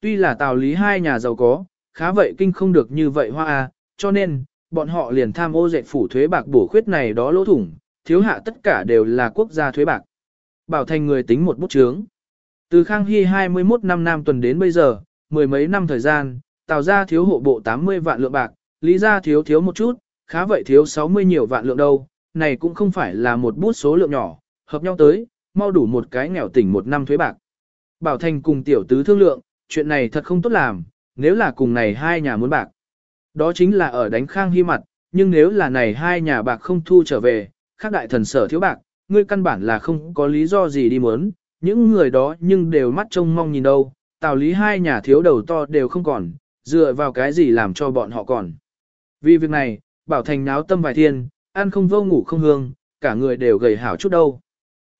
Tuy là Tào Lý hai nhà giàu có, khá vậy kinh không được như vậy hoa a, cho nên, bọn họ liền tham ô dệt phủ thuế bạc bổ khuyết này đó lỗ thủng, thiếu hạ tất cả đều là quốc gia thuế bạc. Bảo thành người tính một bút chướng. Từ Khang Hy 21 năm nam tuần đến bây giờ, mười mấy năm thời gian, Tào ra thiếu hộ bộ 80 vạn lượng bạc, Lý ra thiếu thiếu một chút, khá vậy thiếu 60 nhiều vạn lượng đâu, này cũng không phải là một bút số lượng nhỏ, hợp nhau tới, mau đủ một cái nghèo tỉnh một năm thuế bạc. Bảo Thành cùng tiểu tứ thương lượng, chuyện này thật không tốt làm, nếu là cùng này hai nhà muốn bạc. Đó chính là ở đánh khang hy mặt, nhưng nếu là này hai nhà bạc không thu trở về, khác đại thần sở thiếu bạc, ngươi căn bản là không có lý do gì đi muốn, những người đó nhưng đều mắt trông mong nhìn đâu, tào lý hai nhà thiếu đầu to đều không còn, dựa vào cái gì làm cho bọn họ còn. Vì việc này, Bảo Thành náo tâm vài thiên, ăn không vô ngủ không hương, cả người đều gầy hảo chút đâu.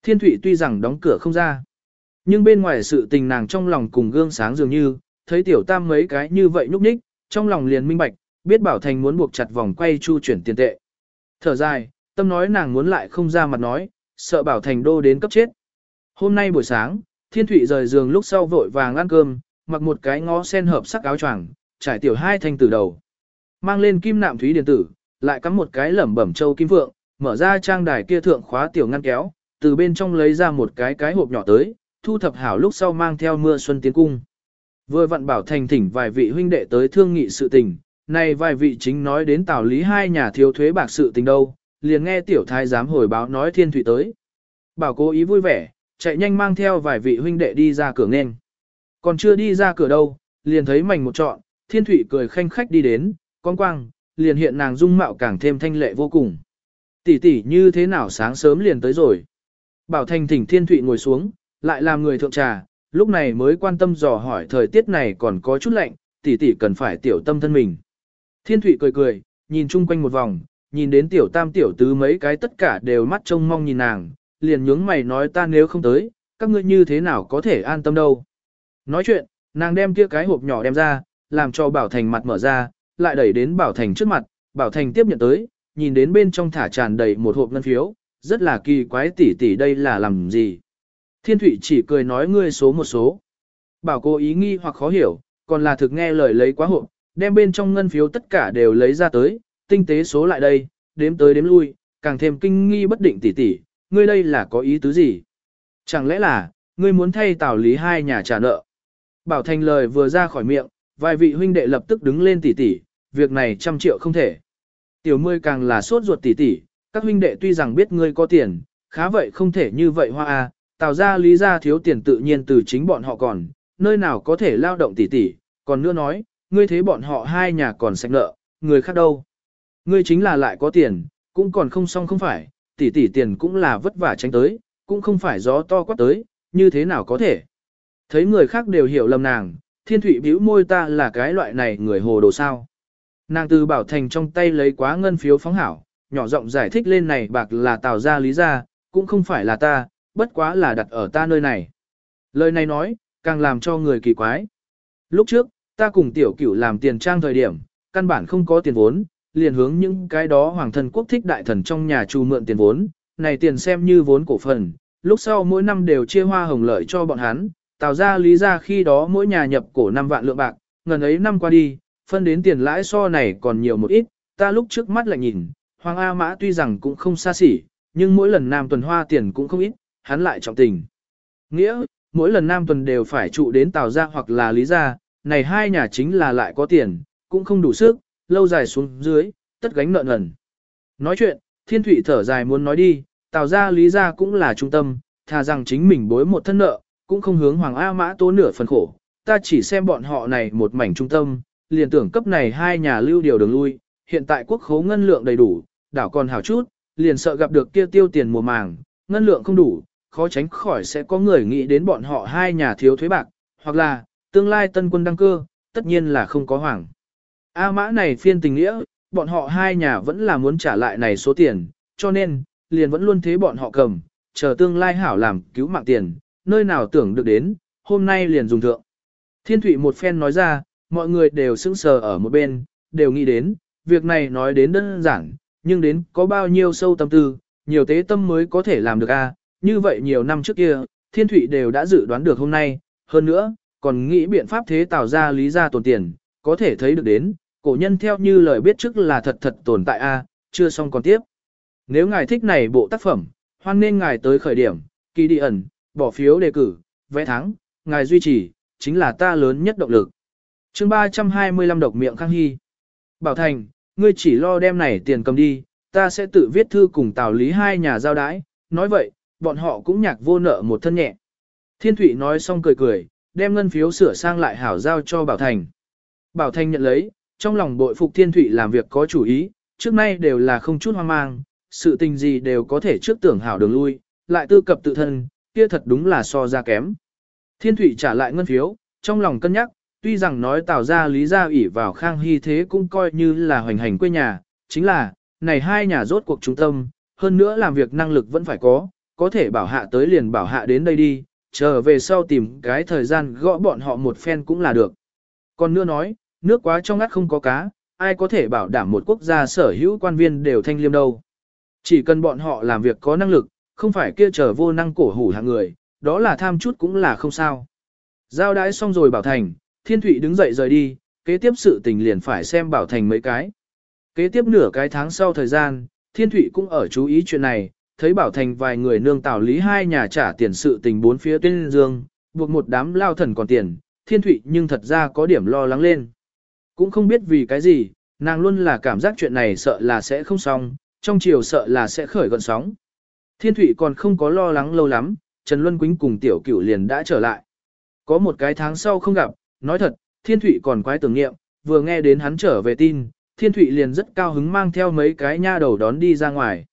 Thiên Thụy tuy rằng đóng cửa không ra, nhưng bên ngoài sự tình nàng trong lòng cùng gương sáng dường như, thấy tiểu tam mấy cái như vậy nhúc nhích, trong lòng liền minh bạch, biết Bảo Thành muốn buộc chặt vòng quay chu chuyển tiền tệ. Thở dài, tâm nói nàng muốn lại không ra mặt nói, sợ Bảo Thành đô đến cấp chết. Hôm nay buổi sáng, Thiên Thụy rời giường lúc sau vội vàng ăn cơm, mặc một cái ngó sen hợp sắc áo choàng, trải tiểu hai thanh từ đầu. Mang lên kim nạm thúy điện tử, lại cắm một cái lẩm bẩm châu kim vượng, mở ra trang đài kia thượng khóa tiểu ngăn kéo, từ bên trong lấy ra một cái cái hộp nhỏ tới, thu thập hảo lúc sau mang theo mưa xuân tiến cung. Vừa vặn bảo thành thỉnh vài vị huynh đệ tới thương nghị sự tình, này vài vị chính nói đến tào lý hai nhà thiếu thuế bạc sự tình đâu, liền nghe tiểu thái giám hồi báo nói thiên thủy tới. Bảo cố ý vui vẻ, chạy nhanh mang theo vài vị huynh đệ đi ra cửa nghênh. Còn chưa đi ra cửa đâu, liền thấy mảnh một trọn, thiên thủy cười khanh khách đi đến, con quang, liền hiện nàng dung mạo càng thêm thanh lệ vô cùng. Tỷ tỷ như thế nào sáng sớm liền tới rồi. Bảo Thành thỉnh Thiên thủy ngồi xuống, lại làm người thượng trà, lúc này mới quan tâm dò hỏi thời tiết này còn có chút lạnh, tỷ tỷ cần phải tiểu tâm thân mình. Thiên Thụy cười cười, nhìn chung quanh một vòng, nhìn đến tiểu tam tiểu tứ mấy cái tất cả đều mắt trông mong nhìn nàng, liền nhướng mày nói ta nếu không tới, các ngươi như thế nào có thể an tâm đâu. Nói chuyện, nàng đem kia cái hộp nhỏ đem ra, làm cho Bảo Thành mặt mở ra, lại đẩy đến Bảo Thành trước mặt, Bảo Thành tiếp nhận tới, nhìn đến bên trong thả tràn đầy một hộp ngân phiếu, rất là kỳ quái tỷ tỷ đây là làm gì. Thiên Thụy chỉ cười nói ngươi số một số. Bảo cô ý nghi hoặc khó hiểu, còn là thực nghe lời lấy quá hộp, đem bên trong ngân phiếu tất cả đều lấy ra tới, tinh tế số lại đây, đếm tới đếm lui, càng thêm kinh nghi bất định tỷ tỷ, ngươi đây là có ý tứ gì? Chẳng lẽ là, ngươi muốn thay tào lý hai nhà trả nợ? Bảo Thành lời vừa ra khỏi miệng, vài vị huynh đệ lập tức đứng lên tỷ tỷ, việc này trăm triệu không thể. Tiểu mươi càng là sốt ruột tỷ tỷ, các huynh đệ tuy rằng biết ngươi có tiền, khá vậy không thể như vậy hoa a, tào ra lý ra thiếu tiền tự nhiên từ chính bọn họ còn, nơi nào có thể lao động tỉ tỉ, còn nữa nói, ngươi thấy bọn họ hai nhà còn sạch nợ, người khác đâu. Ngươi chính là lại có tiền, cũng còn không xong không phải, tỉ tỉ tiền cũng là vất vả tránh tới, cũng không phải gió to quát tới, như thế nào có thể. Thấy người khác đều hiểu lầm nàng, thiên thủy bĩu môi ta là cái loại này người hồ đồ sao. Nàng từ bảo thành trong tay lấy quá ngân phiếu phóng hảo, nhỏ giọng giải thích lên này bạc là tào ra lý ra, cũng không phải là ta, bất quá là đặt ở ta nơi này. Lời này nói, càng làm cho người kỳ quái. Lúc trước, ta cùng tiểu cửu làm tiền trang thời điểm, căn bản không có tiền vốn, liền hướng những cái đó hoàng thần quốc thích đại thần trong nhà trù mượn tiền vốn, này tiền xem như vốn cổ phần, lúc sau mỗi năm đều chia hoa hồng lợi cho bọn hắn, tạo ra lý ra khi đó mỗi nhà nhập cổ 5 vạn lượng bạc, ngần ấy năm qua đi, phân đến tiền lãi so này còn nhiều một ít, ta lúc trước mắt lại nhìn, Hoàng A Mã tuy rằng cũng không xa xỉ, nhưng mỗi lần nam tuần hoa tiền cũng không ít, hắn lại trọng tình. Nghĩa, mỗi lần nam tuần đều phải trụ đến Tào gia hoặc là Lý gia, này hai nhà chính là lại có tiền, cũng không đủ sức, lâu dài xuống dưới, tất gánh nợ nần. Nói chuyện, Thiên Thụy thở dài muốn nói đi, Tào gia Lý gia cũng là trung tâm, thà rằng chính mình bối một thân nợ, cũng không hướng Hoàng A Mã tố nửa phần khổ, ta chỉ xem bọn họ này một mảnh trung tâm, liền tưởng cấp này hai nhà lưu điều đường lui, hiện tại quốc khố ngân lượng đầy đủ, đảo còn hảo chút, liền sợ gặp được kia tiêu tiền mùa màng, ngân lượng không đủ, khó tránh khỏi sẽ có người nghĩ đến bọn họ hai nhà thiếu thuế bạc, hoặc là, tương lai tân quân đăng cơ, tất nhiên là không có hoàng. A mã này phiên tình nghĩa, bọn họ hai nhà vẫn là muốn trả lại này số tiền, cho nên, liền vẫn luôn thế bọn họ cầm, chờ tương lai hảo làm cứu mạng tiền, nơi nào tưởng được đến, hôm nay liền dùng thượng. Thiên thủy một phen nói ra, mọi người đều sững sờ ở một bên, đều nghĩ đến, việc này nói đến đơn giản, nhưng đến có bao nhiêu sâu tâm tư, nhiều tế tâm mới có thể làm được a như vậy nhiều năm trước kia, thiên thủy đều đã dự đoán được hôm nay, hơn nữa, còn nghĩ biện pháp thế tạo ra lý ra tồn tiền, có thể thấy được đến, cổ nhân theo như lời biết trước là thật thật tồn tại a, chưa xong còn tiếp. Nếu ngài thích này bộ tác phẩm, hoan nên ngài tới khởi điểm, kỳ đi ẩn, bỏ phiếu đề cử, vẽ thắng, ngài duy trì, chính là ta lớn nhất động lực. chương 325 độc miệng Khang Hy. Bảo Thành, ngươi chỉ lo đem này tiền cầm đi, ta sẽ tự viết thư cùng Tào Lý hai nhà giao đái, nói vậy, bọn họ cũng nhạc vô nợ một thân nhẹ. Thiên Thụy nói xong cười cười, đem ngân phiếu sửa sang lại hảo giao cho Bảo Thành. Bảo Thành nhận lấy, trong lòng bội phục Thiên Thụy làm việc có chủ ý, trước nay đều là không chút hoang mang, sự tình gì đều có thể trước tưởng hảo đường lui, lại tư cập tự thân, kia thật đúng là so ra kém. Thiên Thụy trả lại ngân phiếu, trong lòng cân nhắc, tuy rằng nói tạo ra lý gia ủy vào khang hy thế cũng coi như là hoành hành quê nhà, chính là, này hai nhà rốt cuộc trung tâm, hơn nữa làm việc năng lực vẫn phải có, có thể bảo hạ tới liền bảo hạ đến đây đi, chờ về sau tìm cái thời gian gõ bọn họ một phen cũng là được. Còn nữa nói, nước quá trong ngắt không có cá, ai có thể bảo đảm một quốc gia sở hữu quan viên đều thanh liêm đâu. Chỉ cần bọn họ làm việc có năng lực, không phải kia chờ vô năng cổ hủ hạng người, đó là tham chút cũng là không sao. Giao đãi xong rồi Bảo Thành, Thiên Thụy đứng dậy rời đi, kế tiếp sự tình liền phải xem Bảo Thành mấy cái. Kế tiếp nửa cái tháng sau thời gian, Thiên Thụy cũng ở chú ý chuyện này, thấy Bảo Thành vài người nương tảo lý hai nhà trả tiền sự tình bốn phía tuyên dương, buộc một đám lao thần còn tiền, Thiên Thụy nhưng thật ra có điểm lo lắng lên. Cũng không biết vì cái gì, nàng luôn là cảm giác chuyện này sợ là sẽ không xong, trong chiều sợ là sẽ khởi gọn sóng. Thiên Thụy còn không có lo lắng lâu lắm, Trần Luân Quýnh cùng Tiểu Cửu liền đã trở lại. Có một cái tháng sau không gặp, nói thật, Thiên Thụy còn quái tưởng nghiệm, vừa nghe đến hắn trở về tin, Thiên Thụy liền rất cao hứng mang theo mấy cái nha đầu đón đi ra ngoài.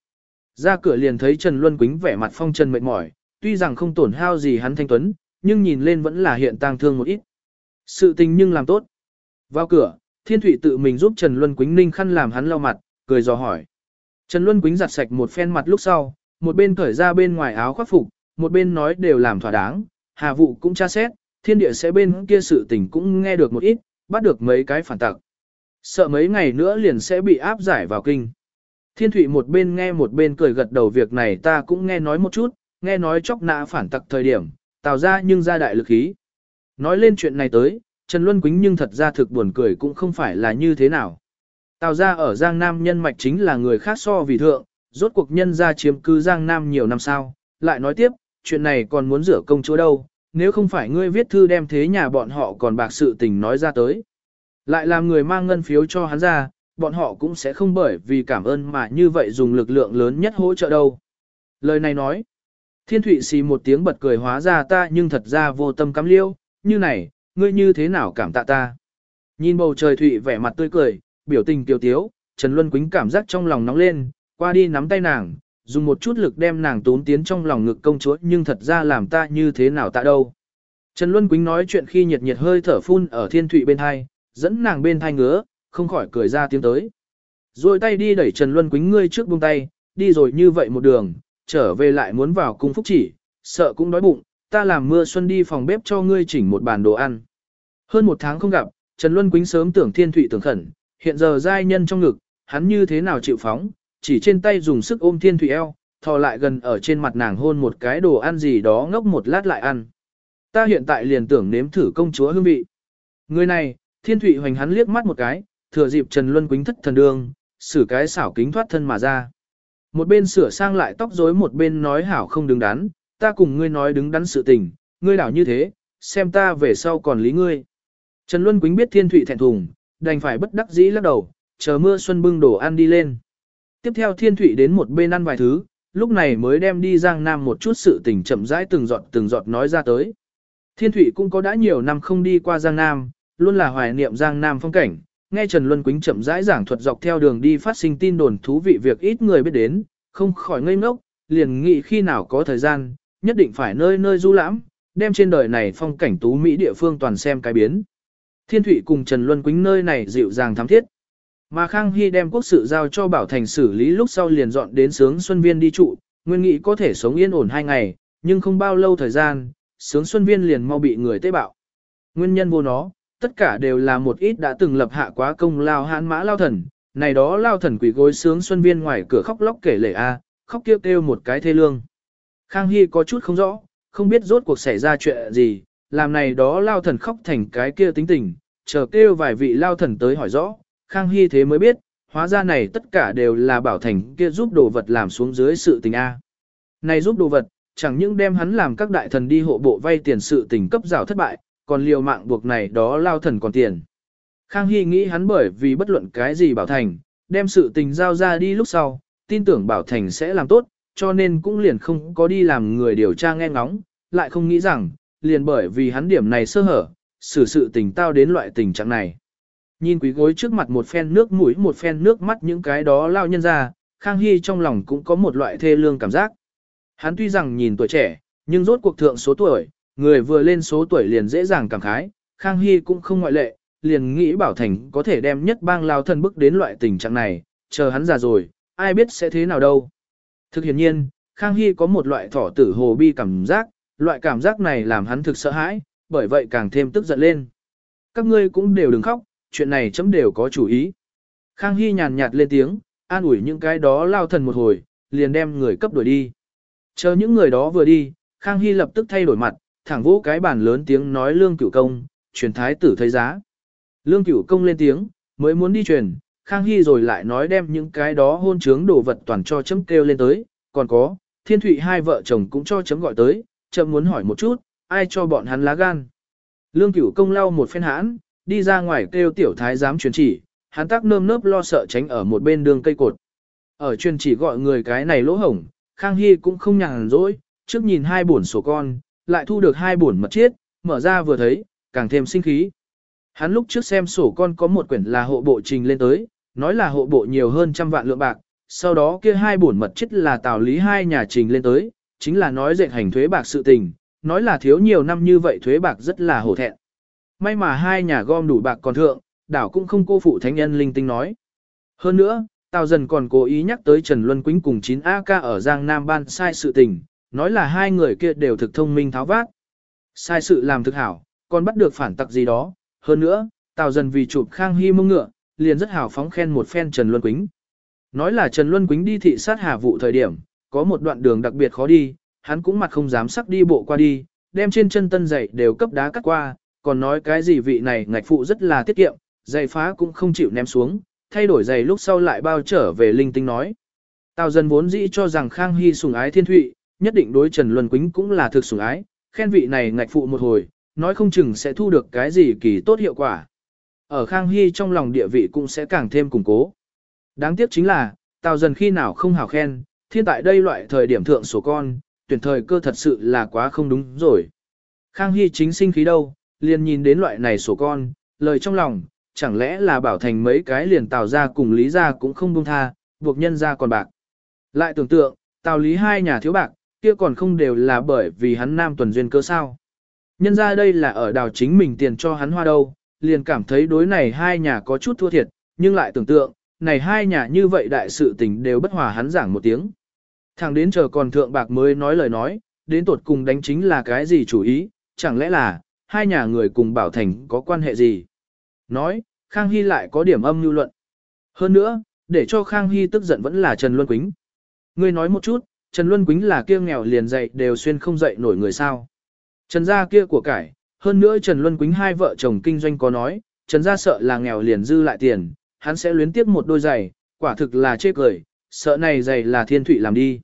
Ra cửa liền thấy Trần Luân Quýnh vẻ mặt phong trần mệt mỏi, tuy rằng không tổn hao gì hắn thanh tuấn, nhưng nhìn lên vẫn là hiện tang thương một ít. Sự tình nhưng làm tốt. Vào cửa, Thiên Thụy tự mình giúp Trần Luân Quýnh ninh khăn làm hắn lau mặt, cười dò hỏi. Trần Luân Quýnh giặt sạch một phen mặt lúc sau, một bên cởi ra bên ngoài áo khoác phục, một bên nói đều làm thỏa đáng, hà vụ cũng tra xét, thiên địa sẽ bên kia sự tình cũng nghe được một ít, bắt được mấy cái phản tặc. Sợ mấy ngày nữa liền sẽ bị áp giải vào kinh. Thiên Thụy một bên nghe một bên cười gật đầu việc này ta cũng nghe nói một chút, nghe nói chóc nã phản tặc thời điểm, tạo ra nhưng ra đại lực ý. Nói lên chuyện này tới, Trần Luân Quýnh nhưng thật ra thực buồn cười cũng không phải là như thế nào. Tào ra ở Giang Nam nhân mạch chính là người khác so vì thượng, rốt cuộc nhân ra chiếm cư Giang Nam nhiều năm sau, lại nói tiếp, chuyện này còn muốn rửa công chúa đâu, nếu không phải ngươi viết thư đem thế nhà bọn họ còn bạc sự tình nói ra tới. Lại làm người mang ngân phiếu cho hắn ra, bọn họ cũng sẽ không bởi vì cảm ơn mà như vậy dùng lực lượng lớn nhất hỗ trợ đâu. Lời này nói, thiên thụy xì một tiếng bật cười hóa ra ta nhưng thật ra vô tâm cắm liêu, như này, ngươi như thế nào cảm tạ ta. Nhìn bầu trời thụy vẻ mặt tươi cười, biểu tình kiều tiếu, Trần Luân Quýnh cảm giác trong lòng nóng lên, qua đi nắm tay nàng, dùng một chút lực đem nàng tốn tiến trong lòng ngực công chúa nhưng thật ra làm ta như thế nào tạ đâu. Trần Luân Quýnh nói chuyện khi nhiệt nhiệt hơi thở phun ở thiên thụy bên hai, dẫn nàng bên thai ngứa, không khỏi cười ra tiếng tới. Rồi tay đi đẩy Trần Luân Quýnh ngươi trước buông tay, đi rồi như vậy một đường, trở về lại muốn vào cung phúc chỉ, sợ cũng đói bụng, ta làm mưa xuân đi phòng bếp cho ngươi chỉnh một bàn đồ ăn. Hơn một tháng không gặp, Trần Luân Quýnh sớm tưởng thiên thụy tưởng khẩn, hiện giờ giai nhân trong ngực, hắn như thế nào chịu phóng, chỉ trên tay dùng sức ôm thiên Thụy eo, thò lại gần ở trên mặt nàng hôn một cái đồ ăn gì đó ngốc một lát lại ăn. Ta hiện tại liền tưởng nếm thử công chúa hương vị. Người này, thiên Thụy hoành hắn liếc mắt một cái, thừa dịp Trần Luân Quýnh thất thần đương xử cái xảo kính thoát thân mà ra. Một bên sửa sang lại tóc rối một bên nói hảo không đứng đắn, ta cùng ngươi nói đứng đắn sự tình, ngươi đảo như thế, xem ta về sau còn lý ngươi. Trần Luân Quýnh biết thiên thủy thẹn thùng, đành phải bất đắc dĩ lắc đầu, chờ mưa xuân bưng đồ ăn đi lên. Tiếp theo thiên thủy đến một bên ăn vài thứ, lúc này mới đem đi Giang Nam một chút sự tình chậm rãi từng giọt từng giọt nói ra tới. Thiên thủy cũng có đã nhiều năm không đi qua Giang Nam, luôn là hoài niệm Giang Nam phong cảnh, nghe Trần Luân Quýnh chậm rãi giảng thuật dọc theo đường đi phát sinh tin đồn thú vị việc ít người biết đến, không khỏi ngây ngốc, liền nghĩ khi nào có thời gian, nhất định phải nơi nơi du lãm, đem trên đời này phong cảnh tú Mỹ địa phương toàn xem cái biến. Thiên Thụy cùng Trần Luân Quýnh nơi này dịu dàng thắm thiết. Mà Khang Hy đem quốc sự giao cho Bảo Thành xử lý lúc sau liền dọn đến sướng Xuân Viên đi trụ, nguyên nghĩ có thể sống yên ổn hai ngày, nhưng không bao lâu thời gian, sướng Xuân Viên liền mau bị người tế bạo. Nguyên nhân vô nó, tất cả đều là một ít đã từng lập hạ quá công lao hãn mã lao thần, này đó lao thần quỷ gối sướng Xuân Viên ngoài cửa khóc lóc kể lể a, khóc kêu kêu một cái thê lương. Khang Hy có chút không rõ, không biết rốt cuộc xảy ra chuyện gì, làm này đó lao thần khóc thành cái kia tính tình, chờ kêu vài vị lao thần tới hỏi rõ, Khang Hy thế mới biết, hóa ra này tất cả đều là bảo thành kia giúp đồ vật làm xuống dưới sự tình A. Này giúp đồ vật, chẳng những đem hắn làm các đại thần đi hộ bộ vay tiền sự tình cấp rào thất bại, còn liều mạng buộc này đó lao thần còn tiền. Khang Hy nghĩ hắn bởi vì bất luận cái gì bảo thành, đem sự tình giao ra đi lúc sau, tin tưởng bảo thành sẽ làm tốt, cho nên cũng liền không có đi làm người điều tra nghe ngóng, lại không nghĩ rằng, liền bởi vì hắn điểm này sơ hở, xử sự tình tao đến loại tình trạng này. Nhìn quý gối trước mặt một phen nước mũi một phen nước mắt những cái đó lao nhân ra, Khang Hy trong lòng cũng có một loại thê lương cảm giác. Hắn tuy rằng nhìn tuổi trẻ, nhưng rốt cuộc thượng số tuổi, người vừa lên số tuổi liền dễ dàng cảm khái, Khang Hy cũng không ngoại lệ, liền nghĩ Bảo Thành có thể đem nhất bang lao thân bức đến loại tình trạng này, chờ hắn già rồi, ai biết sẽ thế nào đâu. Thực hiện nhiên, Khang Hy có một loại thỏ tử hồ bi cảm giác, loại cảm giác này làm hắn thực sợ hãi, bởi vậy càng thêm tức giận lên. Các ngươi cũng đều đừng khóc, chuyện này chấm đều có chủ ý. Khang Hy nhàn nhạt lên tiếng, an ủi những cái đó lao thần một hồi, liền đem người cấp đuổi đi. Chờ những người đó vừa đi, Khang Hy lập tức thay đổi mặt, thẳng vỗ cái bàn lớn tiếng nói lương cửu công, truyền thái tử thấy giá. Lương cửu công lên tiếng, mới muốn đi truyền, Khang Hy rồi lại nói đem những cái đó hôn trướng đồ vật toàn cho chấm kêu lên tới, còn có, thiên thụy hai vợ chồng cũng cho chấm gọi tới, chấm muốn hỏi một chút, ai cho bọn hắn lá gan. Lương cửu công lau một phen hãn, đi ra ngoài kêu tiểu thái giám truyền chỉ, hắn tác nơm nớp lo sợ tránh ở một bên đường cây cột. Ở truyền chỉ gọi người cái này lỗ hổng, Khang Hy cũng không nhàn rỗi, trước nhìn hai bổn sổ con, lại thu được hai bổn mật chiết, mở ra vừa thấy, càng thêm sinh khí. Hắn lúc trước xem sổ con có một quyển là hộ bộ trình lên tới, nói là hộ bộ nhiều hơn trăm vạn lượng bạc, sau đó kia hai bổn mật chiết là tào lý hai nhà trình lên tới, chính là nói dệt hành thuế bạc sự tình, nói là thiếu nhiều năm như vậy thuế bạc rất là hổ thẹn. May mà hai nhà gom đủ bạc còn thượng, đảo cũng không cô phụ thánh nhân linh tinh nói. Hơn nữa, Tào dần còn cố ý nhắc tới Trần Luân Quýnh cùng 9 AK ở Giang Nam Ban sai sự tình, nói là hai người kia đều thực thông minh tháo vát. Sai sự làm thực hảo, còn bắt được phản tặc gì đó. Hơn nữa, Tào dần vì chụp Khang Hy mông ngựa, liền rất hảo phóng khen một phen Trần Luân Quýnh. Nói là Trần Luân Quýnh đi thị sát hà vụ thời điểm, có một đoạn đường đặc biệt khó đi, hắn cũng mặt không dám sắc đi bộ qua đi, đem trên chân tân giày đều cấp đá cắt qua, còn nói cái gì vị này ngạch phụ rất là tiết kiệm, giày phá cũng không chịu ném xuống, thay đổi giày lúc sau lại bao trở về linh tinh nói. Tào dần vốn dĩ cho rằng Khang Hy sủng ái thiên thụy, nhất định đối Trần Luân Quýnh cũng là thực sủng ái, khen vị này ngạch phụ một hồi, nói không chừng sẽ thu được cái gì kỳ tốt hiệu quả. Ở Khang Hy trong lòng địa vị cũng sẽ càng thêm củng cố. Đáng tiếc chính là, Tào dần khi nào không hào khen, thiên tại đây loại thời điểm thượng sổ con, tuyển thời cơ thật sự là quá không đúng rồi. Khang Hy chính sinh khí đâu, liền nhìn đến loại này sổ con, lời trong lòng, chẳng lẽ là bảo thành mấy cái liền tào ra cùng lý ra cũng không buông tha, buộc nhân ra còn bạc. Lại tưởng tượng, tào lý hai nhà thiếu bạc, kia còn không đều là bởi vì hắn nam tuần duyên cơ sao. Nhân ra đây là ở đào chính mình tiền cho hắn hoa đâu, liền cảm thấy đối này hai nhà có chút thua thiệt, nhưng lại tưởng tượng, này hai nhà như vậy đại sự tình đều bất hòa hắn giảng một tiếng. thằng đến chờ còn thượng bạc mới nói lời nói, đến tột cùng đánh chính là cái gì chủ ý, chẳng lẽ là, hai nhà người cùng Bảo Thành có quan hệ gì? Nói, Khang Hy lại có điểm âm lưu luận. Hơn nữa, để cho Khang Hy tức giận vẫn là Trần Luân Quýnh. Ngươi nói một chút, Trần Luân Quýnh là kia nghèo liền dậy đều xuyên không dậy nổi người sao. Trần gia kia của cải, hơn nữa Trần Luân Quýnh hai vợ chồng kinh doanh có nói, Trần gia sợ là nghèo liền dư lại tiền, hắn sẽ luyến tiếp một đôi giày, quả thực là chê cười, sợ này giày là thiên thủy làm đi.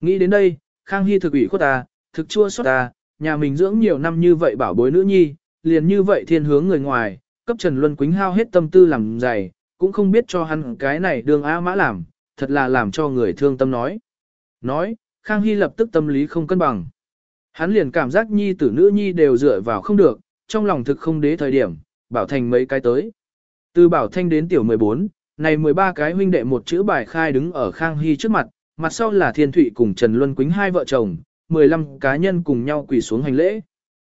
Nghĩ đến đây, Khang Hy thực ủy khuất ta, thực chua xót ta, nhà mình dưỡng nhiều năm như vậy bảo bối nữ nhi, liền như vậy thiên hướng người ngoài, cấp Trần Luân Quýnh hao hết tâm tư làm giày, cũng không biết cho hắn cái này đường A mã làm, thật là làm cho người thương tâm nói. Nói, Khang Hy lập tức tâm lý không cân bằng. Hắn liền cảm giác nhi tử nữ nhi đều dựa vào không được, trong lòng thực không đế thời điểm, bảo thành mấy cái tới. Từ bảo thanh đến tiểu 14, này 13 cái huynh đệ một chữ bài khai đứng ở Khang Hy trước mặt, mặt sau là Thiên Thụy cùng Trần Luân Quýnh hai vợ chồng, 15 cá nhân cùng nhau quỳ xuống hành lễ.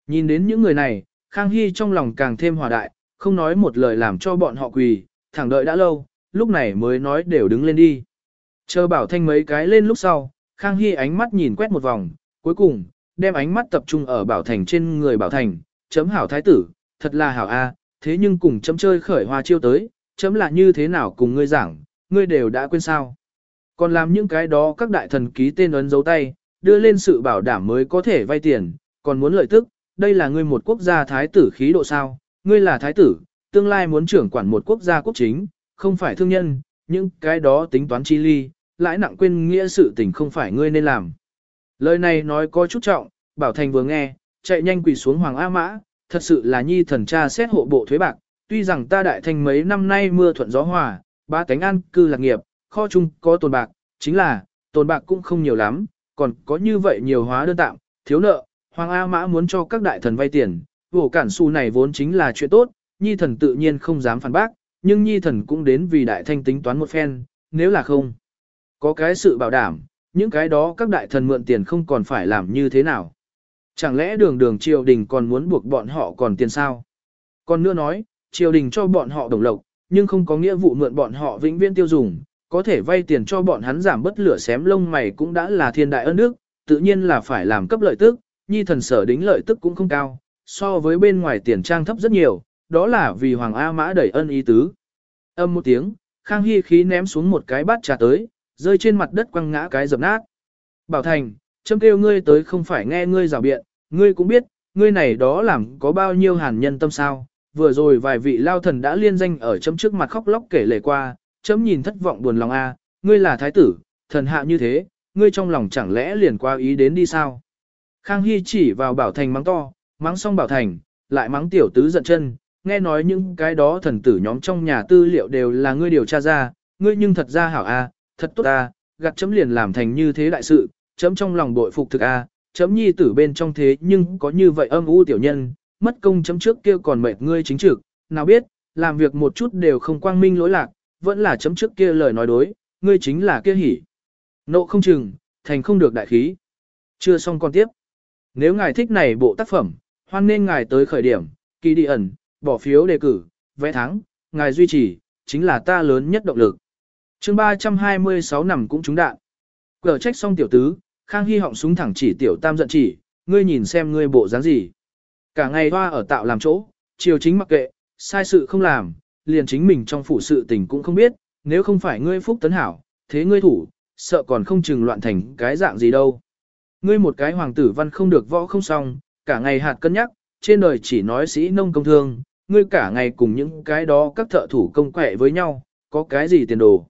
Nhìn đến những người này, Khang Hy trong lòng càng thêm hòa đại, không nói một lời làm cho bọn họ quỳ, thẳng đợi đã lâu, lúc này mới nói đều đứng lên đi. Chờ bảo thanh mấy cái lên lúc sau, Khang Hy ánh mắt nhìn quét một vòng, cuối cùng, đem ánh mắt tập trung ở bảo thành trên người bảo thành, chấm hảo thái tử, thật là hảo a, thế nhưng cùng chấm chơi khởi hoa chiêu tới, chấm là như thế nào cùng ngươi giảng, ngươi đều đã quên sao. Còn làm những cái đó các đại thần ký tên ấn dấu tay, đưa lên sự bảo đảm mới có thể vay tiền, còn muốn lợi tức, đây là ngươi một quốc gia thái tử khí độ sao, ngươi là thái tử, tương lai muốn trưởng quản một quốc gia quốc chính, không phải thương nhân, những cái đó tính toán chi ly, lãi nặng quên nghĩa sự tình không phải ngươi nên làm. Lời này nói có chút trọng, Bảo Thành vừa nghe, chạy nhanh quỳ xuống Hoàng A Mã, thật sự là nhi thần cha xét hộ bộ thuế bạc, tuy rằng ta đại thành mấy năm nay mưa thuận gió hòa, ba cánh an cư lạc nghiệp, kho chung có tồn bạc, chính là, tồn bạc cũng không nhiều lắm, còn có như vậy nhiều hóa đơn tạm, thiếu nợ, Hoàng A Mã muốn cho các đại thần vay tiền, vổ cản xu này vốn chính là chuyện tốt, nhi thần tự nhiên không dám phản bác, nhưng nhi thần cũng đến vì đại thanh tính toán một phen, nếu là không. Có cái sự bảo đảm, những cái đó các đại thần mượn tiền không còn phải làm như thế nào. Chẳng lẽ đường đường triều đình còn muốn buộc bọn họ còn tiền sao? Còn nữa nói, triều đình cho bọn họ đồng lộc, nhưng không có nghĩa vụ mượn bọn họ vĩnh viễn tiêu dùng, có thể vay tiền cho bọn hắn giảm bất lửa xém lông mày cũng đã là thiên đại ân đức, tự nhiên là phải làm cấp lợi tức, nhi thần sở đính lợi tức cũng không cao, so với bên ngoài tiền trang thấp rất nhiều, đó là vì Hoàng A Mã đẩy ân ý tứ. Âm một tiếng, Khang Hy khí ném xuống một cái bát trà tới, rơi trên mặt đất quăng ngã cái dập nát. Bảo Thành, châm kêu ngươi tới không phải nghe ngươi rào biện, ngươi cũng biết, ngươi này đó làm có bao nhiêu hàn nhân tâm sao. Vừa rồi vài vị lao thần đã liên danh ở chấm trước mặt khóc lóc kể lể qua, chấm nhìn thất vọng buồn lòng a, ngươi là thái tử, thần hạ như thế, ngươi trong lòng chẳng lẽ liền qua ý đến đi sao. Khang Hy chỉ vào Bảo Thành mắng to, mắng xong Bảo Thành, lại mắng tiểu tứ giận chân, nghe nói những cái đó thần tử nhóm trong nhà tư liệu đều là ngươi điều tra ra, ngươi nhưng thật ra hảo a, thật tốt ta gặt chấm liền làm thành như thế đại sự, chấm trong lòng bội phục thực a, chấm nhi tử bên trong thế nhưng có như vậy âm u tiểu nhân, mất công chấm trước kia còn mệt ngươi chính trực, nào biết, làm việc một chút đều không quang minh lỗi lạc, vẫn là chấm trước kia lời nói đối, ngươi chính là kia hỉ. Nộ không chừng, thành không được đại khí. Chưa xong con tiếp. Nếu ngài thích này bộ tác phẩm, hoan nên ngài tới khởi điểm, kỳ đi ẩn, bỏ phiếu đề cử, vẽ thắng, ngài duy trì, chính là ta lớn nhất động lực chương 326 nằm cũng trúng đạn. Cờ trách xong tiểu tứ, Khang Hy họng súng thẳng chỉ tiểu tam giận chỉ, ngươi nhìn xem ngươi bộ dáng gì. Cả ngày hoa ở tạo làm chỗ, chiều chính mặc kệ, sai sự không làm, liền chính mình trong phủ sự tình cũng không biết, nếu không phải ngươi phúc tấn hảo, thế ngươi thủ, sợ còn không chừng loạn thành cái dạng gì đâu. Ngươi một cái hoàng tử văn không được võ không xong, cả ngày hạt cân nhắc, trên đời chỉ nói sĩ nông công thương, ngươi cả ngày cùng những cái đó các thợ thủ công quẹ với nhau, có cái gì tiền đồ.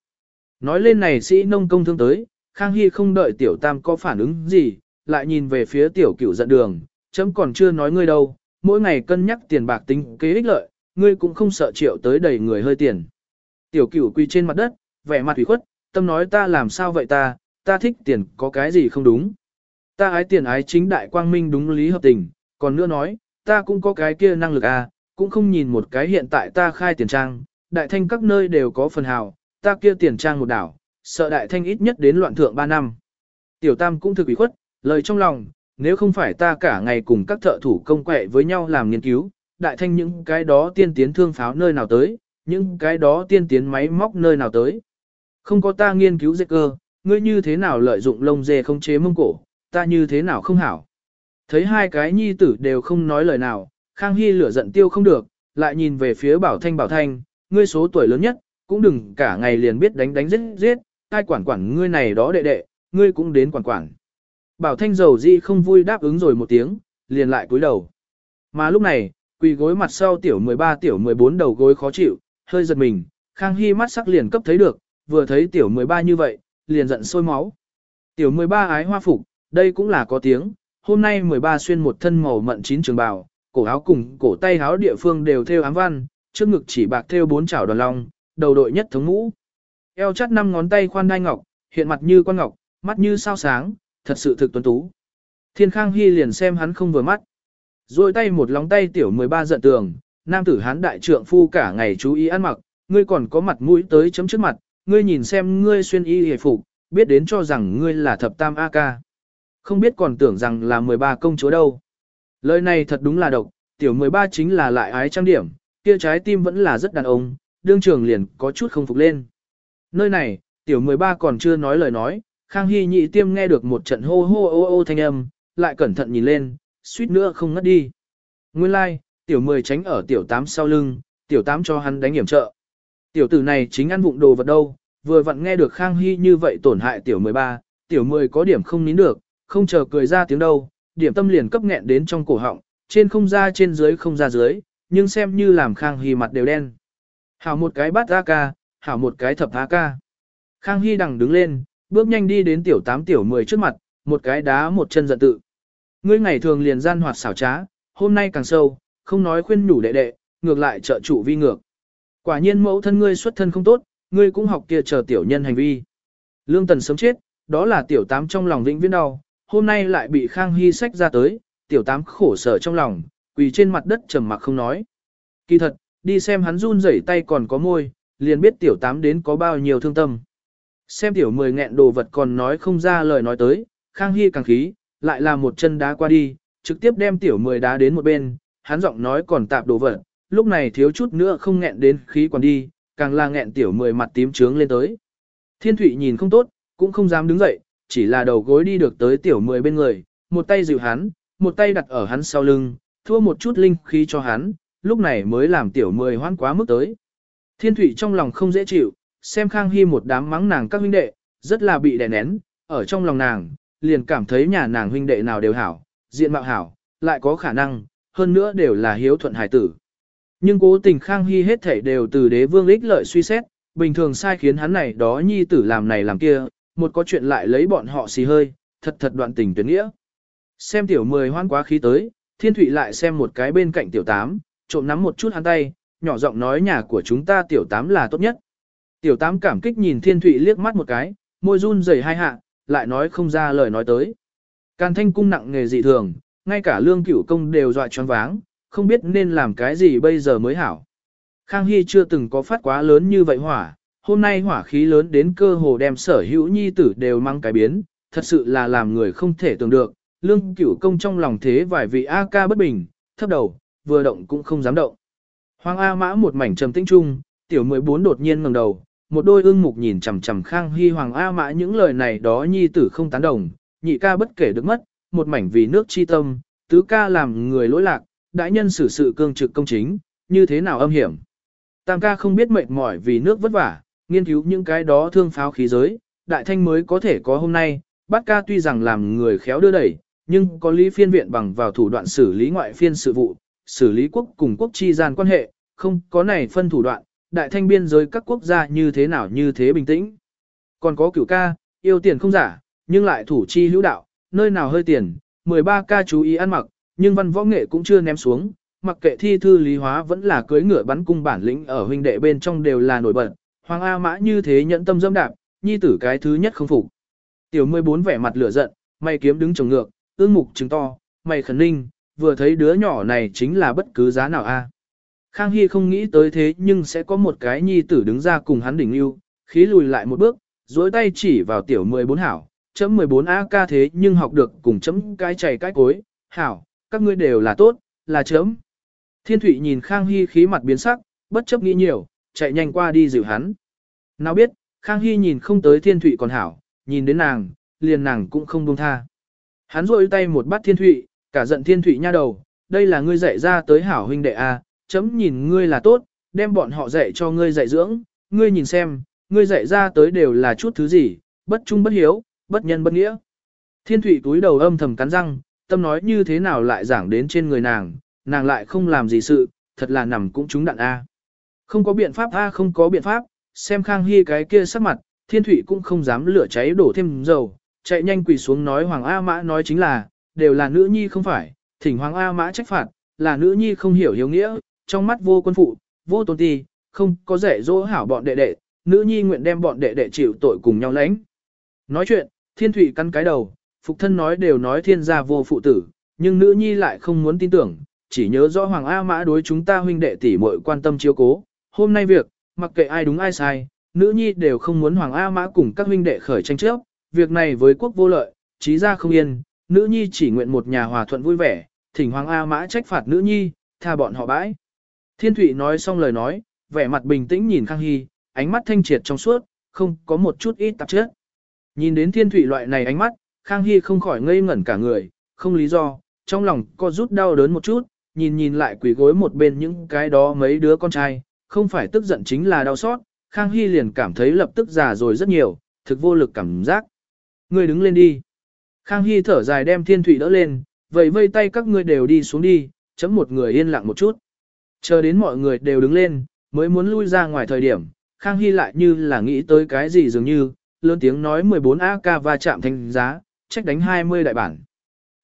Nói lên này sĩ nông công thương tới, Khang Hy không đợi tiểu tam có phản ứng gì, lại nhìn về phía tiểu cửu giận đường, chấm còn chưa nói ngươi đâu, mỗi ngày cân nhắc tiền bạc tính kế ích lợi, ngươi cũng không sợ triệu tới đầy người hơi tiền. Tiểu cửu quỳ trên mặt đất, vẻ mặt ủy khuất, tâm nói ta làm sao vậy ta, ta thích tiền có cái gì không đúng. Ta ái tiền ái chính đại quang minh đúng lý hợp tình, còn nữa nói, ta cũng có cái kia năng lực à, cũng không nhìn một cái hiện tại ta khai tiền trang, đại thanh các nơi đều có phần hào, ta kia tiền trang một đảo, sợ đại thanh ít nhất đến loạn thượng 3 năm. Tiểu tam cũng thực ủy khuất, lời trong lòng, nếu không phải ta cả ngày cùng các thợ thủ công quẹ với nhau làm nghiên cứu, đại thanh những cái đó tiên tiến thương pháo nơi nào tới, những cái đó tiên tiến máy móc nơi nào tới. Không có ta nghiên cứu dệt cơ, ngươi như thế nào lợi dụng lông dê không chế mông cổ, ta như thế nào không hảo. Thấy hai cái nhi tử đều không nói lời nào, Khang Hy lửa giận tiêu không được, lại nhìn về phía Bảo Thanh Bảo Thanh, ngươi số tuổi lớn nhất, cũng đừng cả ngày liền biết đánh đánh giết giết, ai quản quản ngươi này đó đệ đệ, ngươi cũng đến quản quản. Bảo Thanh dầu di không vui đáp ứng rồi một tiếng, liền lại cúi đầu. Mà lúc này, quỳ gối mặt sau tiểu 13 tiểu 14 đầu gối khó chịu, hơi giật mình, Khang Hy mắt sắc liền cấp thấy được, vừa thấy tiểu 13 như vậy, liền giận sôi máu. Tiểu 13 ái hoa phục, đây cũng là có tiếng, hôm nay 13 xuyên một thân màu mận chín trường bào, cổ áo cùng cổ tay áo địa phương đều theo ám văn, trước ngực chỉ bạc theo bốn chảo đoàn long, đầu đội nhất thống mũ. Eo chắt năm ngón tay khoan đai ngọc, hiện mặt như quan ngọc, mắt như sao sáng, thật sự thực tuấn tú. Thiên Khang Hy liền xem hắn không vừa mắt. Rồi tay một lóng tay tiểu 13 giận tường, nam tử hán đại trượng phu cả ngày chú ý ăn mặc, ngươi còn có mặt mũi tới chấm trước mặt, ngươi nhìn xem ngươi xuyên y hề phục, biết đến cho rằng ngươi là thập tam A ca. Không biết còn tưởng rằng là 13 công chúa đâu. Lời này thật đúng là độc, tiểu 13 chính là lại ái trang điểm, kia trái tim vẫn là rất đàn ông, đương trường liền có chút không phục lên. Nơi này, tiểu 13 còn chưa nói lời nói, Khang Hy nhị tiêm nghe được một trận hô hô ô ô thanh âm, lại cẩn thận nhìn lên, suýt nữa không ngất đi. Nguyên lai, like, tiểu 10 tránh ở tiểu 8 sau lưng, tiểu 8 cho hắn đánh hiểm trợ. Tiểu tử này chính ăn vụng đồ vật đâu, vừa vặn nghe được Khang Hy như vậy tổn hại tiểu 13, tiểu 10 có điểm không nín được, không chờ cười ra tiếng đâu, điểm tâm liền cấp nghẹn đến trong cổ họng, trên không ra trên dưới không ra dưới, nhưng xem như làm Khang Hy mặt đều đen. Hảo một cái bát A-ca, hảo một cái thập ca. Khang Hy đằng đứng lên, bước nhanh đi đến tiểu tám tiểu 10 trước mặt, một cái đá một chân giận tự. Ngươi ngày thường liền gian hoạt xảo trá, hôm nay càng sâu, không nói khuyên nhủ đệ đệ, ngược lại trợ chủ vi ngược. Quả nhiên mẫu thân ngươi xuất thân không tốt, ngươi cũng học kia chờ tiểu nhân hành vi. Lương Tần sớm chết, đó là tiểu tám trong lòng vĩnh viễn đau, hôm nay lại bị Khang Hy sách ra tới, tiểu tám khổ sở trong lòng, quỳ trên mặt đất trầm mặc không nói. Kỳ thật, đi xem hắn run rẩy tay còn có môi, liền biết tiểu tám đến có bao nhiêu thương tâm. Xem tiểu mười nghẹn đồ vật còn nói không ra lời nói tới, Khang Hy càng khí, lại là một chân đá qua đi, trực tiếp đem tiểu mười đá đến một bên, hắn giọng nói còn tạp đồ vật, lúc này thiếu chút nữa không nghẹn đến khí còn đi, càng là nghẹn tiểu mười mặt tím trướng lên tới. Thiên Thụy nhìn không tốt, cũng không dám đứng dậy, chỉ là đầu gối đi được tới tiểu mười bên người, một tay dịu hắn, một tay đặt ở hắn sau lưng, thua một chút linh khí cho hắn, lúc này mới làm tiểu mười hoan quá mức tới. Thiên Thụy trong lòng không dễ chịu, xem Khang Hy một đám mắng nàng các huynh đệ, rất là bị đè nén, ở trong lòng nàng, liền cảm thấy nhà nàng huynh đệ nào đều hảo, diện mạo hảo, lại có khả năng, hơn nữa đều là hiếu thuận hải tử. Nhưng cố tình Khang Hy hết thảy đều từ đế vương ích lợi suy xét, bình thường sai khiến hắn này đó nhi tử làm này làm kia, một có chuyện lại lấy bọn họ xì hơi, thật thật đoạn tình tuyệt nghĩa. Xem tiểu mười hoan quá khí tới, thiên thụy lại xem một cái bên cạnh tiểu tám, trộm nắm một chút hắn tay, nhỏ giọng nói nhà của chúng ta tiểu tám là tốt nhất. Tiểu tám cảm kích nhìn thiên thụy liếc mắt một cái, môi run rẩy hai hạ, lại nói không ra lời nói tới. Càn thanh cung nặng nghề dị thường, ngay cả lương cửu công đều dọa choáng váng, không biết nên làm cái gì bây giờ mới hảo. Khang Hy chưa từng có phát quá lớn như vậy hỏa, hôm nay hỏa khí lớn đến cơ hồ đem sở hữu nhi tử đều mang cái biến, thật sự là làm người không thể tưởng được, lương cửu công trong lòng thế vài vị A ca bất bình, thấp đầu, vừa động cũng không dám động. Hoàng A mã một mảnh trầm tĩnh chung tiểu 14 đột nhiên ngẩng đầu, một đôi ương mục nhìn chằm chằm Khang Hy Hoàng A mã những lời này đó nhi tử không tán đồng, nhị ca bất kể được mất, một mảnh vì nước chi tâm, tứ ca làm người lỗi lạc, đại nhân xử sự cương trực công chính, như thế nào âm hiểm. Tam ca không biết mệt mỏi vì nước vất vả, nghiên cứu những cái đó thương pháo khí giới, đại thanh mới có thể có hôm nay, bát ca tuy rằng làm người khéo đưa đẩy, nhưng có lý phiên viện bằng vào thủ đoạn xử lý ngoại phiên sự vụ, xử lý quốc cùng quốc chi gian quan hệ, không có này phân thủ đoạn, đại thanh biên giới các quốc gia như thế nào như thế bình tĩnh. Còn có cửu ca, yêu tiền không giả, nhưng lại thủ chi hữu đạo, nơi nào hơi tiền, 13 ca chú ý ăn mặc, nhưng văn võ nghệ cũng chưa ném xuống, mặc kệ thi thư lý hóa vẫn là cưới ngựa bắn cung bản lĩnh ở huynh đệ bên trong đều là nổi bật, Hoàng A Mã như thế nhẫn tâm dâm đạp, nhi tử cái thứ nhất không phục. Tiểu 14 vẻ mặt lửa giận, mày kiếm đứng trồng ngược, ương mục trứng to, mày khẩn ninh, vừa thấy đứa nhỏ này chính là bất cứ giá nào a. Khang Hy không nghĩ tới thế nhưng sẽ có một cái nhi tử đứng ra cùng hắn đỉnh lưu, khí lùi lại một bước, duỗi tay chỉ vào tiểu 14 hảo, chấm 14 A ca thế nhưng học được cùng chấm cái chảy cái cối, hảo, các ngươi đều là tốt, là chấm. Thiên Thụy nhìn Khang Hy khí mặt biến sắc, bất chấp nghĩ nhiều, chạy nhanh qua đi dịu hắn. Nào biết, Khang Hy nhìn không tới Thiên Thụy còn hảo, nhìn đến nàng, liền nàng cũng không buông tha. Hắn rôi tay một bắt Thiên Thụy, cả giận Thiên Thụy nha đầu, đây là ngươi dạy ra tới hảo huynh đệ A, chấm nhìn ngươi là tốt, đem bọn họ dạy cho ngươi dạy dưỡng, ngươi nhìn xem, ngươi dạy ra tới đều là chút thứ gì, bất trung bất hiếu, bất nhân bất nghĩa. Thiên Thụy túi đầu âm thầm cắn răng, tâm nói như thế nào lại giảng đến trên người nàng, nàng lại không làm gì sự, thật là nằm cũng trúng đạn A. Không có biện pháp A không có biện pháp, xem Khang Hy cái kia sắc mặt, Thiên Thụy cũng không dám lửa cháy đổ thêm dầu, chạy nhanh quỳ xuống nói Hoàng A Mã nói chính là, đều là nữ nhi không phải, thỉnh Hoàng A Mã trách phạt, là nữ nhi không hiểu hiếu nghĩa, trong mắt vô quân phụ, vô tôn ti, không có rẻ dỗ hảo bọn đệ đệ, nữ nhi nguyện đem bọn đệ đệ chịu tội cùng nhau lãnh. Nói chuyện, Thiên thủy căn cái đầu, phục thân nói đều nói thiên gia vô phụ tử, nhưng nữ nhi lại không muốn tin tưởng, chỉ nhớ rõ Hoàng A Mã đối chúng ta huynh đệ tỷ muội quan tâm chiếu cố. Hôm nay việc, mặc kệ ai đúng ai sai, nữ nhi đều không muốn Hoàng A Mã cùng các huynh đệ khởi tranh chấp, việc này với quốc vô lợi, trí ra không yên, nữ nhi chỉ nguyện một nhà hòa thuận vui vẻ, thỉnh Hoàng A Mã trách phạt nữ nhi, tha bọn họ bãi. Thiên Thụy nói xong lời nói, vẻ mặt bình tĩnh nhìn Khang Hy, ánh mắt thanh triệt trong suốt, không có một chút ít tạp chất. Nhìn đến Thiên Thụy loại này ánh mắt, Khang Hy không khỏi ngây ngẩn cả người, không lý do, trong lòng có rút đau đớn một chút, nhìn nhìn lại quỷ gối một bên những cái đó mấy đứa con trai, không phải tức giận chính là đau xót, Khang Hy liền cảm thấy lập tức già rồi rất nhiều, thực vô lực cảm giác. người đứng lên đi. Khang Hy thở dài đem Thiên Thụy đỡ lên, vậy vây tay các ngươi đều đi xuống đi, chấm một người yên lặng một chút. Chờ đến mọi người đều đứng lên, mới muốn lui ra ngoài thời điểm, Khang Hy lại như là nghĩ tới cái gì dường như, lớn tiếng nói 14 AK va chạm thành giá, trách đánh 20 đại bản.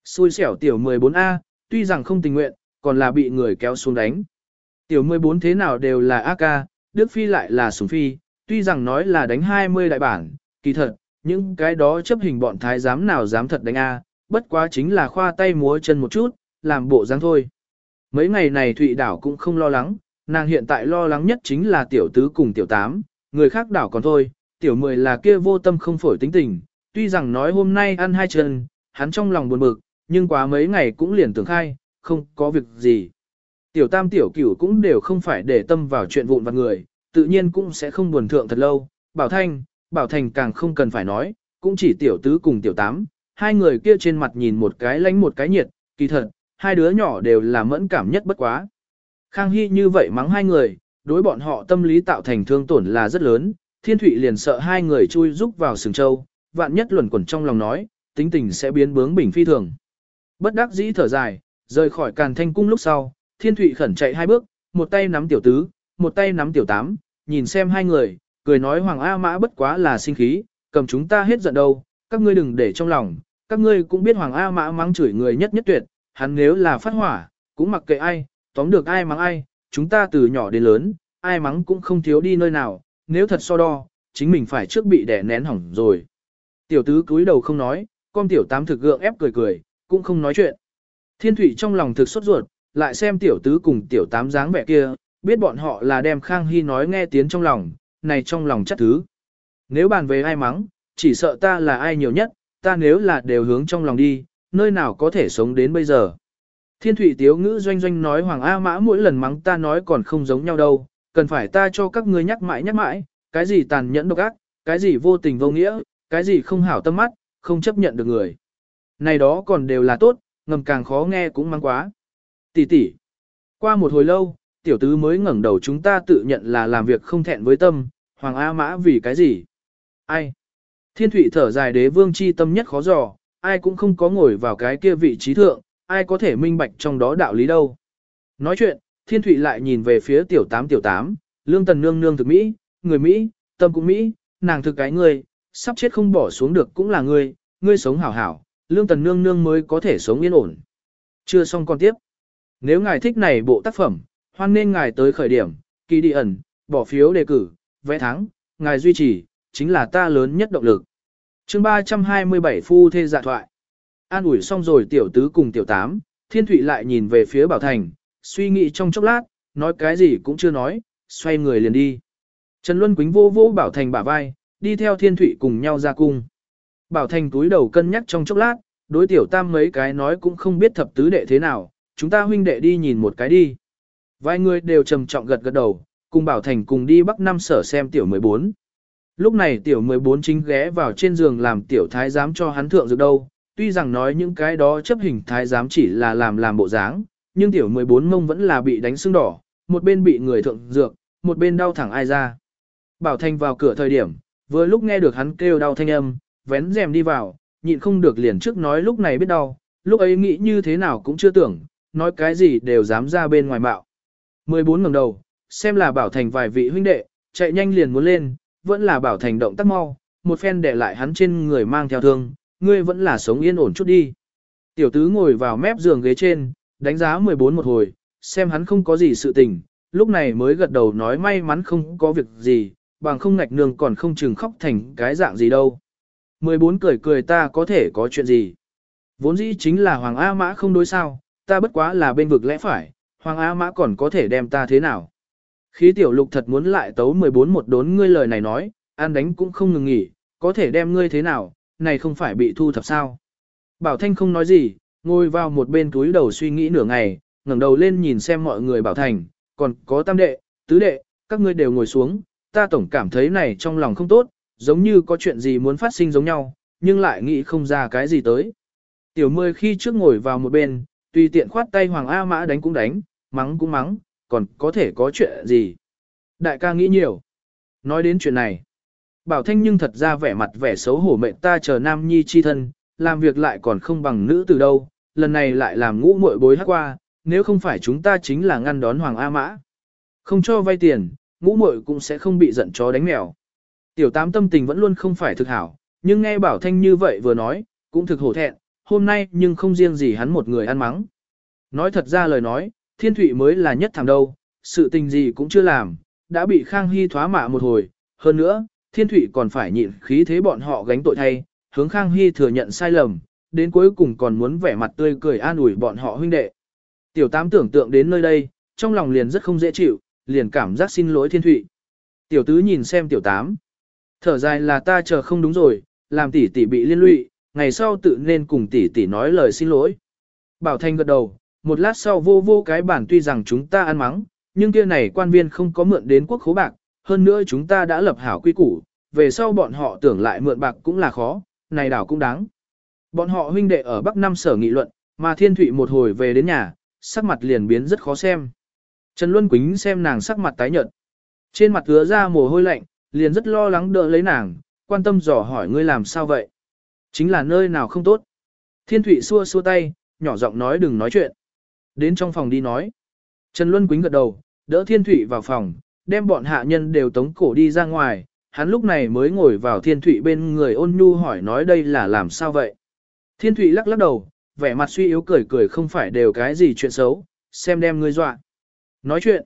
Xui xẻo tiểu 14A, tuy rằng không tình nguyện, còn là bị người kéo xuống đánh. Tiểu 14 thế nào đều là AK, Đức Phi lại là Sùng phi, tuy rằng nói là đánh 20 đại bản, kỳ thật, những cái đó chấp hình bọn thái giám nào dám thật đánh A, bất quá chính là khoa tay múa chân một chút, làm bộ dáng thôi. Mấy ngày này Thụy Đảo cũng không lo lắng, nàng hiện tại lo lắng nhất chính là tiểu tứ cùng tiểu tám, người khác đảo còn thôi, tiểu mười là kia vô tâm không phổi tính tình, tuy rằng nói hôm nay ăn hai chân, hắn trong lòng buồn bực, nhưng quá mấy ngày cũng liền tưởng khai, không có việc gì. Tiểu tam tiểu cửu cũng đều không phải để tâm vào chuyện vụn vặt người, tự nhiên cũng sẽ không buồn thượng thật lâu, bảo thanh, bảo thành càng không cần phải nói, cũng chỉ tiểu tứ cùng tiểu tám, hai người kia trên mặt nhìn một cái lánh một cái nhiệt, kỳ thật, hai đứa nhỏ đều là mẫn cảm nhất bất quá. Khang Hy như vậy mắng hai người, đối bọn họ tâm lý tạo thành thương tổn là rất lớn, Thiên Thụy liền sợ hai người chui rúc vào sừng châu, vạn nhất luẩn quẩn trong lòng nói, tính tình sẽ biến bướng bình phi thường. Bất đắc dĩ thở dài, rời khỏi càn thanh cung lúc sau, Thiên Thụy khẩn chạy hai bước, một tay nắm tiểu tứ, một tay nắm tiểu tám, nhìn xem hai người, cười nói Hoàng A Mã bất quá là sinh khí, cầm chúng ta hết giận đâu, các ngươi đừng để trong lòng, các ngươi cũng biết Hoàng A Mã mắng chửi người nhất nhất tuyệt, hắn nếu là phát hỏa, cũng mặc kệ ai, tóm được ai mắng ai, chúng ta từ nhỏ đến lớn, ai mắng cũng không thiếu đi nơi nào, nếu thật so đo, chính mình phải trước bị đẻ nén hỏng rồi. Tiểu tứ cúi đầu không nói, con tiểu tám thực gượng ép cười cười, cũng không nói chuyện. Thiên thủy trong lòng thực sốt ruột, lại xem tiểu tứ cùng tiểu tám dáng vẻ kia, biết bọn họ là đem Khang Hy nói nghe tiếng trong lòng, này trong lòng chắc thứ. Nếu bàn về ai mắng, chỉ sợ ta là ai nhiều nhất, ta nếu là đều hướng trong lòng đi, nơi nào có thể sống đến bây giờ. Thiên thủy tiếu ngữ doanh doanh nói Hoàng A Mã mỗi lần mắng ta nói còn không giống nhau đâu, cần phải ta cho các ngươi nhắc mãi nhắc mãi, cái gì tàn nhẫn độc ác, cái gì vô tình vô nghĩa, cái gì không hảo tâm mắt, không chấp nhận được người. Này đó còn đều là tốt, ngầm càng khó nghe cũng mắng quá. Tỷ tỷ. Qua một hồi lâu, tiểu tứ mới ngẩng đầu chúng ta tự nhận là làm việc không thẹn với tâm, Hoàng A Mã vì cái gì? Ai? Thiên thủy thở dài đế vương chi tâm nhất khó dò, ai cũng không có ngồi vào cái kia vị trí thượng, ai có thể minh bạch trong đó đạo lý đâu. Nói chuyện, thiên thủy lại nhìn về phía tiểu tám tiểu tám, lương tần nương nương thực Mỹ, người Mỹ, tâm cũng Mỹ, nàng thực cái người, sắp chết không bỏ xuống được cũng là người, ngươi sống hảo hảo, lương tần nương nương mới có thể sống yên ổn. Chưa xong con tiếp. Nếu ngài thích này bộ tác phẩm, hoan nên ngài tới khởi điểm, kỳ đi ẩn, bỏ phiếu đề cử, vẽ thắng, ngài duy trì, chính là ta lớn nhất động lực. chương 327 phu thê dạ thoại. An ủi xong rồi tiểu tứ cùng tiểu tám, thiên thụy lại nhìn về phía bảo thành, suy nghĩ trong chốc lát, nói cái gì cũng chưa nói, xoay người liền đi. Trần Luân Quýnh vô vô bảo thành bả vai, đi theo thiên thụy cùng nhau ra cung. Bảo thành túi đầu cân nhắc trong chốc lát, đối tiểu tam mấy cái nói cũng không biết thập tứ đệ thế nào, chúng ta huynh đệ đi nhìn một cái đi. Vài người đều trầm trọng gật gật đầu, cùng Bảo Thành cùng đi Bắc Năm sở xem tiểu 14. Lúc này tiểu 14 chính ghé vào trên giường làm tiểu thái giám cho hắn thượng dược đâu, tuy rằng nói những cái đó chấp hình thái giám chỉ là làm làm bộ dáng, nhưng tiểu 14 mông vẫn là bị đánh sưng đỏ, một bên bị người thượng dược, một bên đau thẳng ai ra. Bảo Thành vào cửa thời điểm, vừa lúc nghe được hắn kêu đau thanh âm, vén rèm đi vào, nhịn không được liền trước nói lúc này biết đau, lúc ấy nghĩ như thế nào cũng chưa tưởng, nói cái gì đều dám ra bên ngoài bạo. 14 ngẩng đầu, xem là Bảo Thành vài vị huynh đệ, chạy nhanh liền muốn lên, vẫn là Bảo Thành động tác mau, một phen để lại hắn trên người mang theo thương, ngươi vẫn là sống yên ổn chút đi. Tiểu tứ ngồi vào mép giường ghế trên, đánh giá 14 một hồi, xem hắn không có gì sự tình, lúc này mới gật đầu nói may mắn không có việc gì, bằng không ngạch nương còn không chừng khóc thành cái dạng gì đâu. 14 cười cười ta có thể có chuyện gì. Vốn dĩ chính là Hoàng A Mã không đối sao, ta bất quá là bên vực lẽ phải, Hoàng A Mã còn có thể đem ta thế nào. Khí tiểu lục thật muốn lại tấu 14 một đốn ngươi lời này nói, an đánh cũng không ngừng nghỉ, có thể đem ngươi thế nào, này không phải bị thu thập sao. Bảo Thanh không nói gì, ngồi vào một bên túi đầu suy nghĩ nửa ngày, ngẩng đầu lên nhìn xem mọi người Bảo Thành, còn có tam đệ, tứ đệ, các ngươi đều ngồi xuống, ta tổng cảm thấy này trong lòng không tốt, giống như có chuyện gì muốn phát sinh giống nhau, nhưng lại nghĩ không ra cái gì tới. Tiểu mười khi trước ngồi vào một bên, tùy tiện khoát tay Hoàng A Mã đánh cũng đánh, mắng cũng mắng, còn có thể có chuyện gì. Đại ca nghĩ nhiều. Nói đến chuyện này. Bảo Thanh nhưng thật ra vẻ mặt vẻ xấu hổ mệnh ta chờ nam nhi chi thân, làm việc lại còn không bằng nữ từ đâu, lần này lại làm ngũ muội bối hát qua, nếu không phải chúng ta chính là ngăn đón Hoàng A Mã. Không cho vay tiền, ngũ muội cũng sẽ không bị giận chó đánh mèo. Tiểu tám tâm tình vẫn luôn không phải thực hảo, nhưng nghe Bảo Thanh như vậy vừa nói, cũng thực hổ thẹn, hôm nay nhưng không riêng gì hắn một người ăn mắng. Nói thật ra lời nói, thiên thụy mới là nhất thằng đâu, sự tình gì cũng chưa làm, đã bị Khang Hy thoá mạ một hồi, hơn nữa, thiên thụy còn phải nhịn khí thế bọn họ gánh tội thay, hướng Khang Hy thừa nhận sai lầm, đến cuối cùng còn muốn vẻ mặt tươi cười an ủi bọn họ huynh đệ. Tiểu tám tưởng tượng đến nơi đây, trong lòng liền rất không dễ chịu, liền cảm giác xin lỗi thiên thụy. Tiểu tứ nhìn xem tiểu tám. Thở dài là ta chờ không đúng rồi, làm tỷ tỷ bị liên lụy, ngày sau tự nên cùng tỷ tỷ nói lời xin lỗi. Bảo Thanh gật đầu, một lát sau vô vô cái bản tuy rằng chúng ta ăn mắng, nhưng kia này quan viên không có mượn đến quốc khố bạc, hơn nữa chúng ta đã lập hảo quy củ, về sau bọn họ tưởng lại mượn bạc cũng là khó, này đảo cũng đáng. Bọn họ huynh đệ ở Bắc Nam sở nghị luận, mà Thiên Thụy một hồi về đến nhà, sắc mặt liền biến rất khó xem. Trần Luân Quýnh xem nàng sắc mặt tái nhợt. Trên mặt hứa ra mồ hôi lạnh, liền rất lo lắng đỡ lấy nàng, quan tâm dò hỏi ngươi làm sao vậy. Chính là nơi nào không tốt. Thiên Thụy xua xua tay, nhỏ giọng nói đừng nói chuyện. Đến trong phòng đi nói. Trần Luân Quýnh gật đầu, đỡ Thiên Thụy vào phòng, đem bọn hạ nhân đều tống cổ đi ra ngoài. Hắn lúc này mới ngồi vào Thiên Thụy bên người ôn nhu hỏi nói đây là làm sao vậy. Thiên Thụy lắc lắc đầu, vẻ mặt suy yếu cười cười không phải đều cái gì chuyện xấu, xem đem ngươi dọa. Nói chuyện.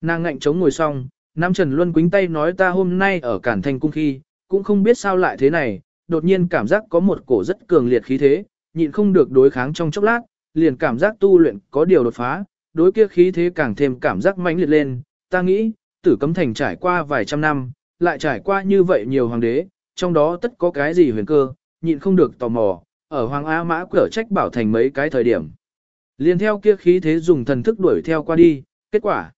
Nàng ngạnh chống ngồi xong, Nam Trần Luân Quýnh tay nói ta hôm nay ở Cản Thành Cung khi, cũng không biết sao lại thế này, đột nhiên cảm giác có một cổ rất cường liệt khí thế, nhịn không được đối kháng trong chốc lát, liền cảm giác tu luyện có điều đột phá, đối kia khí thế càng thêm cảm giác mãnh liệt lên, ta nghĩ, tử cấm thành trải qua vài trăm năm, lại trải qua như vậy nhiều hoàng đế, trong đó tất có cái gì huyền cơ, nhịn không được tò mò, ở hoàng A mã cửa trách bảo thành mấy cái thời điểm. Liền theo kia khí thế dùng thần thức đuổi theo qua đi, kết quả.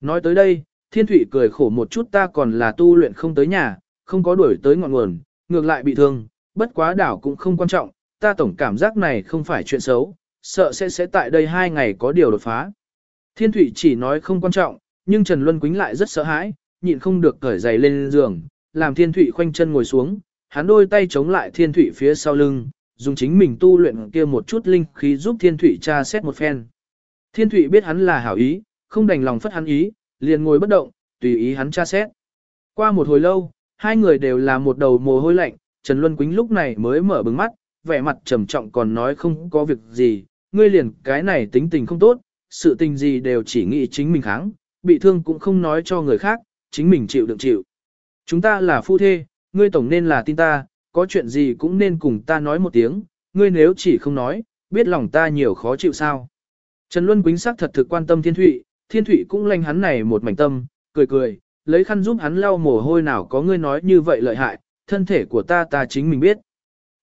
Nói tới đây, thiên thủy cười khổ một chút ta còn là tu luyện không tới nhà, không có đuổi tới ngọn nguồn, ngược lại bị thương, bất quá đảo cũng không quan trọng, ta tổng cảm giác này không phải chuyện xấu, sợ sẽ sẽ tại đây hai ngày có điều đột phá. Thiên Thụy chỉ nói không quan trọng, nhưng Trần Luân Quýnh lại rất sợ hãi, nhịn không được cởi giày lên giường, làm thiên Thụy khoanh chân ngồi xuống, hắn đôi tay chống lại thiên Thụy phía sau lưng, dùng chính mình tu luyện kia một chút linh khí giúp thiên Thụy tra xét một phen. Thiên Thụy biết hắn là hảo ý, không đành lòng phất hắn ý, liền ngồi bất động, tùy ý hắn tra xét. Qua một hồi lâu, hai người đều là một đầu mồ hôi lạnh, Trần Luân Quýnh lúc này mới mở bừng mắt, vẻ mặt trầm trọng còn nói không có việc gì, ngươi liền cái này tính tình không tốt, sự tình gì đều chỉ nghĩ chính mình kháng, bị thương cũng không nói cho người khác, chính mình chịu đựng chịu. Chúng ta là phu thê, ngươi tổng nên là tin ta, có chuyện gì cũng nên cùng ta nói một tiếng, ngươi nếu chỉ không nói, biết lòng ta nhiều khó chịu sao. Trần Luân Quýnh sắc thật thực quan tâm Thiên Thụy, Thiên Thụy cũng lanh hắn này một mảnh tâm, cười cười, lấy khăn giúp hắn lau mồ hôi nào có ngươi nói như vậy lợi hại, thân thể của ta ta chính mình biết.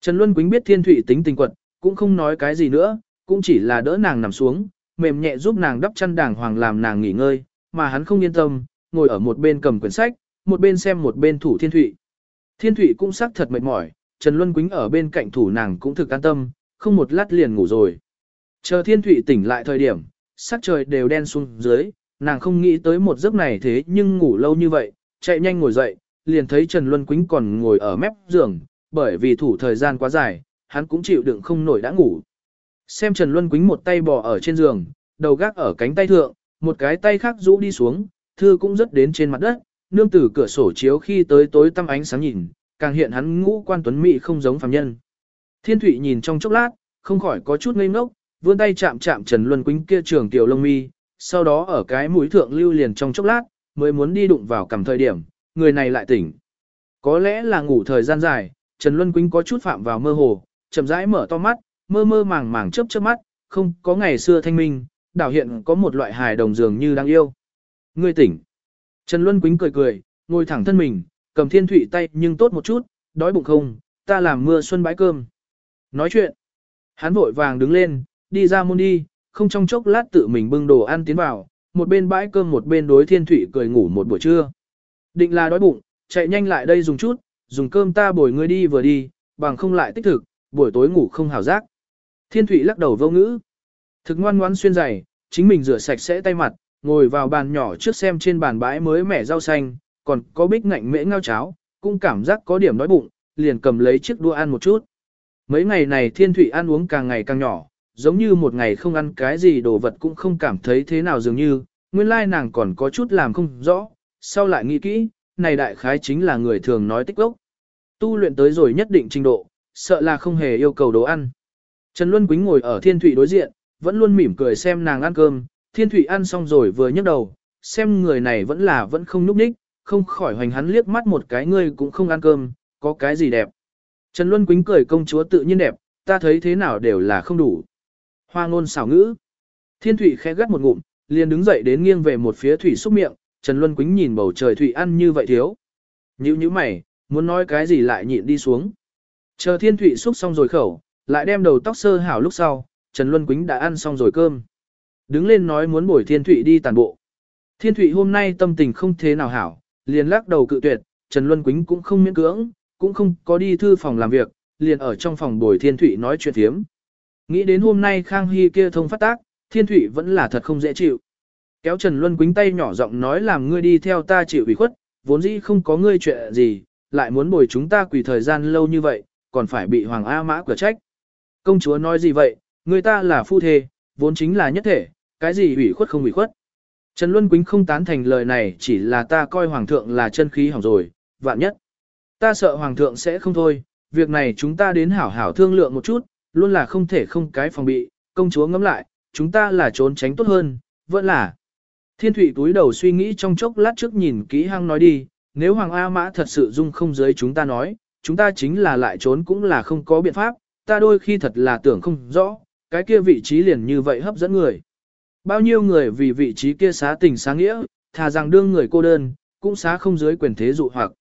Trần Luân Quýnh biết Thiên Thụy tính tình quật, cũng không nói cái gì nữa, cũng chỉ là đỡ nàng nằm xuống, mềm nhẹ giúp nàng đắp chăn đàng hoàng làm nàng nghỉ ngơi, mà hắn không yên tâm, ngồi ở một bên cầm quyển sách, một bên xem một bên thủ Thiên Thụy. Thiên Thụy cũng sắc thật mệt mỏi, Trần Luân Quýnh ở bên cạnh thủ nàng cũng thực an tâm, không một lát liền ngủ rồi. Chờ Thiên Thụy tỉnh lại thời điểm, sắc trời đều đen xuống dưới, nàng không nghĩ tới một giấc này thế nhưng ngủ lâu như vậy, chạy nhanh ngồi dậy, liền thấy Trần Luân Quýnh còn ngồi ở mép giường, bởi vì thủ thời gian quá dài, hắn cũng chịu đựng không nổi đã ngủ. Xem Trần Luân Quýnh một tay bò ở trên giường, đầu gác ở cánh tay thượng, một cái tay khác rũ đi xuống, thư cũng rất đến trên mặt đất, nương tử cửa sổ chiếu khi tới tối tăm ánh sáng nhìn, càng hiện hắn ngũ quan tuấn mỹ không giống phàm nhân. Thiên Thụy nhìn trong chốc lát, không khỏi có chút ngây ngốc, vươn tay chạm chạm Trần Luân Quýnh kia trường tiểu lông mi, sau đó ở cái mũi thượng lưu liền trong chốc lát, mới muốn đi đụng vào cầm thời điểm, người này lại tỉnh. Có lẽ là ngủ thời gian dài, Trần Luân Quýnh có chút phạm vào mơ hồ, chậm rãi mở to mắt, mơ mơ màng màng chớp chớp mắt, không có ngày xưa thanh minh, đảo hiện có một loại hài đồng dường như đang yêu. Ngươi tỉnh. Trần Luân Quýnh cười cười, ngồi thẳng thân mình, cầm thiên thủy tay nhưng tốt một chút, đói bụng không, ta làm mưa xuân bãi cơm. Nói chuyện. Hắn vội vàng đứng lên, đi ra môn đi, không trong chốc lát tự mình bưng đồ ăn tiến vào, một bên bãi cơm một bên đối thiên thủy cười ngủ một buổi trưa. Định là đói bụng, chạy nhanh lại đây dùng chút, dùng cơm ta bồi ngươi đi vừa đi, bằng không lại tích thực, buổi tối ngủ không hảo giác. Thiên Thụy lắc đầu vô ngữ. Thực ngoan ngoãn xuyên giày, chính mình rửa sạch sẽ tay mặt, ngồi vào bàn nhỏ trước xem trên bàn bãi mới mẻ rau xanh, còn có bích ngạnh mễ ngao cháo, cũng cảm giác có điểm đói bụng, liền cầm lấy chiếc đũa ăn một chút. Mấy ngày này thiên Thụy ăn uống càng ngày càng nhỏ, giống như một ngày không ăn cái gì đồ vật cũng không cảm thấy thế nào dường như, nguyên lai nàng còn có chút làm không rõ, sau lại nghĩ kỹ, này đại khái chính là người thường nói tích gốc. Tu luyện tới rồi nhất định trình độ, sợ là không hề yêu cầu đồ ăn. Trần Luân Quýnh ngồi ở Thiên Thụy đối diện, vẫn luôn mỉm cười xem nàng ăn cơm, Thiên Thụy ăn xong rồi vừa nhấc đầu, xem người này vẫn là vẫn không núp ních, không khỏi hoành hắn liếc mắt một cái ngươi cũng không ăn cơm, có cái gì đẹp. Trần Luân Quýnh cười công chúa tự nhiên đẹp, ta thấy thế nào đều là không đủ. Hoa ngôn xảo ngữ. Thiên Thụy khẽ gắt một ngụm, liền đứng dậy đến nghiêng về một phía Thủy xúc miệng, Trần Luân Quýnh nhìn bầu trời Thủy ăn như vậy thiếu. Nhữ như mày, muốn nói cái gì lại nhịn đi xuống. Chờ Thiên Thụy xúc xong rồi khẩu, lại đem đầu tóc sơ hảo lúc sau, Trần Luân Quýnh đã ăn xong rồi cơm. Đứng lên nói muốn bồi Thiên Thụy đi tàn bộ. Thiên Thụy hôm nay tâm tình không thế nào hảo, liền lắc đầu cự tuyệt, Trần Luân Quýnh cũng không miễn cưỡng, cũng không có đi thư phòng làm việc, liền ở trong phòng bồi Thiên Thụy nói chuyện thiếm. Nghĩ đến hôm nay Khang Hy kia thông phát tác, Thiên Thụy vẫn là thật không dễ chịu. Kéo Trần Luân Quýnh tay nhỏ giọng nói làm ngươi đi theo ta chịu ủy khuất, vốn dĩ không có ngươi chuyện gì, lại muốn bồi chúng ta quỳ thời gian lâu như vậy, còn phải bị Hoàng A Mã cửa trách. Công chúa nói gì vậy, người ta là phu thê, vốn chính là nhất thể, cái gì ủy khuất không ủy khuất. Trần Luân Quýnh không tán thành lời này chỉ là ta coi Hoàng thượng là chân khí hỏng rồi, vạn nhất. Ta sợ Hoàng thượng sẽ không thôi, việc này chúng ta đến hảo hảo thương lượng một chút, luôn là không thể không cái phòng bị, công chúa ngẫm lại, chúng ta là trốn tránh tốt hơn, vẫn là. Thiên Thụy túi đầu suy nghĩ trong chốc lát trước nhìn kỹ hăng nói đi, nếu Hoàng A Mã thật sự dung không giới chúng ta nói, chúng ta chính là lại trốn cũng là không có biện pháp, ta đôi khi thật là tưởng không rõ, cái kia vị trí liền như vậy hấp dẫn người. Bao nhiêu người vì vị trí kia xá tình xá nghĩa, thà rằng đương người cô đơn, cũng xá không dưới quyền thế dụ hoặc.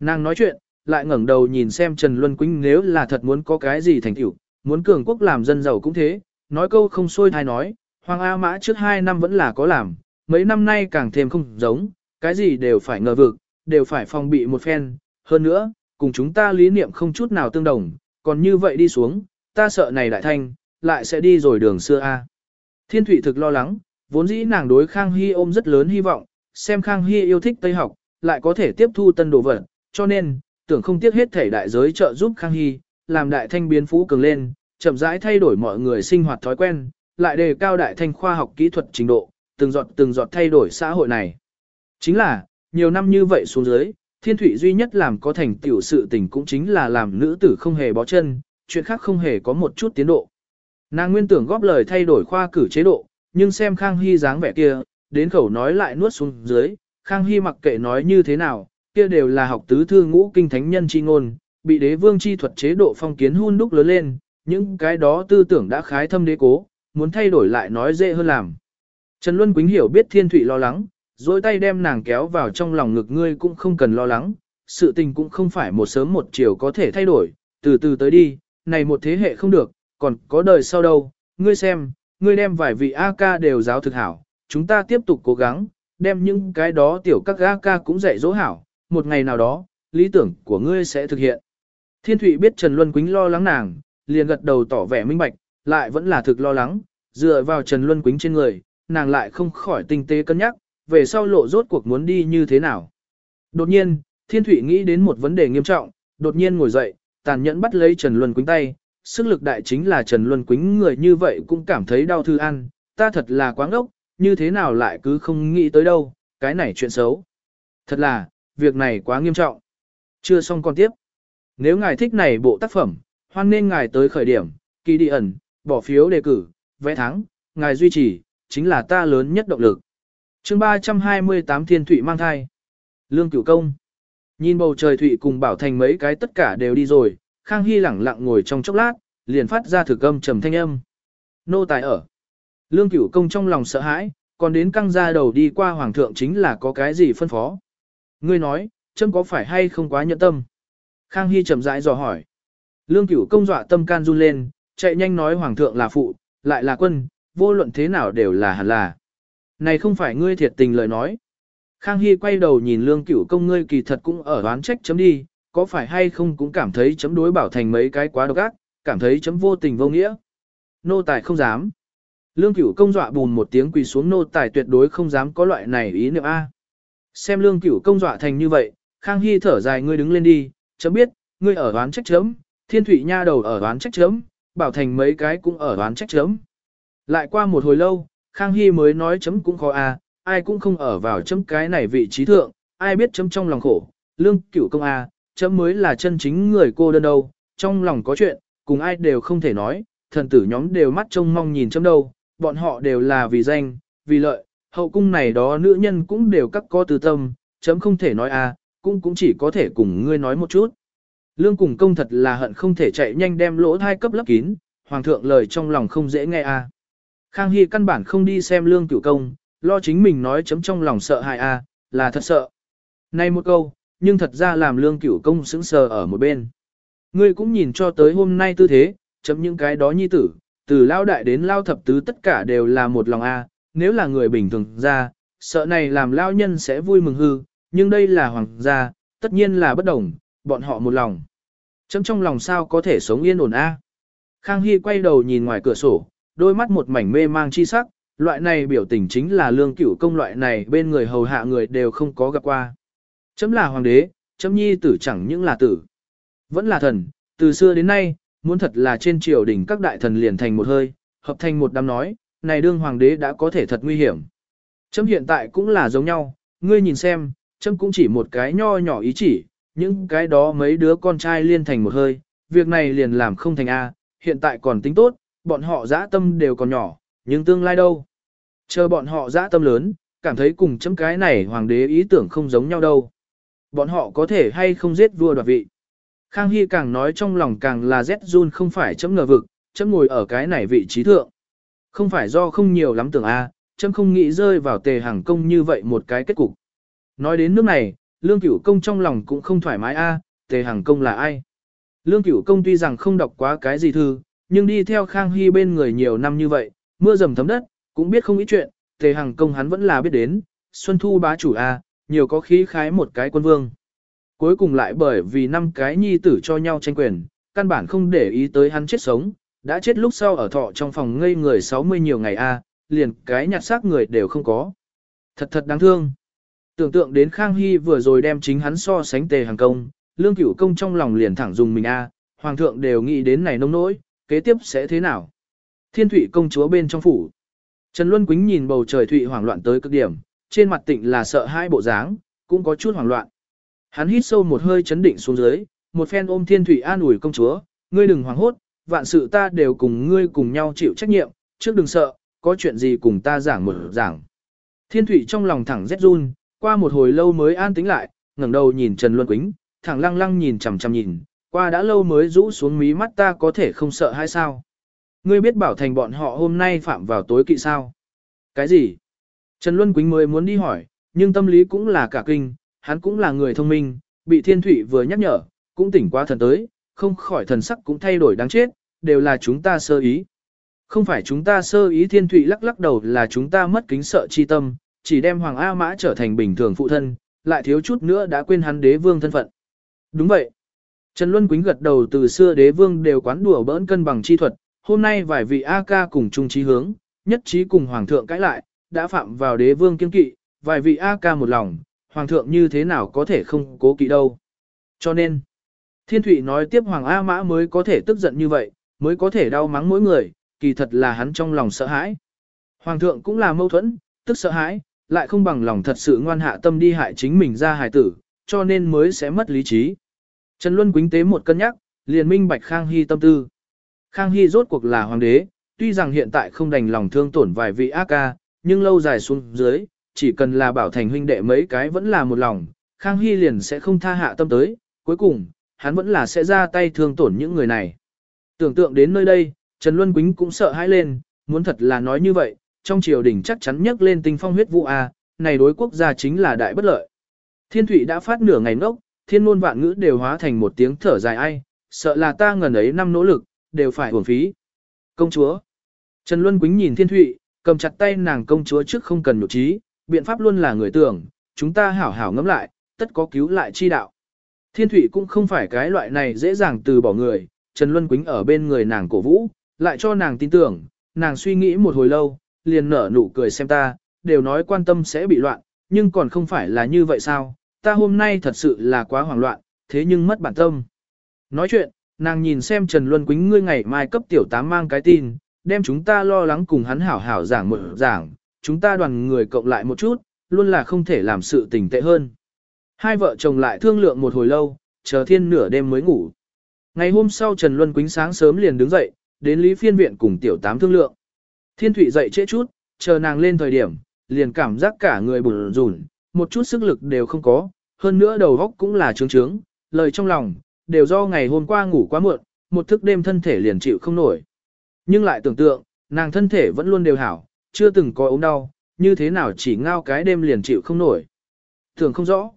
Nàng nói chuyện, lại ngẩng đầu nhìn xem Trần Luân Quýnh nếu là thật muốn có cái gì thành tựu, muốn cường quốc làm dân giàu cũng thế, nói câu không xôi thai nói, Hoàng A Mã trước hai năm vẫn là có làm, mấy năm nay càng thêm không giống, cái gì đều phải ngờ vực, đều phải phòng bị một phen, hơn nữa, cùng chúng ta lý niệm không chút nào tương đồng, còn như vậy đi xuống, ta sợ này đại thanh, lại sẽ đi rồi đường xưa a. Thiên Thụy thực lo lắng, vốn dĩ nàng đối Khang Hy ôm rất lớn hy vọng, xem Khang Hy yêu thích Tây học, lại có thể tiếp thu tân đồ vật, cho nên, tưởng không tiếc hết thể đại giới trợ giúp Khang Hy, làm đại thanh biến phú cường lên, chậm rãi thay đổi mọi người sinh hoạt thói quen, lại đề cao đại thanh khoa học kỹ thuật trình độ, từng giọt từng giọt thay đổi xã hội này. Chính là, nhiều năm như vậy xuống dưới, thiên thủy duy nhất làm có thành tiểu sự tình cũng chính là làm nữ tử không hề bó chân, chuyện khác không hề có một chút tiến độ. Nàng nguyên tưởng góp lời thay đổi khoa cử chế độ, nhưng xem Khang Hy dáng vẻ kia, đến khẩu nói lại nuốt xuống dưới, Khang Hy mặc kệ nói như thế nào, kia đều là học tứ thư ngũ kinh thánh nhân chi ngôn, bị đế vương chi thuật chế độ phong kiến hun đúc lớn lên, những cái đó tư tưởng đã khái thâm đế cố, muốn thay đổi lại nói dễ hơn làm. Trần Luân Quýnh hiểu biết Thiên Thụy lo lắng, dối tay đem nàng kéo vào trong lòng ngực ngươi cũng không cần lo lắng, sự tình cũng không phải một sớm một chiều có thể thay đổi, từ từ tới đi, này một thế hệ không được, còn có đời sau đâu, ngươi xem, ngươi đem vài vị AK đều giáo thực hảo, chúng ta tiếp tục cố gắng, đem những cái đó tiểu các AK cũng dạy dỗ hảo, một ngày nào đó, lý tưởng của ngươi sẽ thực hiện. Thiên Thụy biết Trần Luân Quýnh lo lắng nàng, liền gật đầu tỏ vẻ minh bạch, lại vẫn là thực lo lắng, dựa vào Trần Luân Quýnh trên người, nàng lại không khỏi tinh tế cân nhắc, về sau lộ rốt cuộc muốn đi như thế nào. Đột nhiên, Thiên Thụy nghĩ đến một vấn đề nghiêm trọng, đột nhiên ngồi dậy, tàn nhẫn bắt lấy Trần Luân Quýnh tay, sức lực đại chính là Trần Luân Quýnh người như vậy cũng cảm thấy đau thư ăn, ta thật là quáng ốc, như thế nào lại cứ không nghĩ tới đâu, cái này chuyện xấu. Thật là, việc này quá nghiêm trọng. Chưa xong còn tiếp. Nếu ngài thích này bộ tác phẩm, hoan nên ngài tới khởi điểm, kỳ đi ẩn, bỏ phiếu đề cử, vẽ thắng, ngài duy trì, chính là ta lớn nhất động lực chương 328 Thiên Thụy mang thai. Lương Cửu Công. Nhìn bầu trời Thụy cùng Bảo Thành mấy cái tất cả đều đi rồi, Khang Hy lẳng lặng ngồi trong chốc lát, liền phát ra thực âm trầm thanh âm. Nô tài ở. Lương Cửu Công trong lòng sợ hãi, còn đến căng ra đầu đi qua Hoàng thượng chính là có cái gì phân phó. Ngươi nói, châm có phải hay không quá nhẫn tâm? Khang Hy chậm rãi dò hỏi. Lương Cửu Công dọa tâm can run lên, chạy nhanh nói Hoàng thượng là phụ, lại là quân, vô luận thế nào đều là hẳn là. Này không phải ngươi thiệt tình lời nói. Khang Hy quay đầu nhìn lương cửu công ngươi kỳ thật cũng ở đoán trách chấm đi, có phải hay không cũng cảm thấy chấm đối bảo thành mấy cái quá độc ác, cảm thấy chấm vô tình vô nghĩa. Nô tài không dám. Lương cửu công dọa bùn một tiếng quỳ xuống nô tài tuyệt đối không dám có loại này ý niệm A. Xem lương cửu công dọa thành như vậy, Khang Hy thở dài ngươi đứng lên đi, chấm biết, ngươi ở đoán trách chấm, thiên thủy nha đầu ở đoán trách chấm, bảo thành mấy cái cũng ở đoán trách chấm. Lại qua một hồi lâu, Khang Hy mới nói chấm cũng khó a, ai cũng không ở vào chấm cái này vị trí thượng, ai biết chấm trong lòng khổ, lương cửu công a, chấm mới là chân chính người cô đơn đâu, trong lòng có chuyện, cùng ai đều không thể nói, thần tử nhóm đều mắt trông mong nhìn chấm đâu, bọn họ đều là vì danh, vì lợi, hậu cung này đó nữ nhân cũng đều các có tư tâm, chấm không thể nói a, cũng cũng chỉ có thể cùng ngươi nói một chút. Lương cùng công thật là hận không thể chạy nhanh đem lỗ thai cấp lấp kín, hoàng thượng lời trong lòng không dễ nghe a. Khang Hy căn bản không đi xem lương cửu công, lo chính mình nói chấm trong lòng sợ hại a, à, là thật sợ. Này một câu, nhưng thật ra làm lương cửu công sững sờ ở một bên. Ngươi cũng nhìn cho tới hôm nay tư thế, chấm những cái đó nhi tử, từ lao đại đến lao thập tứ tất cả đều là một lòng a, nếu là người bình thường ra, sợ này làm lao nhân sẽ vui mừng hư, nhưng đây là hoàng gia, tất nhiên là bất đồng, bọn họ một lòng. Chấm trong lòng sao có thể sống yên ổn a? Khang Hy quay đầu nhìn ngoài cửa sổ, đôi mắt một mảnh mê mang chi sắc, loại này biểu tình chính là lương cửu công loại này bên người hầu hạ người đều không có gặp qua. Chấm là hoàng đế, chấm nhi tử chẳng những là tử. Vẫn là thần, từ xưa đến nay, muốn thật là trên triều đình các đại thần liền thành một hơi, hợp thành một đám nói, này đương hoàng đế đã có thể thật nguy hiểm. Chấm hiện tại cũng là giống nhau, ngươi nhìn xem, chấm cũng chỉ một cái nho nhỏ ý chỉ, những cái đó mấy đứa con trai liên thành một hơi, việc này liền làm không thành A, hiện tại còn tính tốt, bọn họ dã tâm đều còn nhỏ, nhưng tương lai đâu. Chờ bọn họ dã tâm lớn, cảm thấy cùng chấm cái này hoàng đế ý tưởng không giống nhau đâu. Bọn họ có thể hay không giết vua đoạt vị. Khang Hy càng nói trong lòng càng là rét run không phải chấm ngờ vực, chấm ngồi ở cái này vị trí thượng. Không phải do không nhiều lắm tưởng A, chấm không nghĩ rơi vào tề hàng công như vậy một cái kết cục. Nói đến nước này, lương cửu công trong lòng cũng không thoải mái A, tề hàng công là ai? Lương cửu công tuy rằng không đọc quá cái gì thư, nhưng đi theo Khang Hy bên người nhiều năm như vậy, mưa dầm thấm đất, cũng biết không ít chuyện, tề Hằng công hắn vẫn là biết đến, Xuân Thu bá chủ A, nhiều có khí khái một cái quân vương. Cuối cùng lại bởi vì năm cái nhi tử cho nhau tranh quyền, căn bản không để ý tới hắn chết sống, đã chết lúc sau ở thọ trong phòng ngây người 60 nhiều ngày A, liền cái nhặt xác người đều không có. Thật thật đáng thương. Tưởng tượng đến Khang Hy vừa rồi đem chính hắn so sánh tề Hằng công, lương cửu công trong lòng liền thẳng dùng mình A, hoàng thượng đều nghĩ đến này nông nỗi, kế tiếp sẽ thế nào? Thiên thủy công chúa bên trong phủ. Trần Luân Quýnh nhìn bầu trời thủy hoảng loạn tới cực điểm, trên mặt tịnh là sợ hai bộ dáng, cũng có chút hoảng loạn. Hắn hít sâu một hơi chấn định xuống dưới, một phen ôm thiên thủy an ủi công chúa, ngươi đừng hoảng hốt, vạn sự ta đều cùng ngươi cùng nhau chịu trách nhiệm, trước đừng sợ, có chuyện gì cùng ta giảng một giảng. Thiên thủy trong lòng thẳng rét run, qua một hồi lâu mới an tĩnh lại, ngẩng đầu nhìn Trần Luân Quýnh, thẳng lăng lăng nhìn chằm chằm nhìn, qua đã lâu mới rũ xuống mí mắt ta có thể không sợ hay sao? Ngươi biết bảo thành bọn họ hôm nay phạm vào tối kỵ sao? Cái gì? Trần Luân Quýnh mới muốn đi hỏi, nhưng tâm lý cũng là cả kinh, hắn cũng là người thông minh, bị thiên thủy vừa nhắc nhở, cũng tỉnh qua thần tới, không khỏi thần sắc cũng thay đổi đáng chết, đều là chúng ta sơ ý. Không phải chúng ta sơ ý thiên thủy lắc lắc đầu là chúng ta mất kính sợ chi tâm, chỉ đem Hoàng A Mã trở thành bình thường phụ thân, lại thiếu chút nữa đã quên hắn đế vương thân phận. Đúng vậy. Trần Luân Quýnh gật đầu từ xưa đế vương đều quán đùa bỡn cân bằng chi thuật, hôm nay vài vị A ca cùng chung trí hướng, nhất trí cùng Hoàng thượng cãi lại, đã phạm vào đế vương kiên kỵ, vài vị A ca một lòng, Hoàng thượng như thế nào có thể không cố kỵ đâu. Cho nên, Thiên Thụy nói tiếp Hoàng A Mã mới có thể tức giận như vậy, mới có thể đau mắng mỗi người, kỳ thật là hắn trong lòng sợ hãi. Hoàng thượng cũng là mâu thuẫn, tức sợ hãi, lại không bằng lòng thật sự ngoan hạ tâm đi hại chính mình ra hài tử, cho nên mới sẽ mất lý trí. Trần Luân quính tế một cân nhắc, liền minh bạch Khang Hy tâm tư. Khang Hy rốt cuộc là hoàng đế, tuy rằng hiện tại không đành lòng thương tổn vài vị ác ca, nhưng lâu dài xuống dưới, chỉ cần là bảo thành huynh đệ mấy cái vẫn là một lòng, Khang Hy liền sẽ không tha hạ tâm tới, cuối cùng, hắn vẫn là sẽ ra tay thương tổn những người này. Tưởng tượng đến nơi đây, Trần Luân Quýnh cũng sợ hãi lên, muốn thật là nói như vậy, trong triều đình chắc chắn nhắc lên tinh phong huyết vụ A, này đối quốc gia chính là đại bất lợi. Thiên thủy đã phát nửa ngày ngốc, thiên ngôn vạn ngữ đều hóa thành một tiếng thở dài ai, sợ là ta ngần ấy năm nỗ lực, đều phải uổng phí. Công chúa. Trần Luân Quýnh nhìn thiên Thụy, cầm chặt tay nàng công chúa trước không cần nhục trí, biện pháp luôn là người tưởng, chúng ta hảo hảo ngẫm lại, tất có cứu lại chi đạo. Thiên Thụy cũng không phải cái loại này dễ dàng từ bỏ người, Trần Luân Quýnh ở bên người nàng cổ vũ, lại cho nàng tin tưởng, nàng suy nghĩ một hồi lâu, liền nở nụ cười xem ta, đều nói quan tâm sẽ bị loạn, nhưng còn không phải là như vậy sao, ta hôm nay thật sự là quá hoảng loạn, thế nhưng mất bản tâm. Nói chuyện, Nàng nhìn xem Trần Luân Quýnh ngươi ngày mai cấp tiểu tám mang cái tin, đem chúng ta lo lắng cùng hắn hảo hảo giảng một giảng, chúng ta đoàn người cộng lại một chút, luôn là không thể làm sự tình tệ hơn. Hai vợ chồng lại thương lượng một hồi lâu, chờ thiên nửa đêm mới ngủ. Ngày hôm sau Trần Luân Quýnh sáng sớm liền đứng dậy, đến Lý Phiên Viện cùng tiểu tám thương lượng. Thiên Thụy dậy trễ chút, chờ nàng lên thời điểm, liền cảm giác cả người bùn rùn, một chút sức lực đều không có, hơn nữa đầu óc cũng là trướng trướng, lời trong lòng, đều do ngày hôm qua ngủ quá muộn, một thức đêm thân thể liền chịu không nổi. Nhưng lại tưởng tượng, nàng thân thể vẫn luôn đều hảo, chưa từng có ốm đau, như thế nào chỉ ngao cái đêm liền chịu không nổi. thường không rõ.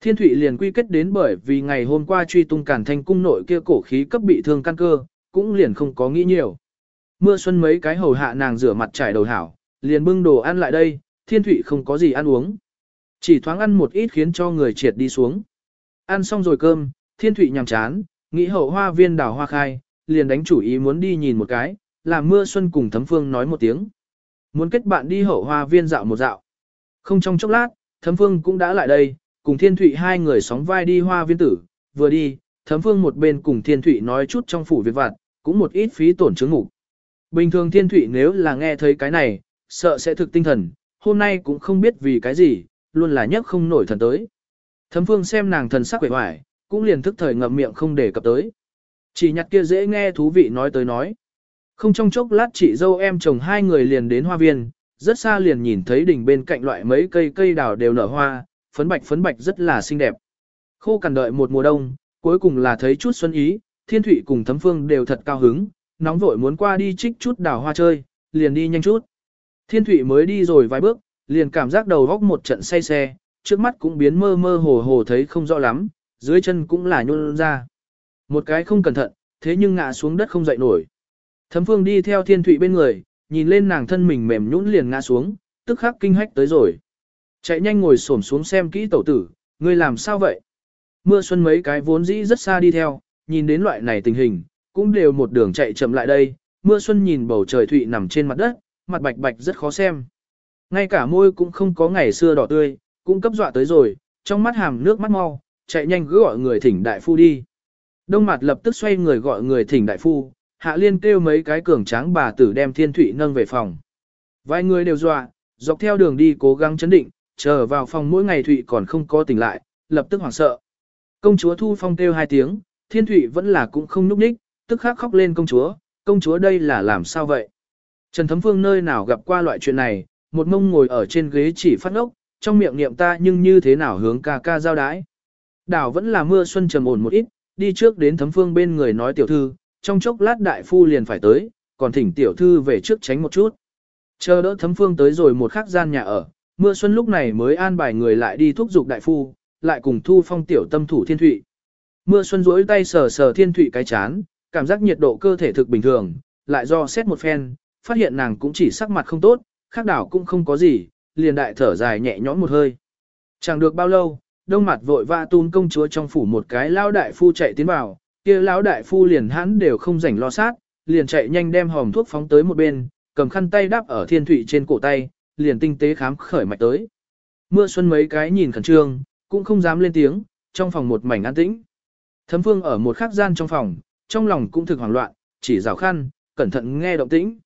Thiên Thụy liền quy kết đến bởi vì ngày hôm qua truy tung cản thanh cung nội kia cổ khí cấp bị thương căn cơ, cũng liền không có nghĩ nhiều. Mưa xuân mấy cái hầu hạ nàng rửa mặt trải đầu hảo, liền bưng đồ ăn lại đây, Thiên Thụy không có gì ăn uống. Chỉ thoáng ăn một ít khiến cho người triệt đi xuống. Ăn xong rồi cơm, Thiên Thụy nhằm chán, nghĩ hậu hoa viên đào hoa khai, liền đánh chủ ý muốn đi nhìn một cái, làm mưa xuân cùng thấm phương nói một tiếng. Muốn kết bạn đi hậu hoa viên dạo một dạo. Không trong chốc lát, thấm phương cũng đã lại đây, cùng Thiên Thụy hai người sóng vai đi hoa viên tử, vừa đi, thấm phương một bên cùng Thiên Thụy nói chút trong phủ việc vặt, cũng một ít phí tổn chứng ngủ. Bình thường Thiên Thụy nếu là nghe thấy cái này, sợ sẽ thực tinh thần, hôm nay cũng không biết vì cái gì, luôn là nhất không nổi thần tới. Thấm phương xem nàng thần sắc vẻ hoài, cũng liền thức thời ngậm miệng không để cập tới. Chỉ nhặt kia dễ nghe thú vị nói tới nói. Không trong chốc lát chị dâu em chồng hai người liền đến hoa viên, rất xa liền nhìn thấy đỉnh bên cạnh loại mấy cây cây đào đều nở hoa, phấn bạch phấn bạch rất là xinh đẹp. Khô cằn đợi một mùa đông, cuối cùng là thấy chút xuân ý, thiên thủy cùng thấm phương đều thật cao hứng, nóng vội muốn qua đi trích chút đào hoa chơi, liền đi nhanh chút. Thiên thủy mới đi rồi vài bước, liền cảm giác đầu góc một trận say xe, trước mắt cũng biến mơ mơ hồ hồ thấy không rõ lắm, dưới chân cũng là nhôn ra. Một cái không cẩn thận, thế nhưng ngã xuống đất không dậy nổi. Thấm phương đi theo thiên thụy bên người, nhìn lên nàng thân mình mềm nhũn liền ngã xuống, tức khắc kinh hách tới rồi. Chạy nhanh ngồi xổm xuống xem kỹ tẩu tử, ngươi làm sao vậy? Mưa xuân mấy cái vốn dĩ rất xa đi theo, nhìn đến loại này tình hình, cũng đều một đường chạy chậm lại đây. Mưa xuân nhìn bầu trời thụy nằm trên mặt đất, mặt bạch bạch rất khó xem. Ngay cả môi cũng không có ngày xưa đỏ tươi, cũng cấp dọa tới rồi, trong mắt hàm nước mắt mau, chạy nhanh cứ gọi người thỉnh đại phu đi. Đông mặt lập tức xoay người gọi người thỉnh đại phu, hạ liên kêu mấy cái cường tráng bà tử đem thiên thủy nâng về phòng. Vài người đều dọa, dọc theo đường đi cố gắng chấn định, chờ vào phòng mỗi ngày thụy còn không có tỉnh lại, lập tức hoảng sợ. Công chúa thu phong kêu hai tiếng, thiên thủy vẫn là cũng không núp ních, tức khắc khóc lên công chúa, công chúa đây là làm sao vậy? Trần Thấm Phương nơi nào gặp qua loại chuyện này, một mông ngồi ở trên ghế chỉ phát ngốc, trong miệng niệm ta nhưng như thế nào hướng ca ca giao đái. Đảo vẫn là mưa xuân trầm ổn một ít, đi trước đến thấm phương bên người nói tiểu thư, trong chốc lát đại phu liền phải tới, còn thỉnh tiểu thư về trước tránh một chút. Chờ đỡ thấm phương tới rồi một khắc gian nhà ở, mưa xuân lúc này mới an bài người lại đi thúc giục đại phu, lại cùng thu phong tiểu tâm thủ thiên thụy. Mưa xuân duỗi tay sờ sờ thiên thụy cái chán, cảm giác nhiệt độ cơ thể thực bình thường, lại do xét một phen, phát hiện nàng cũng chỉ sắc mặt không tốt, khác đảo cũng không có gì, liền đại thở dài nhẹ nhõm một hơi. Chẳng được bao lâu, đông mặt vội vã tún công chúa trong phủ một cái lao đại phu chạy tiến vào, kia lão đại phu liền hắn đều không rảnh lo sát, liền chạy nhanh đem hòm thuốc phóng tới một bên, cầm khăn tay đắp ở thiên thủy trên cổ tay, liền tinh tế khám khởi mạch tới. Mưa xuân mấy cái nhìn khẩn trương, cũng không dám lên tiếng, trong phòng một mảnh an tĩnh. Thấm phương ở một khắc gian trong phòng, trong lòng cũng thực hoảng loạn, chỉ rào khăn, cẩn thận nghe động tĩnh.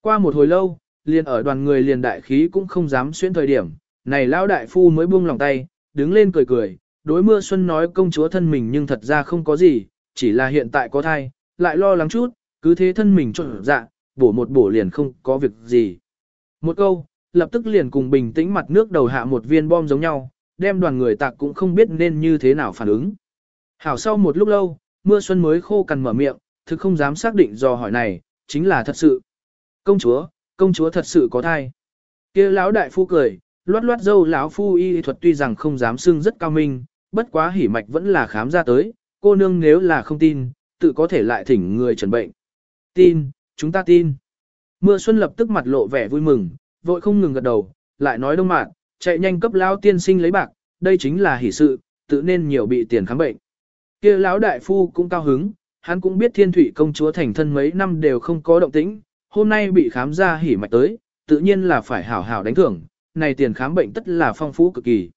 Qua một hồi lâu, liền ở đoàn người liền đại khí cũng không dám xuyên thời điểm, này lão đại phu mới buông lòng tay, đứng lên cười cười, đối mưa xuân nói công chúa thân mình nhưng thật ra không có gì, chỉ là hiện tại có thai, lại lo lắng chút, cứ thế thân mình trộn dạ, bổ một bổ liền không có việc gì. Một câu, lập tức liền cùng bình tĩnh mặt nước đầu hạ một viên bom giống nhau, đem đoàn người tạc cũng không biết nên như thế nào phản ứng. Hảo sau một lúc lâu, mưa xuân mới khô cằn mở miệng, thực không dám xác định do hỏi này, chính là thật sự. Công chúa, công chúa thật sự có thai. kia lão đại phu cười, loát loát dâu lão phu y thuật tuy rằng không dám xưng rất cao minh, bất quá hỉ mạch vẫn là khám ra tới, cô nương nếu là không tin, tự có thể lại thỉnh người trần bệnh. Tin, chúng ta tin. Mưa xuân lập tức mặt lộ vẻ vui mừng, vội không ngừng gật đầu, lại nói đông mạn, chạy nhanh cấp lão tiên sinh lấy bạc, đây chính là hỷ sự, tự nên nhiều bị tiền khám bệnh. kia lão đại phu cũng cao hứng, hắn cũng biết thiên thủy công chúa thành thân mấy năm đều không có động tĩnh, hôm nay bị khám ra hỉ mạch tới, tự nhiên là phải hảo hảo đánh thưởng, này tiền khám bệnh tất là phong phú cực kỳ.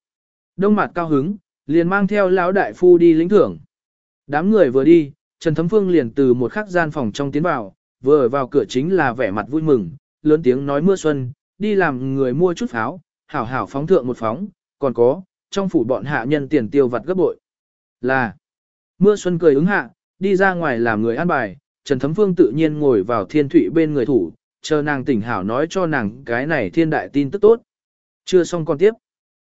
Đông mặt cao hứng, liền mang theo lão đại phu đi lĩnh thưởng. Đám người vừa đi, Trần Thấm Phương liền từ một khắc gian phòng trong tiến vào, vừa ở vào cửa chính là vẻ mặt vui mừng, lớn tiếng nói mưa xuân, đi làm người mua chút pháo, hảo hảo phóng thượng một phóng, còn có, trong phủ bọn hạ nhân tiền tiêu vặt gấp bội. Là, mưa xuân cười ứng hạ, đi ra ngoài làm người ăn bài, Trần Thấm Phương tự nhiên ngồi vào thiên thụy bên người thủ, chờ nàng tỉnh hảo nói cho nàng cái này thiên đại tin tức tốt. Chưa xong còn tiếp.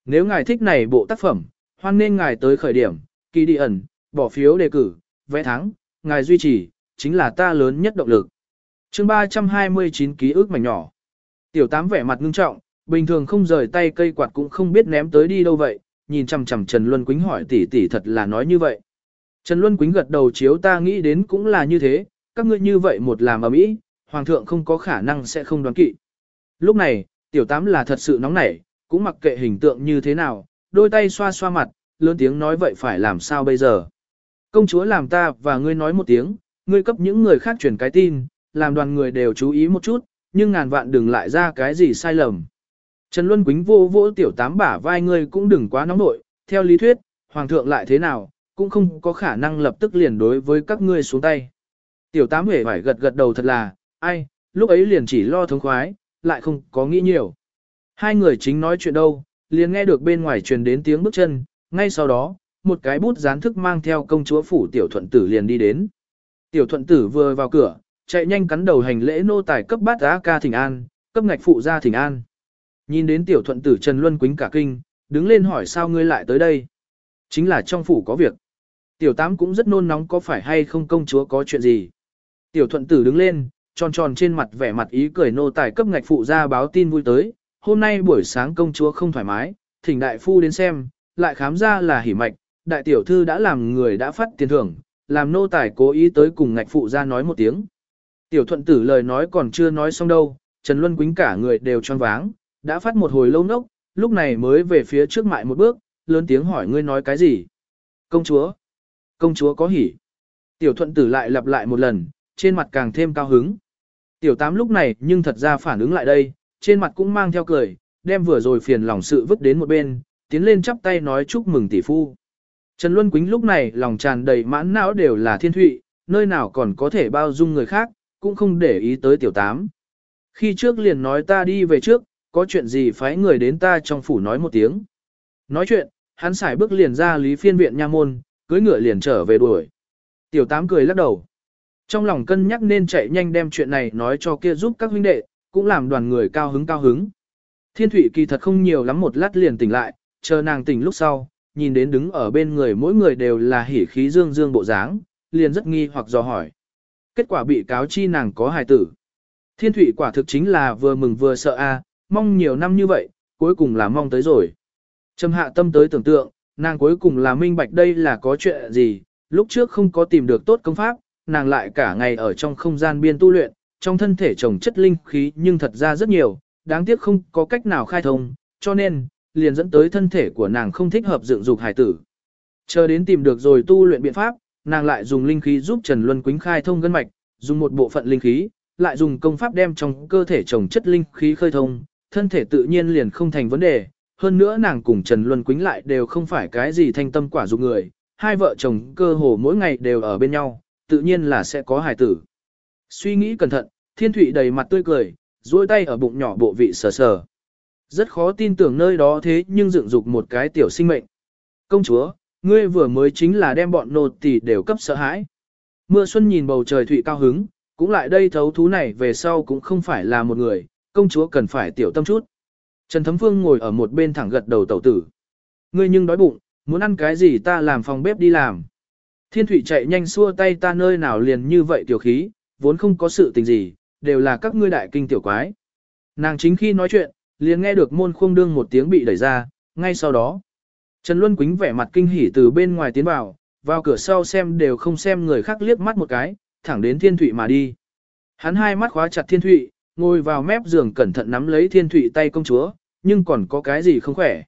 Nếu ngài thích này bộ tác phẩm, hoan nên ngài tới khởi điểm, kỳ đi ẩn, bỏ phiếu đề cử, vẽ thắng, ngài duy trì, chính là ta lớn nhất động lực. chương 329 ký ức mảnh nhỏ. Tiểu tám vẻ mặt ngưng trọng, bình thường không rời tay cây quạt cũng không biết ném tới đi đâu vậy, nhìn chằm chằm Trần Luân Quýnh hỏi tỷ tỷ thật là nói như vậy. Trần Luân Quýnh gật đầu chiếu ta nghĩ đến cũng là như thế, các ngươi như vậy một làm ở mỹ, hoàng thượng không có khả năng sẽ không đoán kỵ. Lúc này, tiểu tám là thật sự nóng nảy, cũng mặc kệ hình tượng như thế nào, đôi tay xoa xoa mặt, lớn tiếng nói vậy phải làm sao bây giờ. Công chúa làm ta và ngươi nói một tiếng, ngươi cấp những người khác truyền cái tin, làm đoàn người đều chú ý một chút, nhưng ngàn vạn đừng lại ra cái gì sai lầm. Trần Luân Quýnh vô vỗ tiểu tám bả vai ngươi cũng đừng quá nóng nội, theo lý thuyết, hoàng thượng lại thế nào, cũng không có khả năng lập tức liền đối với các ngươi xuống tay. Tiểu tám hề phải gật gật đầu thật là, ai, lúc ấy liền chỉ lo thống khoái, lại không có nghĩ nhiều. Hai người chính nói chuyện đâu, liền nghe được bên ngoài truyền đến tiếng bước chân, ngay sau đó, một cái bút gián thức mang theo công chúa phủ tiểu thuận tử liền đi đến. Tiểu thuận tử vừa vào cửa, chạy nhanh cắn đầu hành lễ nô tài cấp bát giá ca thỉnh an, cấp ngạch phụ gia thỉnh an. Nhìn đến tiểu thuận tử Trần Luân Quýnh cả kinh, đứng lên hỏi sao ngươi lại tới đây. Chính là trong phủ có việc. Tiểu tám cũng rất nôn nóng có phải hay không công chúa có chuyện gì. Tiểu thuận tử đứng lên, tròn tròn trên mặt vẻ mặt ý cười nô tài cấp ngạch phụ ra báo tin vui tới. Hôm nay buổi sáng công chúa không thoải mái, thỉnh đại phu đến xem, lại khám ra là hỉ mạch, đại tiểu thư đã làm người đã phát tiền thưởng, làm nô tài cố ý tới cùng ngạch phụ ra nói một tiếng. Tiểu thuận tử lời nói còn chưa nói xong đâu, Trần Luân Quýnh cả người đều choáng váng, đã phát một hồi lâu nốc, lúc này mới về phía trước mại một bước, lớn tiếng hỏi ngươi nói cái gì. Công chúa, công chúa có hỉ. Tiểu thuận tử lại lặp lại một lần, trên mặt càng thêm cao hứng. Tiểu tám lúc này nhưng thật ra phản ứng lại đây, trên mặt cũng mang theo cười, đem vừa rồi phiền lòng sự vứt đến một bên, tiến lên chắp tay nói chúc mừng tỷ phu. Trần Luân Quýnh lúc này lòng tràn đầy mãn não đều là thiên thụy, nơi nào còn có thể bao dung người khác, cũng không để ý tới tiểu tám. Khi trước liền nói ta đi về trước, có chuyện gì phái người đến ta trong phủ nói một tiếng. Nói chuyện, hắn xài bước liền ra lý phiên viện nha môn, cưới ngựa liền trở về đuổi. Tiểu tám cười lắc đầu. Trong lòng cân nhắc nên chạy nhanh đem chuyện này nói cho kia giúp các huynh đệ, cũng làm đoàn người cao hứng cao hứng. Thiên thủy kỳ thật không nhiều lắm một lát liền tỉnh lại, chờ nàng tỉnh lúc sau, nhìn đến đứng ở bên người mỗi người đều là hỉ khí dương dương bộ dáng, liền rất nghi hoặc dò hỏi. Kết quả bị cáo chi nàng có hài tử. Thiên thủy quả thực chính là vừa mừng vừa sợ a, mong nhiều năm như vậy, cuối cùng là mong tới rồi. Trầm hạ tâm tới tưởng tượng, nàng cuối cùng là minh bạch đây là có chuyện gì, lúc trước không có tìm được tốt công pháp, nàng lại cả ngày ở trong không gian biên tu luyện, trong thân thể trồng chất linh khí nhưng thật ra rất nhiều, đáng tiếc không có cách nào khai thông, cho nên, liền dẫn tới thân thể của nàng không thích hợp dựng dục hải tử. Chờ đến tìm được rồi tu luyện biện pháp, nàng lại dùng linh khí giúp Trần Luân Quýnh khai thông gân mạch, dùng một bộ phận linh khí, lại dùng công pháp đem trong cơ thể trồng chất linh khí khơi thông, thân thể tự nhiên liền không thành vấn đề. Hơn nữa nàng cùng Trần Luân Quýnh lại đều không phải cái gì thanh tâm quả dục người, hai vợ chồng cơ hồ mỗi ngày đều ở bên nhau, tự nhiên là sẽ có hài tử. Suy nghĩ cẩn thận, Thiên Thụy đầy mặt tươi cười, duỗi tay ở bụng nhỏ bộ vị sờ sờ. Rất khó tin tưởng nơi đó thế nhưng dựng dục một cái tiểu sinh mệnh. Công chúa, ngươi vừa mới chính là đem bọn nô tỳ đều cấp sợ hãi. Mưa xuân nhìn bầu trời thụy cao hứng, cũng lại đây thấu thú này về sau cũng không phải là một người, công chúa cần phải tiểu tâm chút. Trần Thấm Phương ngồi ở một bên thẳng gật đầu tẩu tử. Ngươi nhưng đói bụng, muốn ăn cái gì ta làm phòng bếp đi làm. Thiên thủy chạy nhanh xua tay ta nơi nào liền như vậy tiểu khí, vốn không có sự tình gì, đều là các ngươi đại kinh tiểu quái. Nàng chính khi nói chuyện, liền nghe được môn khuông đương một tiếng bị đẩy ra, ngay sau đó. Trần Luân Quýnh vẻ mặt kinh hỉ từ bên ngoài tiến vào, vào cửa sau xem đều không xem người khác liếc mắt một cái, thẳng đến thiên thụy mà đi. Hắn hai mắt khóa chặt thiên thụy, ngồi vào mép giường cẩn thận nắm lấy thiên thụy tay công chúa, nhưng còn có cái gì không khỏe.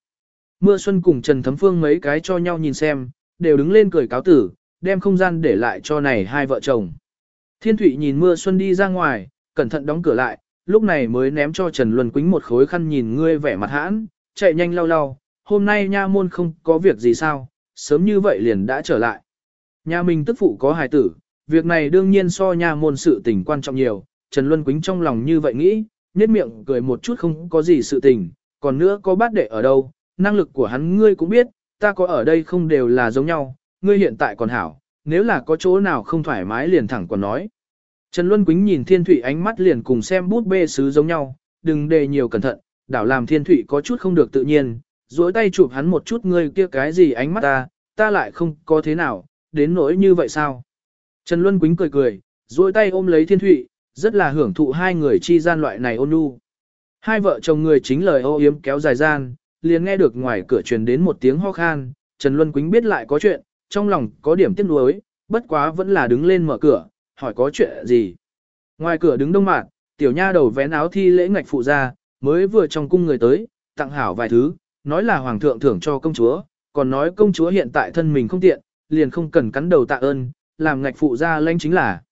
Mưa xuân cùng Trần Thấm Phương mấy cái cho nhau nhìn xem, đều đứng lên cười cáo tử, đem không gian để lại cho này hai vợ chồng. Thiên thụy nhìn mưa xuân đi ra ngoài, cẩn thận đóng cửa lại, lúc này mới ném cho Trần Luân Quýnh một khối khăn nhìn ngươi vẻ mặt hãn, chạy nhanh lau lau, hôm nay nha môn không có việc gì sao, sớm như vậy liền đã trở lại. Nhà mình tức phụ có hài tử, việc này đương nhiên so nha môn sự tình quan trọng nhiều, Trần Luân Quýnh trong lòng như vậy nghĩ, nét miệng cười một chút không có gì sự tình, còn nữa có bát đệ ở đâu, năng lực của hắn ngươi cũng biết, ta có ở đây không đều là giống nhau, ngươi hiện tại còn hảo, nếu là có chỗ nào không thoải mái liền thẳng còn nói. Trần Luân Quýnh nhìn Thiên Thụy ánh mắt liền cùng xem bút bê sứ giống nhau, đừng đề nhiều cẩn thận, đảo làm Thiên Thụy có chút không được tự nhiên, duỗi tay chụp hắn một chút ngươi kia cái gì ánh mắt ta, ta lại không có thế nào, đến nỗi như vậy sao? Trần Luân Quýnh cười cười, duỗi tay ôm lấy Thiên Thụy, rất là hưởng thụ hai người chi gian loại này ôn nhu. Hai vợ chồng người chính lời ô yếm kéo dài gian, liền nghe được ngoài cửa truyền đến một tiếng ho khan, Trần Luân Quýnh biết lại có chuyện, trong lòng có điểm tiếc nuối, bất quá vẫn là đứng lên mở cửa, hỏi có chuyện gì. Ngoài cửa đứng đông mạc, tiểu nha đầu vén áo thi lễ ngạch phụ ra, mới vừa trong cung người tới, tặng hảo vài thứ, nói là hoàng thượng thưởng cho công chúa, còn nói công chúa hiện tại thân mình không tiện, liền không cần cắn đầu tạ ơn, làm ngạch phụ ra lãnh chính là.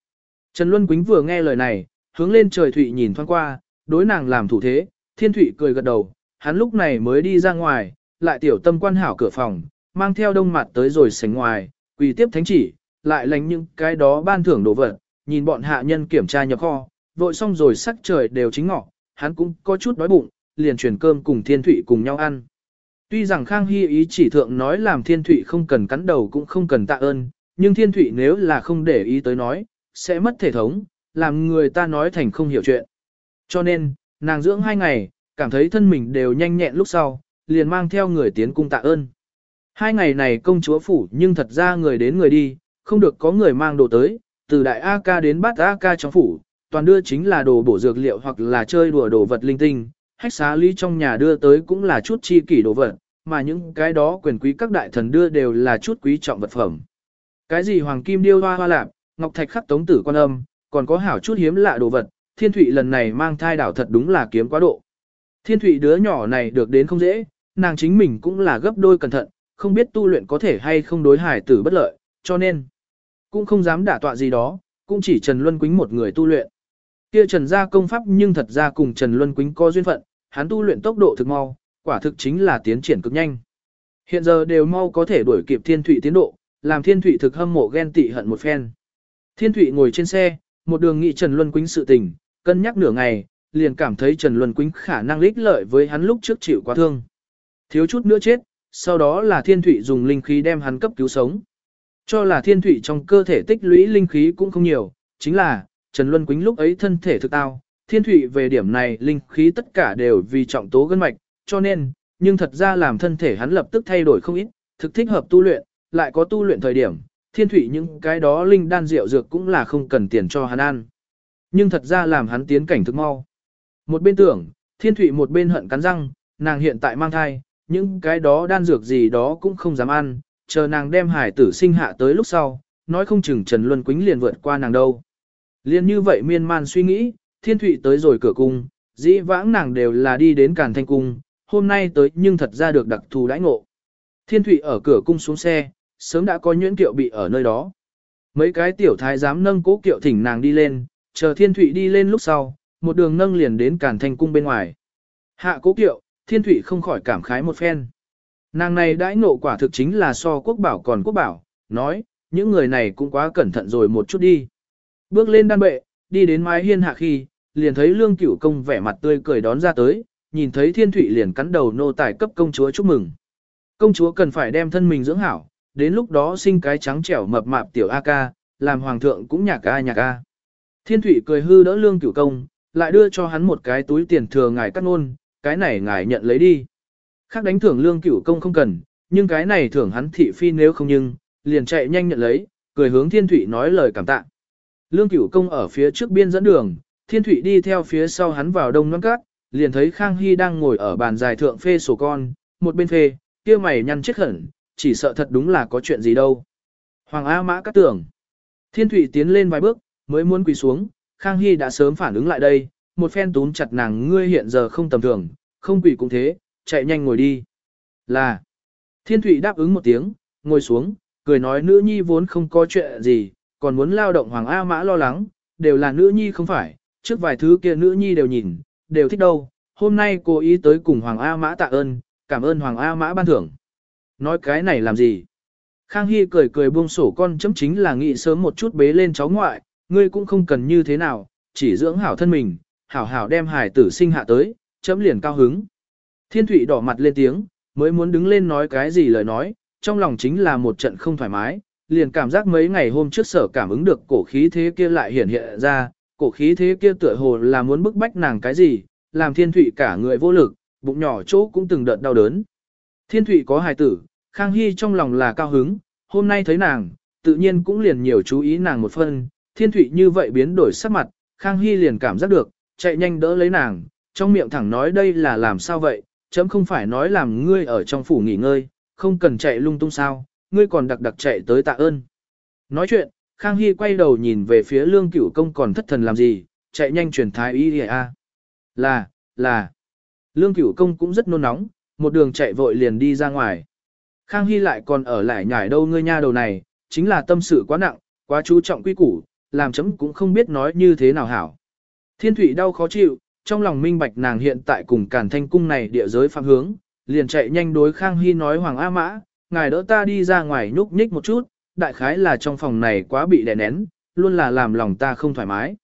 Trần Luân Quýnh vừa nghe lời này, hướng lên trời Thụy nhìn thoáng qua, đối nàng làm thủ thế, Thiên Thụy cười gật đầu, hắn lúc này mới đi ra ngoài, lại tiểu tâm quan hảo cửa phòng, mang theo đông mặt tới rồi sánh ngoài, quỳ tiếp thánh chỉ, lại lánh những cái đó ban thưởng đồ vật, nhìn bọn hạ nhân kiểm tra nhập kho, vội xong rồi sắc trời đều chính ngọ, hắn cũng có chút đói bụng, liền chuyển cơm cùng Thiên Thụy cùng nhau ăn. Tuy rằng Khang Hy ý chỉ thượng nói làm Thiên Thụy không cần cắn đầu cũng không cần tạ ơn, nhưng Thiên Thụy nếu là không để ý tới nói, sẽ mất thể thống, làm người ta nói thành không hiểu chuyện. Cho nên, nàng dưỡng hai ngày, cảm thấy thân mình đều nhanh nhẹn lúc sau, liền mang theo người tiến cung tạ ơn. Hai ngày này công chúa phủ nhưng thật ra người đến người đi, không được có người mang đồ tới, từ đại A ca đến bát A ca trong phủ, toàn đưa chính là đồ bổ dược liệu hoặc là chơi đùa đồ vật linh tinh, hách xá lý trong nhà đưa tới cũng là chút chi kỷ đồ vật, mà những cái đó quyền quý các đại thần đưa đều là chút quý trọng vật phẩm. Cái gì hoàng kim điêu hoa hoa lạp, ngọc thạch khắc tống tử quan âm, còn có hảo chút hiếm lạ đồ vật, thiên thụy lần này mang thai đảo thật đúng là kiếm quá độ. Thiên thụy đứa nhỏ này được đến không dễ, nàng chính mình cũng là gấp đôi cẩn thận, không biết tu luyện có thể hay không đối hải tử bất lợi, cho nên cũng không dám đả tọa gì đó, cũng chỉ Trần Luân Quýnh một người tu luyện. Kia Trần gia công pháp nhưng thật ra cùng Trần Luân Quýnh có duyên phận, hắn tu luyện tốc độ thực mau, quả thực chính là tiến triển cực nhanh. Hiện giờ đều mau có thể đuổi kịp Thiên Thụy tiến độ, làm Thiên Thụy thực hâm mộ ghen tị hận một phen. Thiên Thụy ngồi trên xe, một đường nghị Trần Luân Quýnh sự tình, cân nhắc nửa ngày, liền cảm thấy Trần Luân Quýnh khả năng lích lợi với hắn lúc trước chịu quá thương. Thiếu chút nữa chết, sau đó là Thiên Thụy dùng linh khí đem hắn cấp cứu sống. Cho là Thiên Thụy trong cơ thể tích lũy linh khí cũng không nhiều, chính là, Trần Luân Quýnh lúc ấy thân thể thực tao, Thiên Thụy về điểm này linh khí tất cả đều vì trọng tố gân mạch, cho nên, nhưng thật ra làm thân thể hắn lập tức thay đổi không ít, thực thích hợp tu luyện, lại có tu luyện thời điểm, thiên thủy những cái đó linh đan rượu dược cũng là không cần tiền cho hắn ăn. Nhưng thật ra làm hắn tiến cảnh thức mau. Một bên tưởng, thiên thủy một bên hận cắn răng, nàng hiện tại mang thai, những cái đó đan dược gì đó cũng không dám ăn, chờ nàng đem hải tử sinh hạ tới lúc sau, nói không chừng Trần Luân Quýnh liền vượt qua nàng đâu. Liên như vậy miên man suy nghĩ, thiên thụy tới rồi cửa cung, dĩ vãng nàng đều là đi đến càn thanh cung, hôm nay tới nhưng thật ra được đặc thù đãi ngộ. Thiên thụy ở cửa cung xuống xe, sớm đã có nhuyễn kiệu bị ở nơi đó. Mấy cái tiểu thái dám nâng cố kiệu thỉnh nàng đi lên, chờ thiên thụy đi lên lúc sau, một đường nâng liền đến càn thanh cung bên ngoài. Hạ cố kiệu, thiên Thụy không khỏi cảm khái một phen. Nàng này đãi nộ quả thực chính là so quốc bảo còn quốc bảo, nói, những người này cũng quá cẩn thận rồi một chút đi. Bước lên đan bệ, đi đến mái hiên hạ khi, liền thấy lương cửu công vẻ mặt tươi cười đón ra tới, nhìn thấy thiên thủy liền cắn đầu nô tài cấp công chúa chúc mừng. Công chúa cần phải đem thân mình dưỡng hảo, đến lúc đó sinh cái trắng trẻo mập mạp tiểu A ca, làm hoàng thượng cũng nhạc ca nhạc ca. Thiên thủy cười hư đỡ lương cửu công, lại đưa cho hắn một cái túi tiền thừa ngài cắt nôn, cái này ngài nhận lấy đi. Khác đánh thưởng lương cửu công không cần, nhưng cái này thưởng hắn thị phi nếu không nhưng, liền chạy nhanh nhận lấy, cười hướng thiên thủy nói lời cảm tạ. Lương cửu công ở phía trước biên dẫn đường, thiên thủy đi theo phía sau hắn vào đông non cát, liền thấy Khang Hy đang ngồi ở bàn dài thượng phê sổ con, một bên phê, kia mày nhăn chết khẩn, chỉ sợ thật đúng là có chuyện gì đâu. Hoàng A Mã cắt tưởng. Thiên Thụy tiến lên vài bước, mới muốn quỳ xuống, Khang Hy đã sớm phản ứng lại đây, một phen túm chặt nàng ngươi hiện giờ không tầm thường, không quỷ cũng thế, chạy nhanh ngồi đi. Là. Thiên Thụy đáp ứng một tiếng, ngồi xuống, cười nói nữ nhi vốn không có chuyện gì, còn muốn lao động Hoàng A Mã lo lắng, đều là nữ nhi không phải, trước vài thứ kia nữ nhi đều nhìn, đều thích đâu, hôm nay cô ý tới cùng Hoàng A Mã tạ ơn, cảm ơn Hoàng A Mã ban thưởng. Nói cái này làm gì? Khang Hy cười cười buông sổ con chấm chính là nghĩ sớm một chút bế lên cháu ngoại, ngươi cũng không cần như thế nào, chỉ dưỡng hảo thân mình, hảo hảo đem hài tử sinh hạ tới, chấm liền cao hứng. Thiên thủy đỏ mặt lên tiếng, mới muốn đứng lên nói cái gì lời nói, trong lòng chính là một trận không thoải mái, liền cảm giác mấy ngày hôm trước sở cảm ứng được cổ khí thế kia lại hiển hiện ra, cổ khí thế kia tựa hồ là muốn bức bách nàng cái gì, làm Thiên thủy cả người vô lực, bụng nhỏ chỗ cũng từng đợt đau đớn. Thiên thủy có hài tử, Khang Hy trong lòng là cao hứng, hôm nay thấy nàng, tự nhiên cũng liền nhiều chú ý nàng một phân, Thiên thủy như vậy biến đổi sắc mặt, Khang Hy liền cảm giác được, chạy nhanh đỡ lấy nàng, trong miệng thẳng nói đây là làm sao vậy, chấm không phải nói làm ngươi ở trong phủ nghỉ ngơi, không cần chạy lung tung sao, ngươi còn đặc đặc chạy tới tạ ơn. Nói chuyện, Khang Hy quay đầu nhìn về phía lương cửu công còn thất thần làm gì, chạy nhanh truyền thái y a. À. Là, là. Lương cửu công cũng rất nôn nóng, một đường chạy vội liền đi ra ngoài. Khang Hy lại còn ở lại nhảy đâu ngươi nha đầu này, chính là tâm sự quá nặng, quá chú trọng quy củ, làm chấm cũng không biết nói như thế nào hảo. Thiên thủy đau khó chịu, trong lòng minh bạch nàng hiện tại cùng cản thanh cung này địa giới phạm hướng, liền chạy nhanh đối Khang Hy nói Hoàng A Mã, ngài đỡ ta đi ra ngoài nhúc nhích một chút, đại khái là trong phòng này quá bị đè nén, luôn là làm lòng ta không thoải mái.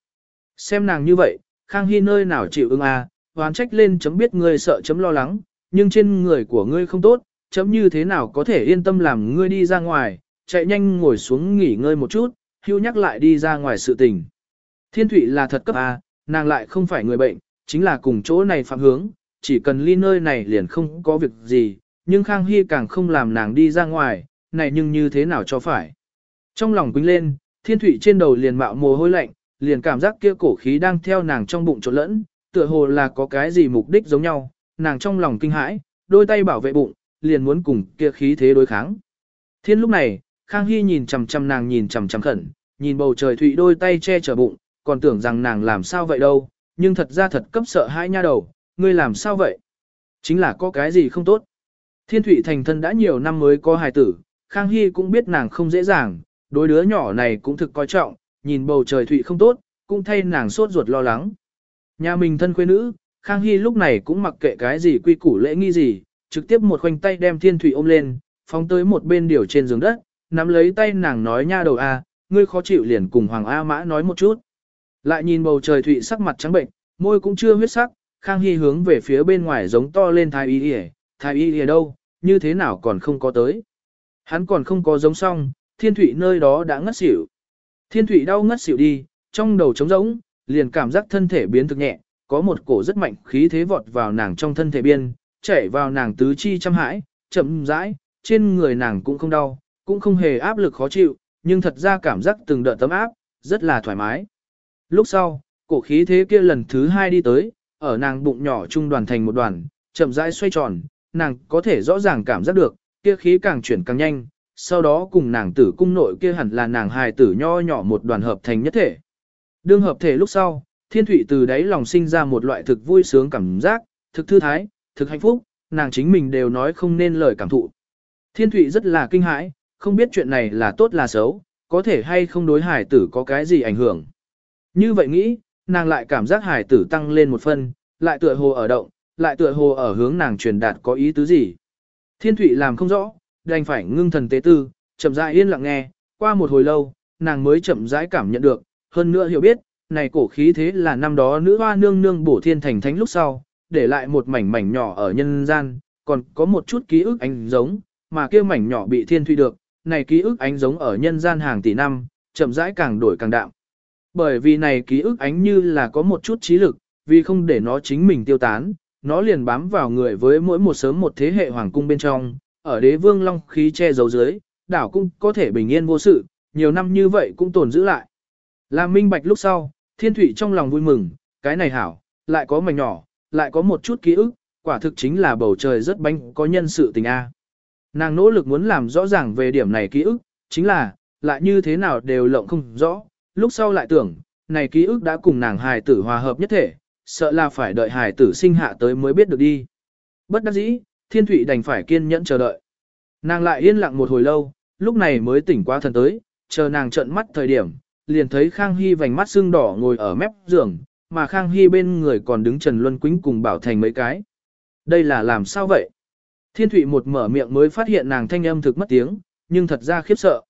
Xem nàng như vậy, Khang Hy nơi nào chịu ưng à? hoán trách lên chấm biết ngươi sợ chấm lo lắng, nhưng trên người của ngươi không tốt, chấm như thế nào có thể yên tâm làm ngươi đi ra ngoài, chạy nhanh ngồi xuống nghỉ ngơi một chút, hưu nhắc lại đi ra ngoài sự tình. Thiên Thụy là thật cấp à? Nàng lại không phải người bệnh, chính là cùng chỗ này phạm hướng, chỉ cần ly nơi này liền không có việc gì, nhưng Khang Hy càng không làm nàng đi ra ngoài, này nhưng như thế nào cho phải. Trong lòng quính lên, Thiên Thụy trên đầu liền mạo mồ hôi lạnh, liền cảm giác kia cổ khí đang theo nàng trong bụng trộn lẫn, tựa hồ là có cái gì mục đích giống nhau, nàng trong lòng kinh hãi, đôi tay bảo vệ bụng, liền muốn cùng kia khí thế đối kháng. Thiên lúc này, Khang Hy nhìn chằm chằm nàng nhìn chằm chằm khẩn, nhìn bầu trời thụy đôi tay che chở bụng, còn tưởng rằng nàng làm sao vậy đâu, nhưng thật ra thật cấp sợ hai nha đầu, ngươi làm sao vậy? Chính là có cái gì không tốt. Thiên thụy thành thân đã nhiều năm mới có hài tử, Khang Hy cũng biết nàng không dễ dàng, đôi đứa nhỏ này cũng thực coi trọng, nhìn bầu trời thụy không tốt, cũng thay nàng sốt ruột lo lắng. Nhà mình thân quê nữ, Khang Hy lúc này cũng mặc kệ cái gì quy củ lễ nghi gì, trực tiếp một khoanh tay đem thiên Thụy ôm lên, phóng tới một bên điều trên giường đất, nắm lấy tay nàng nói nha đầu a, ngươi khó chịu liền cùng Hoàng A Mã nói một chút. Lại nhìn bầu trời thụy sắc mặt trắng bệnh, môi cũng chưa huyết sắc, Khang Hy hướng về phía bên ngoài giống to lên thái y yề thái y yề đâu, như thế nào còn không có tới. Hắn còn không có giống xong, thiên thụy nơi đó đã ngất xỉu. Thiên thụy đau ngất xỉu đi, trong đầu trống rỗng, liền cảm giác thân thể biến thực nhẹ, có một cổ rất mạnh khí thế vọt vào nàng trong thân thể biên, chảy vào nàng tứ chi chăm hãi, chậm rãi, trên người nàng cũng không đau, cũng không hề áp lực khó chịu, nhưng thật ra cảm giác từng đợt tấm áp, rất là thoải mái. Lúc sau, cổ khí thế kia lần thứ hai đi tới, ở nàng bụng nhỏ trung đoàn thành một đoàn, chậm rãi xoay tròn, nàng có thể rõ ràng cảm giác được, kia khí càng chuyển càng nhanh, sau đó cùng nàng tử cung nội kia hẳn là nàng hài tử nho nhỏ một đoàn hợp thành nhất thể. Đương hợp thể lúc sau, thiên thủy từ đấy lòng sinh ra một loại thực vui sướng cảm giác, thực thư thái, thực hạnh phúc, nàng chính mình đều nói không nên lời cảm thụ. Thiên thủy rất là kinh hãi, không biết chuyện này là tốt là xấu, có thể hay không đối hải tử có cái gì ảnh hưởng. Như vậy nghĩ, nàng lại cảm giác hải tử tăng lên một phân, lại tựa hồ ở động, lại tựa hồ ở hướng nàng truyền đạt có ý tứ gì. Thiên thủy làm không rõ, đành phải ngưng thần tế tư, chậm rãi yên lặng nghe, qua một hồi lâu, nàng mới chậm rãi cảm nhận được, hơn nữa hiểu biết, này cổ khí thế là năm đó nữ hoa nương nương bổ thiên thành thánh lúc sau, để lại một mảnh mảnh nhỏ ở nhân gian, còn có một chút ký ức ánh giống, mà kia mảnh nhỏ bị thiên thủy được, này ký ức ánh giống ở nhân gian hàng tỷ năm, chậm rãi càng đổi càng đạm. Bởi vì này ký ức ánh như là có một chút trí lực, vì không để nó chính mình tiêu tán, nó liền bám vào người với mỗi một sớm một thế hệ hoàng cung bên trong, ở đế vương long khí che giấu dưới, đảo cung có thể bình yên vô sự, nhiều năm như vậy cũng tồn giữ lại. Làm minh bạch lúc sau, thiên thủy trong lòng vui mừng, cái này hảo, lại có mảnh nhỏ, lại có một chút ký ức, quả thực chính là bầu trời rất bánh có nhân sự tình A. Nàng nỗ lực muốn làm rõ ràng về điểm này ký ức, chính là, lại như thế nào đều lộng không rõ, lúc sau lại tưởng, này ký ức đã cùng nàng hài tử hòa hợp nhất thể, sợ là phải đợi hài tử sinh hạ tới mới biết được đi. Bất đắc dĩ, thiên thủy đành phải kiên nhẫn chờ đợi. Nàng lại yên lặng một hồi lâu, lúc này mới tỉnh qua thần tới, chờ nàng trợn mắt thời điểm, liền thấy Khang Hy vành mắt sưng đỏ ngồi ở mép giường, mà Khang Hy bên người còn đứng Trần Luân Quýnh cùng Bảo Thành mấy cái. Đây là làm sao vậy? Thiên Thụy một mở miệng mới phát hiện nàng thanh âm thực mất tiếng, nhưng thật ra khiếp sợ.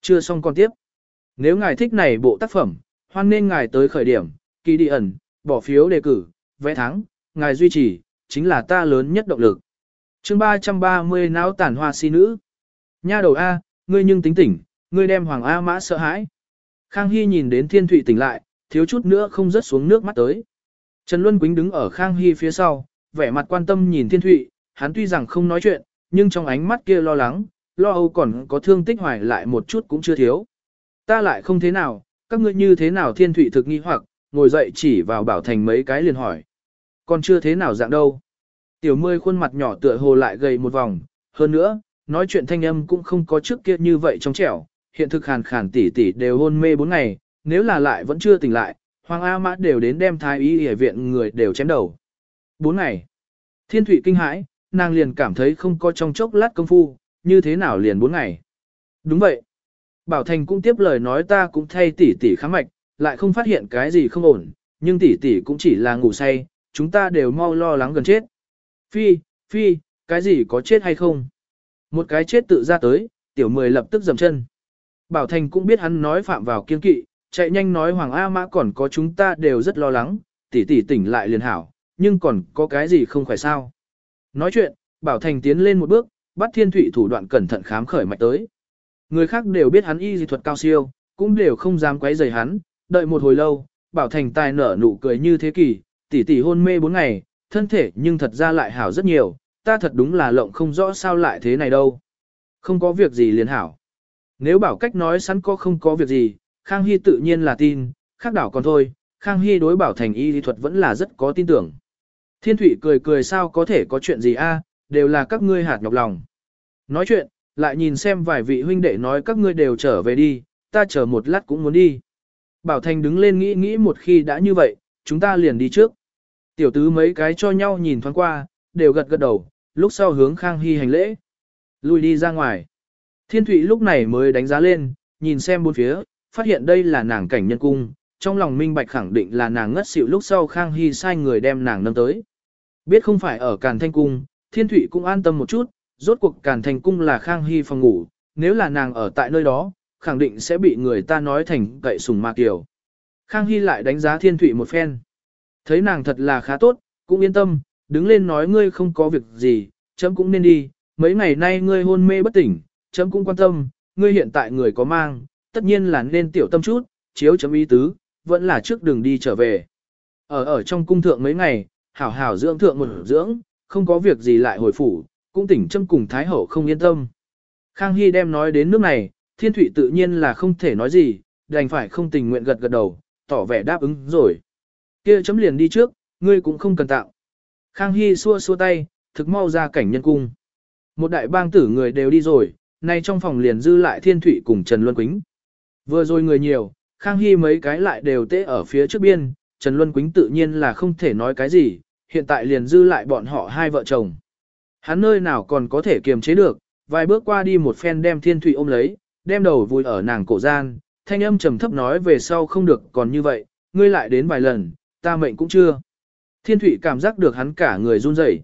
Chưa xong còn tiếp. Nếu ngài thích này bộ tác phẩm, hoan nên ngài tới khởi điểm, kỳ đi ẩn, bỏ phiếu đề cử, vẽ thắng, ngài duy trì, chính là ta lớn nhất động lực. chương 330 não tản hoa si nữ. Nha đầu A, ngươi nhưng tính tỉnh, ngươi đem Hoàng A Mã sợ hãi. Khang Hy nhìn đến Thiên Thụy tỉnh lại, thiếu chút nữa không rớt xuống nước mắt tới. Trần Luân Quýnh đứng ở Khang Hy phía sau, vẻ mặt quan tâm nhìn Thiên Thụy, hắn tuy rằng không nói chuyện, nhưng trong ánh mắt kia lo lắng, lo âu còn có thương tích hoài lại một chút cũng chưa thiếu. Ta lại không thế nào, các ngươi như thế nào Thiên Thụy thực nghi hoặc, ngồi dậy chỉ vào bảo thành mấy cái liền hỏi. Còn chưa thế nào dạng đâu. Tiểu mươi khuôn mặt nhỏ tựa hồ lại gầy một vòng, hơn nữa, nói chuyện thanh âm cũng không có trước kia như vậy trong trẻo, hiện thực hàn khàn tỉ tỉ đều hôn mê bốn ngày, nếu là lại vẫn chưa tỉnh lại, Hoàng A Mã đều đến đem thái y y viện người đều chém đầu. Bốn ngày. Thiên Thụy kinh hãi, nàng liền cảm thấy không có trong chốc lát công phu, như thế nào liền bốn ngày. Đúng vậy. Bảo Thành cũng tiếp lời nói ta cũng thay tỷ tỷ khám mạch, lại không phát hiện cái gì không ổn, nhưng tỷ tỷ cũng chỉ là ngủ say, chúng ta đều mau lo lắng gần chết. Phi, Phi, cái gì có chết hay không? Một cái chết tự ra tới, tiểu mười lập tức dầm chân. Bảo Thành cũng biết hắn nói phạm vào kiên kỵ, chạy nhanh nói Hoàng A Mã còn có chúng ta đều rất lo lắng, tỷ tỷ tỉnh lại liền hảo, nhưng còn có cái gì không phải sao. Nói chuyện, Bảo Thành tiến lên một bước, bắt thiên thủy thủ đoạn cẩn thận khám khởi mạch tới. Người khác đều biết hắn y dị thuật cao siêu, cũng đều không dám quấy rầy hắn, đợi một hồi lâu, Bảo Thành tài nở nụ cười như thế kỷ, tỷ tỷ hôn mê bốn ngày, thân thể nhưng thật ra lại hảo rất nhiều, ta thật đúng là lộng không rõ sao lại thế này đâu. Không có việc gì liền hảo. Nếu bảo cách nói sẵn có không có việc gì, Khang Hy tự nhiên là tin, khác đảo còn thôi, Khang Hy đối bảo thành y lý thuật vẫn là rất có tin tưởng. Thiên Thụy cười cười sao có thể có chuyện gì a, đều là các ngươi hạt nhọc lòng. Nói chuyện, lại nhìn xem vài vị huynh đệ nói các ngươi đều trở về đi, ta chờ một lát cũng muốn đi. Bảo Thành đứng lên nghĩ nghĩ một khi đã như vậy, chúng ta liền đi trước. Tiểu tứ mấy cái cho nhau nhìn thoáng qua, đều gật gật đầu, lúc sau hướng Khang Hy hành lễ. Lui đi ra ngoài. Thiên Thụy lúc này mới đánh giá lên, nhìn xem bốn phía, phát hiện đây là nàng cảnh nhân cung, trong lòng minh bạch khẳng định là nàng ngất xỉu lúc sau Khang Hy sai người đem nàng nâng tới. Biết không phải ở Càn Thanh Cung, Thiên Thụy cũng an tâm một chút, rốt cuộc Càn thành Cung là Khang Hy phòng ngủ, nếu là nàng ở tại nơi đó, khẳng định sẽ bị người ta nói thành cậy sùng mạc kiều. Khang Hy lại đánh giá Thiên Thụy một phen. Thấy nàng thật là khá tốt, cũng yên tâm, đứng lên nói ngươi không có việc gì, chấm cũng nên đi, mấy ngày nay ngươi hôn mê bất tỉnh, chấm cũng quan tâm, ngươi hiện tại người có mang, tất nhiên là nên tiểu tâm chút, chiếu chấm ý tứ, vẫn là trước đường đi trở về. Ở ở trong cung thượng mấy ngày, hảo hảo dưỡng thượng một dưỡng, không có việc gì lại hồi phủ, cũng tỉnh châm cùng Thái Hậu không yên tâm. Khang Hy đem nói đến nước này, Thiên Thụy tự nhiên là không thể nói gì, đành phải không tình nguyện gật gật đầu, tỏ vẻ đáp ứng rồi. kia chấm liền đi trước, ngươi cũng không cần tạo. Khang Hy xua xua tay, thực mau ra cảnh nhân cung. Một đại bang tử người đều đi rồi, nay trong phòng liền dư lại Thiên Thụy cùng Trần Luân Quýnh. Vừa rồi người nhiều, Khang Hy mấy cái lại đều tê ở phía trước biên, Trần Luân Quýnh tự nhiên là không thể nói cái gì, hiện tại liền dư lại bọn họ hai vợ chồng. Hắn nơi nào còn có thể kiềm chế được, vài bước qua đi một phen đem Thiên Thụy ôm lấy, đem đầu vùi ở nàng cổ gian, thanh âm trầm thấp nói về sau không được còn như vậy, ngươi lại đến vài lần, ta mệnh cũng chưa. Thiên Thụy cảm giác được hắn cả người run rẩy,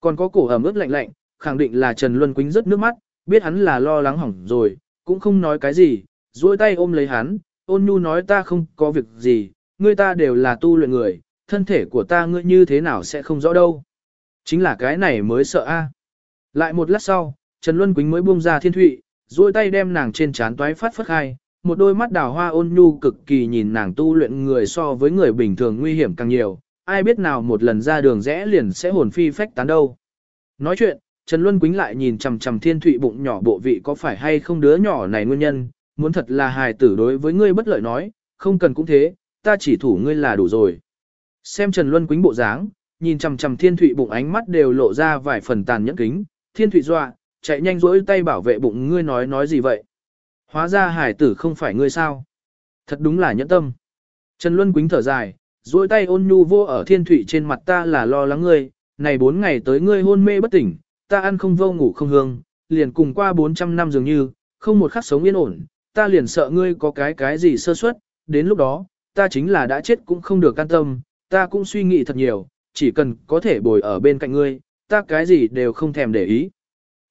còn có cổ ẩm ướt lạnh lạnh, khẳng định là Trần Luân Quýnh rất nước mắt, biết hắn là lo lắng hỏng rồi, cũng không nói cái gì, duỗi tay ôm lấy hắn, ôn nhu nói ta không có việc gì, ngươi ta đều là tu luyện người, thân thể của ta ngươi như thế nào sẽ không rõ đâu. Chính là cái này mới sợ a. Lại một lát sau, Trần Luân Quýnh mới buông ra thiên thụy, duỗi tay đem nàng trên trán toái phát phất hai một đôi mắt đào hoa ôn nhu cực kỳ nhìn nàng tu luyện người so với người bình thường nguy hiểm càng nhiều, ai biết nào một lần ra đường rẽ liền sẽ hồn phi phách tán đâu. Nói chuyện, Trần Luân Quýnh lại nhìn chằm chằm thiên thụy bụng nhỏ bộ vị có phải hay không đứa nhỏ này nguyên nhân, muốn thật là hài tử đối với ngươi bất lợi nói, không cần cũng thế, ta chỉ thủ ngươi là đủ rồi. Xem Trần Luân Quýnh bộ dáng, nhìn chằm chằm thiên thụy bụng ánh mắt đều lộ ra vài phần tàn nhẫn kính, thiên thụy dọa, chạy nhanh rỗi tay bảo vệ bụng ngươi nói nói gì vậy. Hóa ra Hải tử không phải ngươi sao. Thật đúng là nhẫn tâm. Trần Luân Quýnh thở dài, duỗi tay ôn nhu vô ở thiên thủy trên mặt ta là lo lắng ngươi, này bốn ngày tới ngươi hôn mê bất tỉnh, ta ăn không vô ngủ không hương, liền cùng qua 400 năm dường như, không một khắc sống yên ổn, ta liền sợ ngươi có cái cái gì sơ suất, đến lúc đó, ta chính là đã chết cũng không được can tâm, ta cũng suy nghĩ thật nhiều, chỉ cần có thể bồi ở bên cạnh ngươi, ta cái gì đều không thèm để ý.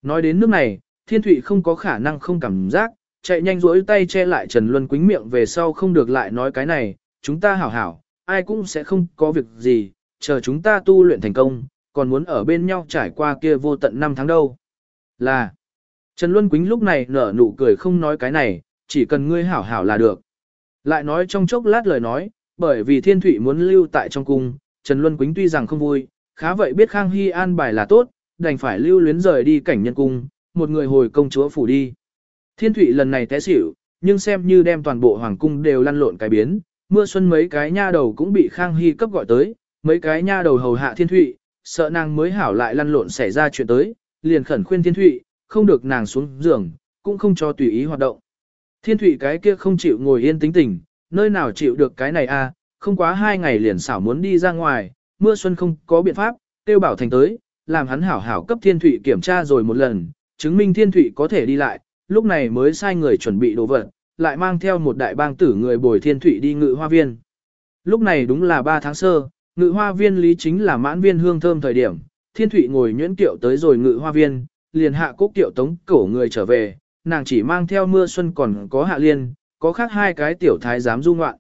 Nói đến nước này, thiên thụy không có khả năng không cảm giác, chạy nhanh rỗi tay che lại Trần Luân Quýnh miệng về sau không được lại nói cái này, chúng ta hảo hảo, ai cũng sẽ không có việc gì, chờ chúng ta tu luyện thành công, còn muốn ở bên nhau trải qua kia vô tận năm tháng đâu. Là, Trần Luân Quýnh lúc này nở nụ cười không nói cái này, chỉ cần ngươi hảo hảo là được. Lại nói trong chốc lát lời nói, bởi vì thiên thụy muốn lưu tại trong cung, Trần Luân Quýnh tuy rằng không vui, khá vậy biết Khang Hy an bài là tốt, đành phải lưu luyến rời đi cảnh nhân cung, một người hồi công chúa phủ đi. Thiên Thụy lần này té xỉu, nhưng xem như đem toàn bộ hoàng cung đều lăn lộn cái biến, mưa xuân mấy cái nha đầu cũng bị Khang Hy cấp gọi tới, mấy cái nha đầu hầu hạ thiên Thụy, sợ nàng mới hảo lại lăn lộn xảy ra chuyện tới, liền khẩn khuyên thiên Thụy không được nàng xuống giường, cũng không cho tùy ý hoạt động. Thiên Thụy cái kia không chịu ngồi yên tính tình, nơi nào chịu được cái này a? Không quá hai ngày liền xảo muốn đi ra ngoài, mưa xuân không có biện pháp, tiêu bảo thành tới, làm hắn hảo hảo cấp thiên thủy kiểm tra rồi một lần, chứng minh thiên thủy có thể đi lại, lúc này mới sai người chuẩn bị đồ vật, lại mang theo một đại bang tử người bồi thiên thủy đi ngự hoa viên. Lúc này đúng là 3 tháng sơ, ngự hoa viên lý chính là mãn viên hương thơm thời điểm, thiên thủy ngồi nhuyễn tiệu tới rồi ngự hoa viên, liền hạ cốc tiệu tống cổ người trở về, nàng chỉ mang theo mưa xuân còn có hạ liên, có khác hai cái tiểu thái giám du ngoạn.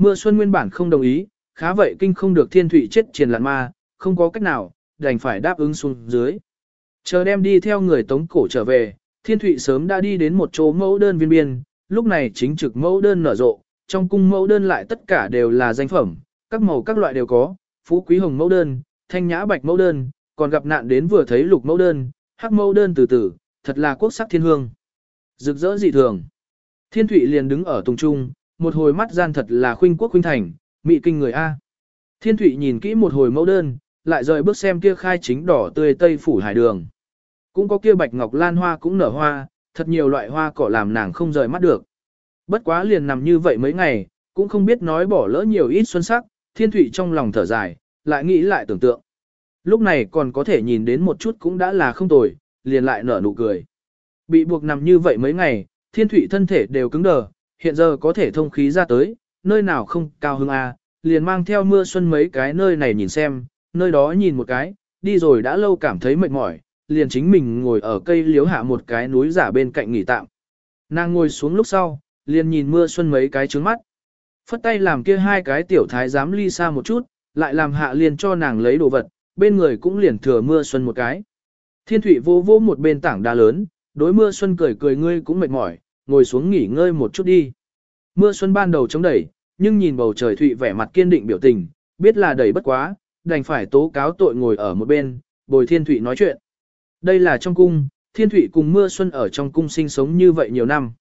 Mưa xuân nguyên bản không đồng ý, khá vậy kinh không được thiên thủy chết triền lạn ma, không có cách nào, đành phải đáp ứng xuống dưới. Chờ đem đi theo người tống cổ trở về, thiên thủy sớm đã đi đến một chỗ mẫu đơn viên biên, lúc này chính trực mẫu đơn nở rộ, trong cung mẫu đơn lại tất cả đều là danh phẩm, các màu các loại đều có, phú quý hồng mẫu đơn, thanh nhã bạch mẫu đơn, còn gặp nạn đến vừa thấy lục mẫu đơn, hắc mẫu đơn từ từ, thật là quốc sắc thiên hương. Rực rỡ dị thường. Thiên thủy liền đứng ở tùng trung, một hồi mắt gian thật là khuynh quốc khuynh thành, mị kinh người A. Thiên thủy nhìn kỹ một hồi mẫu đơn, lại rời bước xem kia khai chính đỏ tươi tây phủ hải đường. Cũng có kia bạch ngọc lan hoa cũng nở hoa, thật nhiều loại hoa cỏ làm nàng không rời mắt được. Bất quá liền nằm như vậy mấy ngày, cũng không biết nói bỏ lỡ nhiều ít xuân sắc, thiên thủy trong lòng thở dài, lại nghĩ lại tưởng tượng. Lúc này còn có thể nhìn đến một chút cũng đã là không tồi, liền lại nở nụ cười. Bị buộc nằm như vậy mấy ngày, thiên thủy thân thể đều cứng đờ, hiện giờ có thể thông khí ra tới, nơi nào không cao hứng à liền mang theo mưa xuân mấy cái nơi này nhìn xem, nơi đó nhìn một cái, đi rồi đã lâu cảm thấy mệt mỏi, liền chính mình ngồi ở cây liếu hạ một cái núi giả bên cạnh nghỉ tạm. Nàng ngồi xuống lúc sau, liền nhìn mưa xuân mấy cái trước mắt. Phất tay làm kia hai cái tiểu thái dám ly xa một chút, lại làm hạ liền cho nàng lấy đồ vật, bên người cũng liền thừa mưa xuân một cái. Thiên thủy vô vô một bên tảng đá lớn, đối mưa xuân cười cười ngươi cũng mệt mỏi, ngồi xuống nghỉ ngơi một chút đi. Mưa xuân ban đầu chống đẩy, nhưng nhìn bầu trời thụy vẻ mặt kiên định biểu tình, biết là đẩy bất quá, đành phải tố cáo tội ngồi ở một bên, bồi thiên thụy nói chuyện. Đây là trong cung, thiên thụy cùng mưa xuân ở trong cung sinh sống như vậy nhiều năm.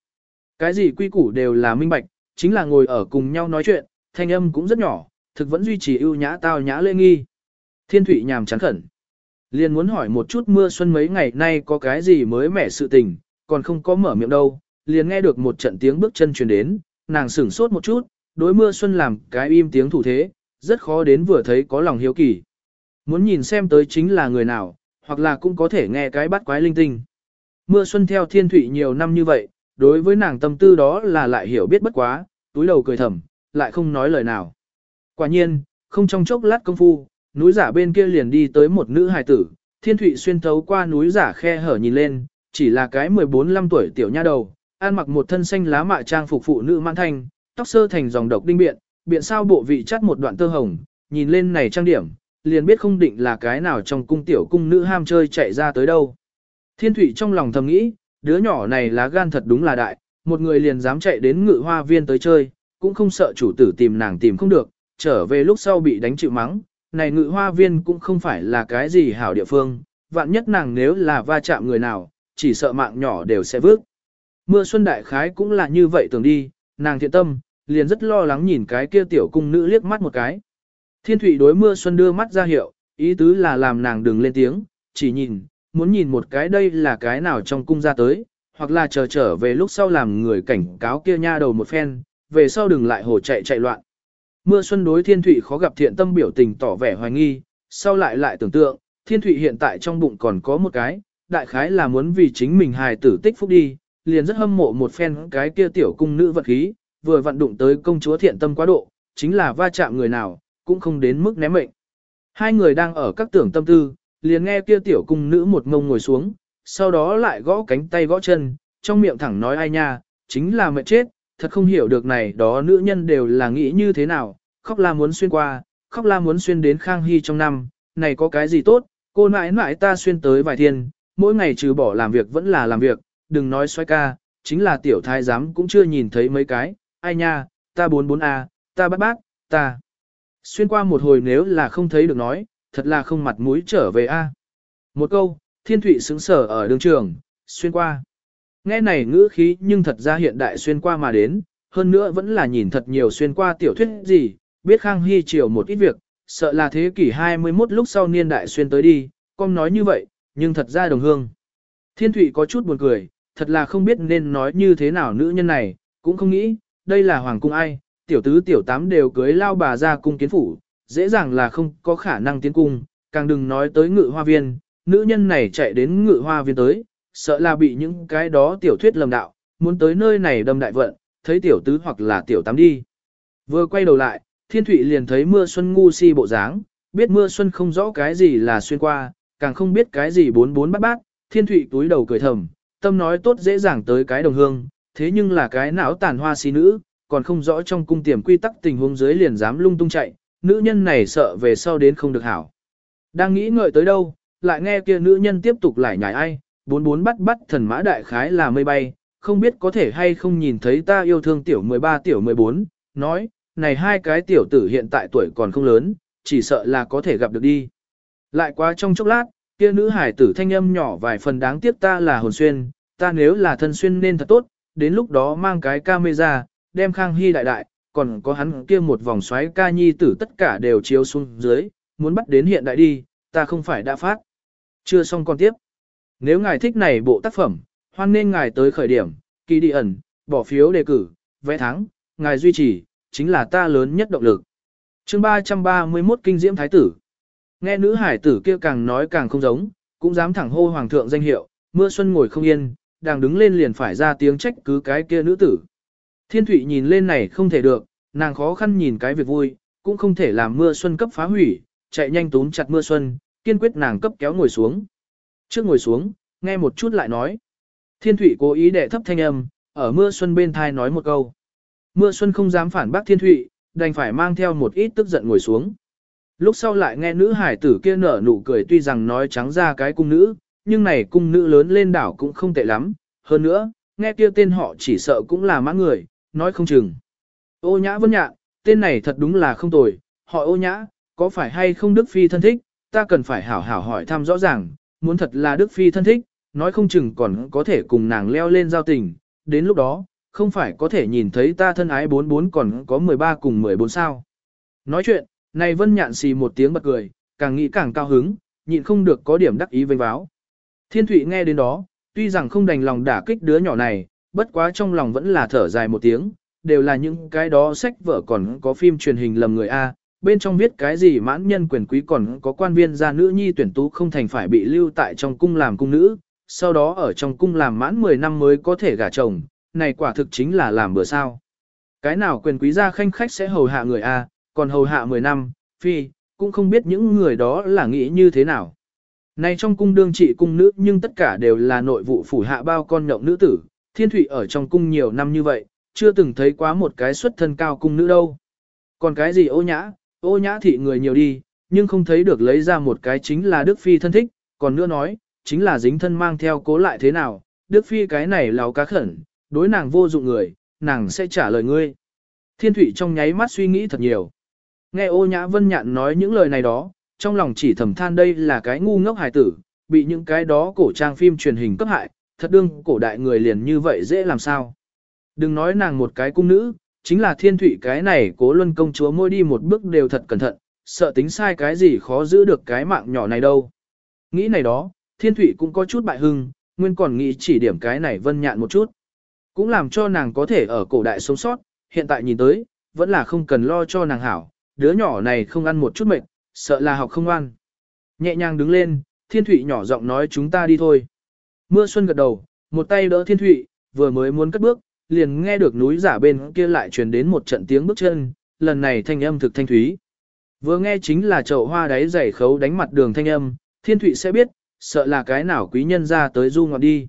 Cái gì quy củ đều là minh bạch, chính là ngồi ở cùng nhau nói chuyện, thanh âm cũng rất nhỏ, thực vẫn duy trì ưu nhã tao nhã lê nghi. Thiên thụy nhàm chán khẩn. Liền muốn hỏi một chút mưa xuân mấy ngày nay có cái gì mới mẻ sự tình, còn không có mở miệng đâu, liền nghe được một trận tiếng bước chân truyền đến, nàng sửng sốt một chút, đối mưa xuân làm cái im tiếng thủ thế, rất khó đến vừa thấy có lòng hiếu kỳ. Muốn nhìn xem tới chính là người nào, hoặc là cũng có thể nghe cái bắt quái linh tinh. Mưa xuân theo thiên thủy nhiều năm như vậy, đối với nàng tâm tư đó là lại hiểu biết bất quá, túi đầu cười thầm, lại không nói lời nào. Quả nhiên, không trong chốc lát công phu, núi giả bên kia liền đi tới một nữ hài tử, thiên thủy xuyên thấu qua núi giả khe hở nhìn lên, chỉ là cái 14-15 tuổi tiểu nha đầu, ăn mặc một thân xanh lá mạ trang phục phụ nữ mãn thanh, tóc sơ thành dòng độc đinh biện, biện sao bộ vị chắt một đoạn tơ hồng, nhìn lên này trang điểm, liền biết không định là cái nào trong cung tiểu cung nữ ham chơi chạy ra tới đâu. Thiên thủy trong lòng thầm nghĩ, đứa nhỏ này lá gan thật đúng là đại, một người liền dám chạy đến ngự hoa viên tới chơi, cũng không sợ chủ tử tìm nàng tìm không được, trở về lúc sau bị đánh chịu mắng, này ngự hoa viên cũng không phải là cái gì hảo địa phương, vạn nhất nàng nếu là va chạm người nào, chỉ sợ mạng nhỏ đều sẽ vước. Mưa xuân đại khái cũng là như vậy tưởng đi, nàng thiện tâm, liền rất lo lắng nhìn cái kia tiểu cung nữ liếc mắt một cái. Thiên thủy đối mưa xuân đưa mắt ra hiệu, ý tứ là làm nàng đừng lên tiếng, chỉ nhìn, muốn nhìn một cái đây là cái nào trong cung ra tới, hoặc là chờ trở về lúc sau làm người cảnh cáo kia nha đầu một phen, về sau đừng lại hồ chạy chạy loạn. Mưa xuân đối thiên thủy khó gặp thiện tâm biểu tình tỏ vẻ hoài nghi, sau lại lại tưởng tượng, thiên thủy hiện tại trong bụng còn có một cái, đại khái là muốn vì chính mình hài tử tích phúc đi, liền rất hâm mộ một phen cái kia tiểu cung nữ vật khí, vừa vận đụng tới công chúa thiện tâm quá độ, chính là va chạm người nào, cũng không đến mức ném mệnh. Hai người đang ở các tưởng tâm tư, liền nghe kia tiểu cung nữ một ngông ngồi xuống, sau đó lại gõ cánh tay gõ chân, trong miệng thẳng nói ai nha, chính là mệt chết, thật không hiểu được này đó nữ nhân đều là nghĩ như thế nào, khóc la muốn xuyên qua, khóc la muốn xuyên đến Khang Hy trong năm, này có cái gì tốt, cô nãi nãi ta xuyên tới vài thiên, mỗi ngày trừ bỏ làm việc vẫn là làm việc, đừng nói xoay ca, chính là tiểu thái giám cũng chưa nhìn thấy mấy cái, ai nha, ta bốn bốn a, ta bát bác, ta. Xuyên qua một hồi nếu là không thấy được nói, thật là không mặt mũi trở về a. Một câu, thiên thụy xứng sở ở đường trường, xuyên qua. Nghe này ngữ khí nhưng thật ra hiện đại xuyên qua mà đến, hơn nữa vẫn là nhìn thật nhiều xuyên qua tiểu thuyết gì, biết Khang Hy chiều một ít việc, sợ là thế kỷ 21 lúc sau niên đại xuyên tới đi, con nói như vậy, nhưng thật ra đồng hương. Thiên Thụy có chút buồn cười, thật là không biết nên nói như thế nào nữ nhân này, cũng không nghĩ, đây là hoàng cung ai, tiểu tứ tiểu tám đều cưới lao bà ra cung kiến phủ, dễ dàng là không có khả năng tiến cung, càng đừng nói tới ngự hoa viên, nữ nhân này chạy đến ngự hoa viên tới, sợ là bị những cái đó tiểu thuyết lầm đạo, muốn tới nơi này đâm đại vận, thấy tiểu tứ hoặc là tiểu tám đi. Vừa quay đầu lại, thiên thụy liền thấy mưa xuân ngu si bộ dáng, biết mưa xuân không rõ cái gì là xuyên qua, càng không biết cái gì bốn bốn bát bát, thiên thụy túi đầu cười thầm, tâm nói tốt dễ dàng tới cái đồng hương, thế nhưng là cái não tàn hoa si nữ, còn không rõ trong cung tiềm quy tắc tình huống dưới liền dám lung tung chạy, nữ nhân này sợ về sau đến không được hảo. Đang nghĩ ngợi tới đâu, lại nghe kia nữ nhân tiếp tục lại nhảy ai, bốn bốn bắt bắt thần mã đại khái là mây bay, không biết có thể hay không nhìn thấy ta yêu thương tiểu 13 tiểu 14, nói, này hai cái tiểu tử hiện tại tuổi còn không lớn, chỉ sợ là có thể gặp được đi. Lại qua trong chốc lát, kia nữ hải tử thanh âm nhỏ vài phần đáng tiếc ta là hồn xuyên, ta nếu là thân xuyên nên thật tốt, đến lúc đó mang cái camera, đem khang hy đại đại, còn có hắn kia một vòng xoáy ca nhi tử tất cả đều chiếu xuống dưới, muốn bắt đến hiện đại đi, ta không phải đã phát. Chưa xong còn tiếp. Nếu ngài thích này bộ tác phẩm, hoan nên ngài tới khởi điểm, kỳ đi ẩn, bỏ phiếu đề cử, vẽ thắng, ngài duy trì, chính là ta lớn nhất động lực. chương 331 Kinh Diễm Thái Tử Nghe nữ hải tử kia càng nói càng không giống, cũng dám thẳng hô hoàng thượng danh hiệu, mưa xuân ngồi không yên, đang đứng lên liền phải ra tiếng trách cứ cái kia nữ tử. Thiên thủy nhìn lên này không thể được, nàng khó khăn nhìn cái việc vui, cũng không thể làm mưa xuân cấp phá hủy, chạy nhanh túm chặt mưa xuân, kiên quyết nàng cấp kéo ngồi xuống. Trước ngồi xuống, nghe một chút lại nói. Thiên thủy cố ý để thấp thanh âm, ở mưa xuân bên thai nói một câu. Mưa xuân không dám phản bác thiên thủy, đành phải mang theo một ít tức giận ngồi xuống. Lúc sau lại nghe nữ hải tử kia nở nụ cười tuy rằng nói trắng ra cái cung nữ, nhưng này cung nữ lớn lên đảo cũng không tệ lắm. Hơn nữa, nghe kia tên họ chỉ sợ cũng là mã người, nói không chừng. Ô nhã vân nhạ, tên này thật đúng là không tồi, họ ô nhã, có phải hay không Đức Phi thân thích, ta cần phải hảo hảo hỏi thăm rõ ràng, muốn thật là Đức Phi thân thích, nói không chừng còn có thể cùng nàng leo lên giao tình, đến lúc đó, không phải có thể nhìn thấy ta thân ái 44 còn có 13 cùng 14 sao. Nói chuyện, này vân nhạn xì một tiếng bật cười, càng nghĩ càng cao hứng, nhịn không được có điểm đắc ý vênh báo. Thiên Thụy nghe đến đó, tuy rằng không đành lòng đả kích đứa nhỏ này, bất quá trong lòng vẫn là thở dài một tiếng, đều là những cái đó sách vở còn có phim truyền hình lầm người A, bên trong viết cái gì mãn nhân quyền quý còn có quan viên gia nữ nhi tuyển tú không thành phải bị lưu tại trong cung làm cung nữ, sau đó ở trong cung làm mãn 10 năm mới có thể gả chồng, này quả thực chính là làm bữa sao. Cái nào quyền quý gia khanh khách sẽ hầu hạ người A, còn hầu hạ 10 năm, phi, cũng không biết những người đó là nghĩ như thế nào. Này trong cung đương trị cung nữ nhưng tất cả đều là nội vụ phủ hạ bao con nhộng nữ tử, thiên thủy ở trong cung nhiều năm như vậy, chưa từng thấy quá một cái xuất thân cao cung nữ đâu. Còn cái gì ô nhã, ô nhã thị người nhiều đi, nhưng không thấy được lấy ra một cái chính là Đức Phi thân thích, còn nữa nói, chính là dính thân mang theo cố lại thế nào, Đức Phi cái này lào cá khẩn, đối nàng vô dụng người, nàng sẽ trả lời ngươi. Thiên thủy trong nháy mắt suy nghĩ thật nhiều. Nghe ô nhã vân nhạn nói những lời này đó, trong lòng chỉ thầm than đây là cái ngu ngốc hài tử, bị những cái đó cổ trang phim truyền hình cấp hại, thật đương cổ đại người liền như vậy dễ làm sao. Đừng nói nàng một cái cung nữ, chính là thiên thủy cái này cố luân công chúa môi đi một bước đều thật cẩn thận, sợ tính sai cái gì khó giữ được cái mạng nhỏ này đâu. Nghĩ này đó, thiên thủy cũng có chút bại hưng, nguyên còn nghĩ chỉ điểm cái này vân nhạn một chút. Cũng làm cho nàng có thể ở cổ đại sống sót, hiện tại nhìn tới, vẫn là không cần lo cho nàng hảo, đứa nhỏ này không ăn một chút mệt, sợ là học không ăn. Nhẹ nhàng đứng lên, thiên Thụy nhỏ giọng nói chúng ta đi thôi. Mưa xuân gật đầu, một tay đỡ thiên Thụy, vừa mới muốn cất bước, liền nghe được núi giả bên kia lại truyền đến một trận tiếng bước chân, lần này thanh âm thực thanh thúy. Vừa nghe chính là chậu hoa đáy giày khấu đánh mặt đường thanh âm, thiên Thụy sẽ biết, sợ là cái nào quý nhân ra tới du ngoạn đi.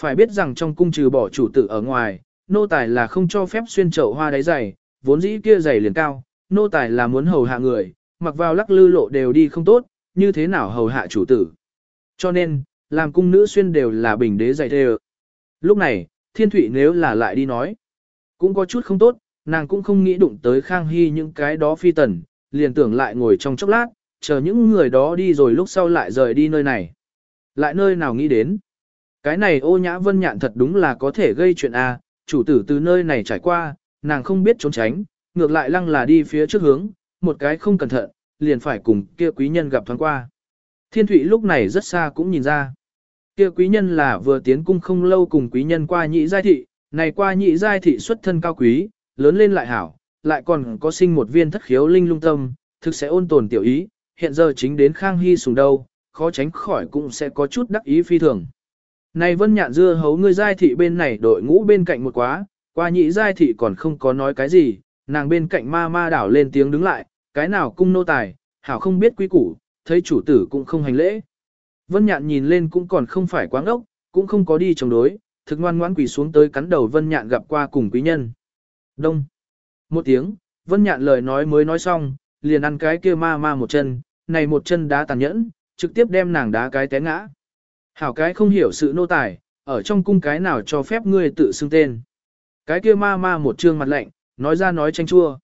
Phải biết rằng trong cung trừ bỏ chủ tử ở ngoài, nô tài là không cho phép xuyên chậu hoa đáy giày, vốn dĩ kia giày liền cao, nô tài là muốn hầu hạ người, mặc vào lắc lư lộ đều đi không tốt, như thế nào hầu hạ chủ tử. Cho nên, làm cung nữ xuyên đều là bình đế dạy thề. Lúc này, thiên thủy nếu là lại đi nói, cũng có chút không tốt, nàng cũng không nghĩ đụng tới Khang Hy những cái đó phi tần, liền tưởng lại ngồi trong chốc lát, chờ những người đó đi rồi lúc sau lại rời đi nơi này. Lại nơi nào nghĩ đến. Cái này ô nhã vân nhạn thật đúng là có thể gây chuyện A, chủ tử từ nơi này trải qua, nàng không biết trốn tránh, ngược lại lăng là đi phía trước hướng, một cái không cẩn thận, liền phải cùng kia quý nhân gặp thoáng qua. Thiên thủy lúc này rất xa cũng nhìn ra. Kia quý nhân là vừa tiến cung không lâu cùng quý nhân qua nhị giai thị, này qua nhị giai thị xuất thân cao quý, lớn lên lại hảo, lại còn có sinh một viên thất khiếu linh lung tâm, thực sẽ ôn tồn tiểu ý, hiện giờ chính đến Khang Hy sùng đâu, khó tránh khỏi cũng sẽ có chút đắc ý phi thường. Này vân nhạn dưa hấu ngươi giai thị bên này đội ngũ bên cạnh một quá, qua nhị giai thị còn không có nói cái gì, nàng bên cạnh ma ma đảo lên tiếng đứng lại, cái nào cung nô tài, hảo không biết quý củ, thấy chủ tử cũng không hành lễ. Vân nhạn nhìn lên cũng còn không phải quá ngốc, cũng không có đi chống đối, thực ngoan ngoãn quỳ xuống tới cắn đầu vân nhạn gặp qua cùng quý nhân. Đông. Một tiếng, vân nhạn lời nói mới nói xong, liền ăn cái kia ma ma một chân, này một chân đá tàn nhẫn, trực tiếp đem nàng đá cái té ngã. Hảo cái không hiểu sự nô tài, ở trong cung cái nào cho phép ngươi tự xưng tên. Cái kia ma ma một trương mặt lạnh, nói ra nói tranh chua.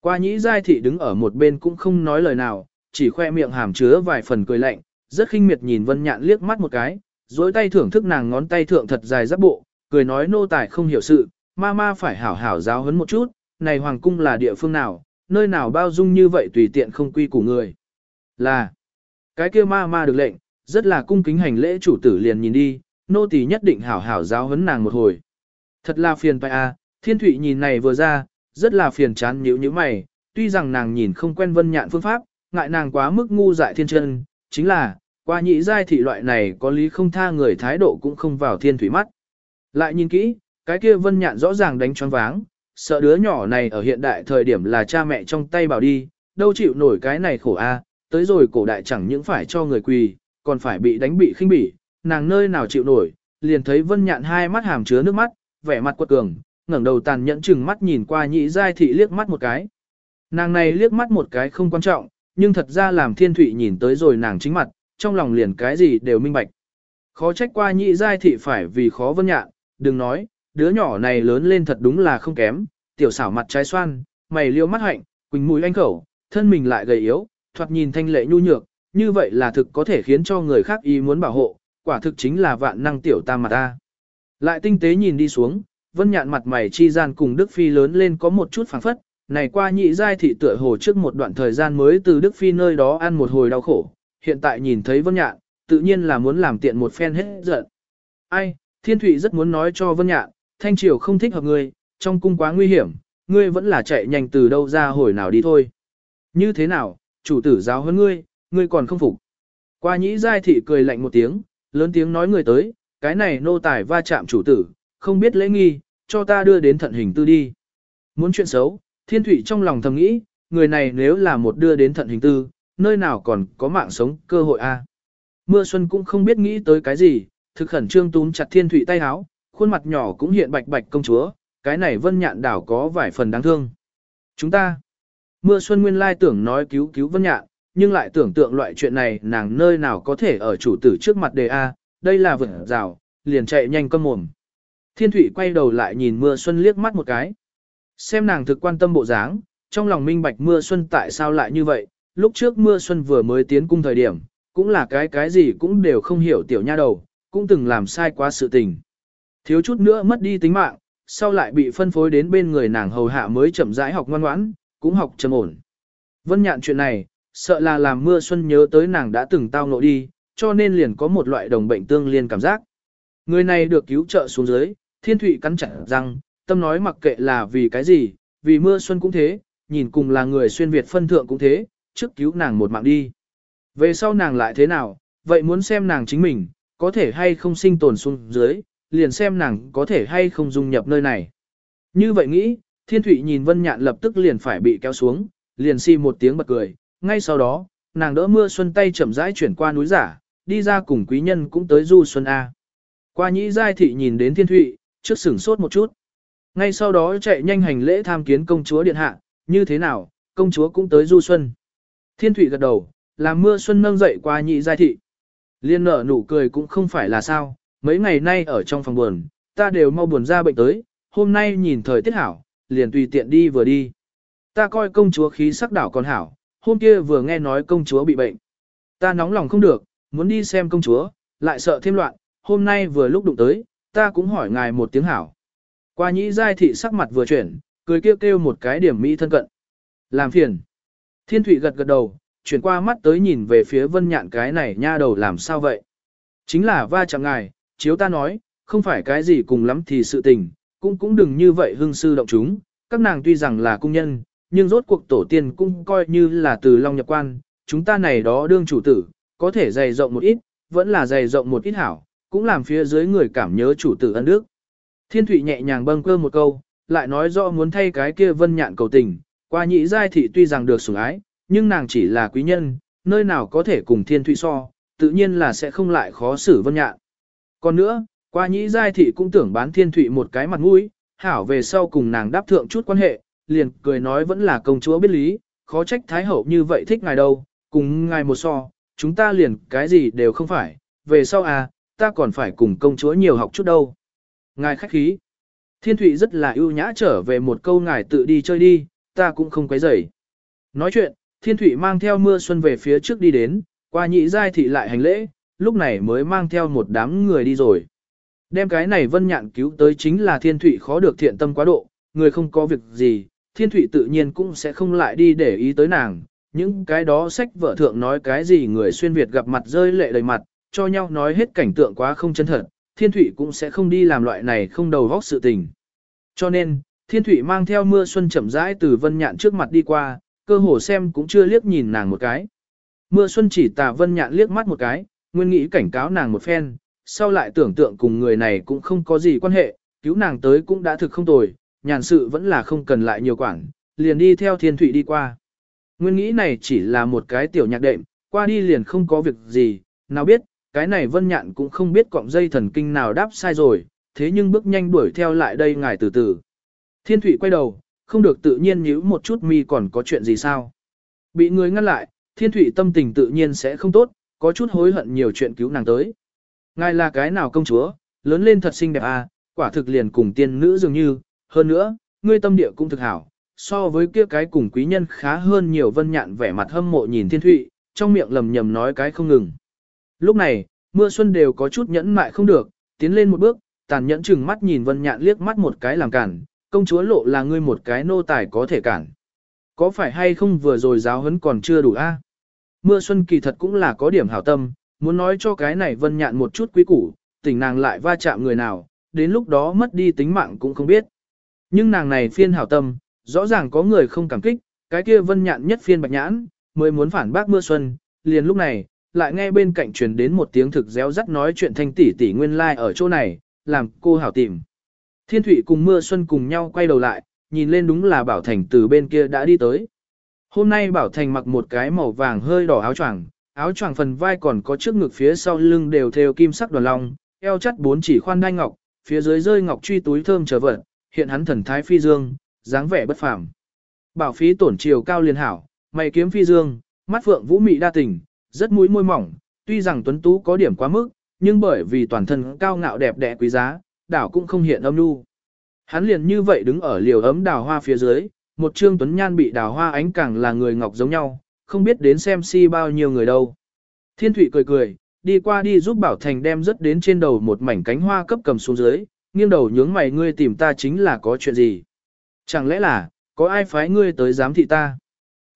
Qua nhĩ giai thị đứng ở một bên cũng không nói lời nào, chỉ khoe miệng hàm chứa vài phần cười lạnh, rất khinh miệt nhìn vân nhạn liếc mắt một cái, dối tay thưởng thức nàng ngón tay thượng thật dài giáp bộ, cười nói nô tài không hiểu sự, ma ma phải hảo hảo giáo huấn một chút, này hoàng cung là địa phương nào, nơi nào bao dung như vậy tùy tiện không quy củ người. Là, cái kia ma ma được lệnh, rất là cung kính hành lễ chủ tử liền nhìn đi, nô tỳ nhất định hảo hảo giáo huấn nàng một hồi. Thật là phiền phải a, thiên thụy nhìn này vừa ra, rất là phiền chán nhíu nhíu mày, tuy rằng nàng nhìn không quen vân nhạn phương pháp, ngại nàng quá mức ngu dại thiên chân, chính là, qua nhị giai thị loại này có lý không tha người thái độ cũng không vào thiên Thụy mắt. Lại nhìn kỹ, cái kia vân nhạn rõ ràng đánh choáng váng, sợ đứa nhỏ này ở hiện đại thời điểm là cha mẹ trong tay bảo đi, đâu chịu nổi cái này khổ a, tới rồi cổ đại chẳng những phải cho người quỳ, còn phải bị đánh bị khinh bỉ, nàng nơi nào chịu nổi, liền thấy vân nhạn hai mắt hàm chứa nước mắt, vẻ mặt quật cường, ngẩng đầu tàn nhẫn chừng mắt nhìn qua nhị giai thị liếc mắt một cái. Nàng này liếc mắt một cái không quan trọng, nhưng thật ra làm thiên thụy nhìn tới rồi nàng chính mặt, trong lòng liền cái gì đều minh bạch. Khó trách qua nhị giai thị phải vì khó vân nhạn, đừng nói, đứa nhỏ này lớn lên thật đúng là không kém, tiểu xảo mặt trái xoan, mày liêu mắt hạnh, quỳnh mũi anh khẩu, thân mình lại gầy yếu, thoạt nhìn thanh lệ nhu nhược, như vậy là thực có thể khiến cho người khác ý muốn bảo hộ, quả thực chính là vạn năng tiểu tam mặt ta. Lại tinh tế nhìn đi xuống, vân nhạn mặt mày chi gian cùng Đức Phi lớn lên có một chút phảng phất, này qua nhị giai thị tựa hồ trước một đoạn thời gian mới từ Đức Phi nơi đó ăn một hồi đau khổ, hiện tại nhìn thấy vân nhạn, tự nhiên là muốn làm tiện một phen hết giận. Ai, Thiên Thụy rất muốn nói cho vân nhạn, Thanh Triều không thích hợp ngươi, trong cung quá nguy hiểm, ngươi vẫn là chạy nhanh từ đâu ra hồi nào đi thôi. Như thế nào, chủ tử giáo hơn ngươi, ngươi còn không phục. Qua nhĩ giai thị cười lạnh một tiếng, lớn tiếng nói người tới, cái này nô tài va chạm chủ tử, không biết lễ nghi, cho ta đưa đến thận hình tư đi. Muốn chuyện xấu, thiên thủy trong lòng thầm nghĩ, người này nếu là một đưa đến thận hình tư, nơi nào còn có mạng sống cơ hội a? Mưa xuân cũng không biết nghĩ tới cái gì, thực khẩn trương túm chặt thiên thủy tay háo, khuôn mặt nhỏ cũng hiện bạch bạch công chúa, cái này vân nhạn đảo có vài phần đáng thương. Chúng ta, mưa xuân nguyên lai tưởng nói cứu cứu vân nhạn, nhưng lại tưởng tượng loại chuyện này nàng nơi nào có thể ở chủ tử trước mặt đề A, đây là vượt rào, liền chạy nhanh cơm mồm. Thiên Thụy quay đầu lại nhìn mưa xuân liếc mắt một cái. Xem nàng thực quan tâm bộ dáng, trong lòng minh bạch mưa xuân tại sao lại như vậy, lúc trước mưa xuân vừa mới tiến cung thời điểm, cũng là cái cái gì cũng đều không hiểu tiểu nha đầu, cũng từng làm sai quá sự tình. Thiếu chút nữa mất đi tính mạng, sau lại bị phân phối đến bên người nàng hầu hạ mới chậm rãi học ngoan ngoãn, cũng học trầm ổn. Vân nhạn chuyện này, sợ là làm mưa xuân nhớ tới nàng đã từng tao ngộ đi, cho nên liền có một loại đồng bệnh tương liên cảm giác. Người này được cứu trợ xuống dưới, thiên thụy cắn chặt răng, tâm nói mặc kệ là vì cái gì, vì mưa xuân cũng thế, nhìn cùng là người xuyên Việt phân thượng cũng thế, trước cứu nàng một mạng đi. Về sau nàng lại thế nào, vậy muốn xem nàng chính mình, có thể hay không sinh tồn xuống dưới, liền xem nàng có thể hay không dung nhập nơi này. Như vậy nghĩ, thiên thụy nhìn vân nhạn lập tức liền phải bị kéo xuống, liền si một tiếng bật cười, ngay sau đó, nàng đỡ mưa xuân tay chậm rãi chuyển qua núi giả, đi ra cùng quý nhân cũng tới du xuân A. Qua nhĩ giai thị nhìn đến thiên thụy, trước sửng sốt một chút. Ngay sau đó chạy nhanh hành lễ tham kiến công chúa điện hạ, như thế nào, công chúa cũng tới du xuân. Thiên thủy gật đầu, làm mưa xuân nâng dậy qua nhị giai thị. Liên nở nụ cười cũng không phải là sao, mấy ngày nay ở trong phòng buồn, ta đều mau buồn ra bệnh tới, hôm nay nhìn thời tiết hảo, liền tùy tiện đi vừa đi. Ta coi công chúa khí sắc đảo còn hảo, hôm kia vừa nghe nói công chúa bị bệnh. Ta nóng lòng không được, muốn đi xem công chúa, lại sợ thêm loạn, hôm nay vừa lúc đụng tới, ta cũng hỏi ngài một tiếng hảo. Qua nhĩ giai thị sắc mặt vừa chuyển, cười kêu kêu một cái điểm mỹ thân cận. Làm phiền. Thiên thủy gật gật đầu, chuyển qua mắt tới nhìn về phía vân nhạn cái này nha đầu làm sao vậy. Chính là va chạm ngài, chiếu ta nói, không phải cái gì cùng lắm thì sự tình, cũng cũng đừng như vậy hưng sư động chúng, các nàng tuy rằng là cung nhân, nhưng rốt cuộc tổ tiên cũng coi như là từ long nhập quan, chúng ta này đó đương chủ tử, có thể dày rộng một ít, vẫn là dày rộng một ít hảo, cũng làm phía dưới người cảm nhớ chủ tử ân đức. Thiên Thụy nhẹ nhàng bâng cơ một câu, lại nói rõ muốn thay cái kia vân nhạn cầu tình, qua nhị giai thị tuy rằng được sủng ái, nhưng nàng chỉ là quý nhân, nơi nào có thể cùng Thiên Thụy so, tự nhiên là sẽ không lại khó xử vân nhạn. Còn nữa, qua nhị giai thị cũng tưởng bán Thiên Thụy một cái mặt mũi, hảo về sau cùng nàng đáp thượng chút quan hệ, liền cười nói vẫn là công chúa biết lý, khó trách thái hậu như vậy thích ngài đâu, cùng ngài một so, chúng ta liền cái gì đều không phải, về sau à, ta còn phải cùng công chúa nhiều học chút đâu. Ngài khách khí. Thiên Thụy rất là ưu nhã trở về một câu ngài tự đi chơi đi, ta cũng không quấy rầy. Nói chuyện, Thiên Thụy mang theo mưa xuân về phía trước đi đến, qua nhị giai thị lại hành lễ, lúc này mới mang theo một đám người đi rồi. Đem cái này vân nhạn cứu tới chính là Thiên Thụy khó được thiện tâm quá độ, người không có việc gì, Thiên Thụy tự nhiên cũng sẽ không lại đi để ý tới nàng. Những cái đó sách vợ thượng nói cái gì người xuyên Việt gặp mặt rơi lệ đầy mặt, cho nhau nói hết cảnh tượng quá không chân thật, Thiên Thụy cũng sẽ không đi làm loại này không đầu vóc sự tình. Cho nên, Thiên Thụy mang theo mưa xuân chậm rãi từ Vân Nhạn trước mặt đi qua, cơ hồ xem cũng chưa liếc nhìn nàng một cái. Mưa xuân chỉ tà Vân Nhạn liếc mắt một cái, nguyên nghĩ cảnh cáo nàng một phen, sau lại tưởng tượng cùng người này cũng không có gì quan hệ, cứu nàng tới cũng đã thực không tồi, nhàn sự vẫn là không cần lại nhiều quản, liền đi theo Thiên Thụy đi qua. Nguyên nghĩ này chỉ là một cái tiểu nhạc đệm, qua đi liền không có việc gì, nào biết, cái này vân nhạn cũng không biết cọng dây thần kinh nào đáp sai rồi, thế nhưng bước nhanh đuổi theo lại đây ngài từ từ. Thiên thủy quay đầu, không được tự nhiên nhíu một chút mi còn có chuyện gì sao. Bị người ngăn lại, thiên thủy tâm tình tự nhiên sẽ không tốt, có chút hối hận nhiều chuyện cứu nàng tới. Ngài là cái nào công chúa, lớn lên thật xinh đẹp à, quả thực liền cùng tiên nữ dường như, hơn nữa, ngươi tâm địa cũng thực hảo, so với kia cái cùng quý nhân khá hơn nhiều vân nhạn vẻ mặt hâm mộ nhìn thiên thụy, trong miệng lầm nhầm nói cái không ngừng. Lúc này, mưa xuân đều có chút nhẫn mại không được, tiến lên một bước, tàn nhẫn chừng mắt nhìn vân nhạn liếc mắt một cái làm cản, công chúa lộ là ngươi một cái nô tài có thể cản. Có phải hay không vừa rồi giáo huấn còn chưa đủ a? Mưa xuân kỳ thật cũng là có điểm hảo tâm, muốn nói cho cái này vân nhạn một chút quý củ, tỉnh nàng lại va chạm người nào, đến lúc đó mất đi tính mạng cũng không biết. Nhưng nàng này phiên hảo tâm, rõ ràng có người không cảm kích, cái kia vân nhạn nhất phiên bạch nhãn, mới muốn phản bác mưa xuân, liền lúc này, lại nghe bên cạnh truyền đến một tiếng thực réo rắt nói chuyện thanh tỷ tỷ nguyên lai like ở chỗ này, làm cô hảo tìm. Thiên Thụy cùng Mưa Xuân cùng nhau quay đầu lại, nhìn lên đúng là Bảo Thành từ bên kia đã đi tới. Hôm nay Bảo Thành mặc một cái màu vàng hơi đỏ áo choàng, áo choàng phần vai còn có trước ngực phía sau lưng đều theo kim sắc đoàn long, eo chắt bốn chỉ khoan đai ngọc, phía dưới rơi ngọc truy túi thơm trở vật, hiện hắn thần thái phi dương, dáng vẻ bất phàm. Bảo phí tổn chiều cao liên hảo, mày kiếm phi dương, mắt phượng vũ mị đa tình, rất mũi môi mỏng, tuy rằng tuấn tú có điểm quá mức, nhưng bởi vì toàn thân cao ngạo đẹp đẽ quý giá, đảo cũng không hiện âm nu. Hắn liền như vậy đứng ở liều ấm đào hoa phía dưới, một trương tuấn nhan bị đào hoa ánh càng là người ngọc giống nhau, không biết đến xem si bao nhiêu người đâu. Thiên Thụy cười cười, đi qua đi giúp Bảo Thành đem rất đến trên đầu một mảnh cánh hoa cấp cầm xuống dưới, nghiêng đầu nhướng mày ngươi tìm ta chính là có chuyện gì. Chẳng lẽ là, có ai phái ngươi tới giám thị ta?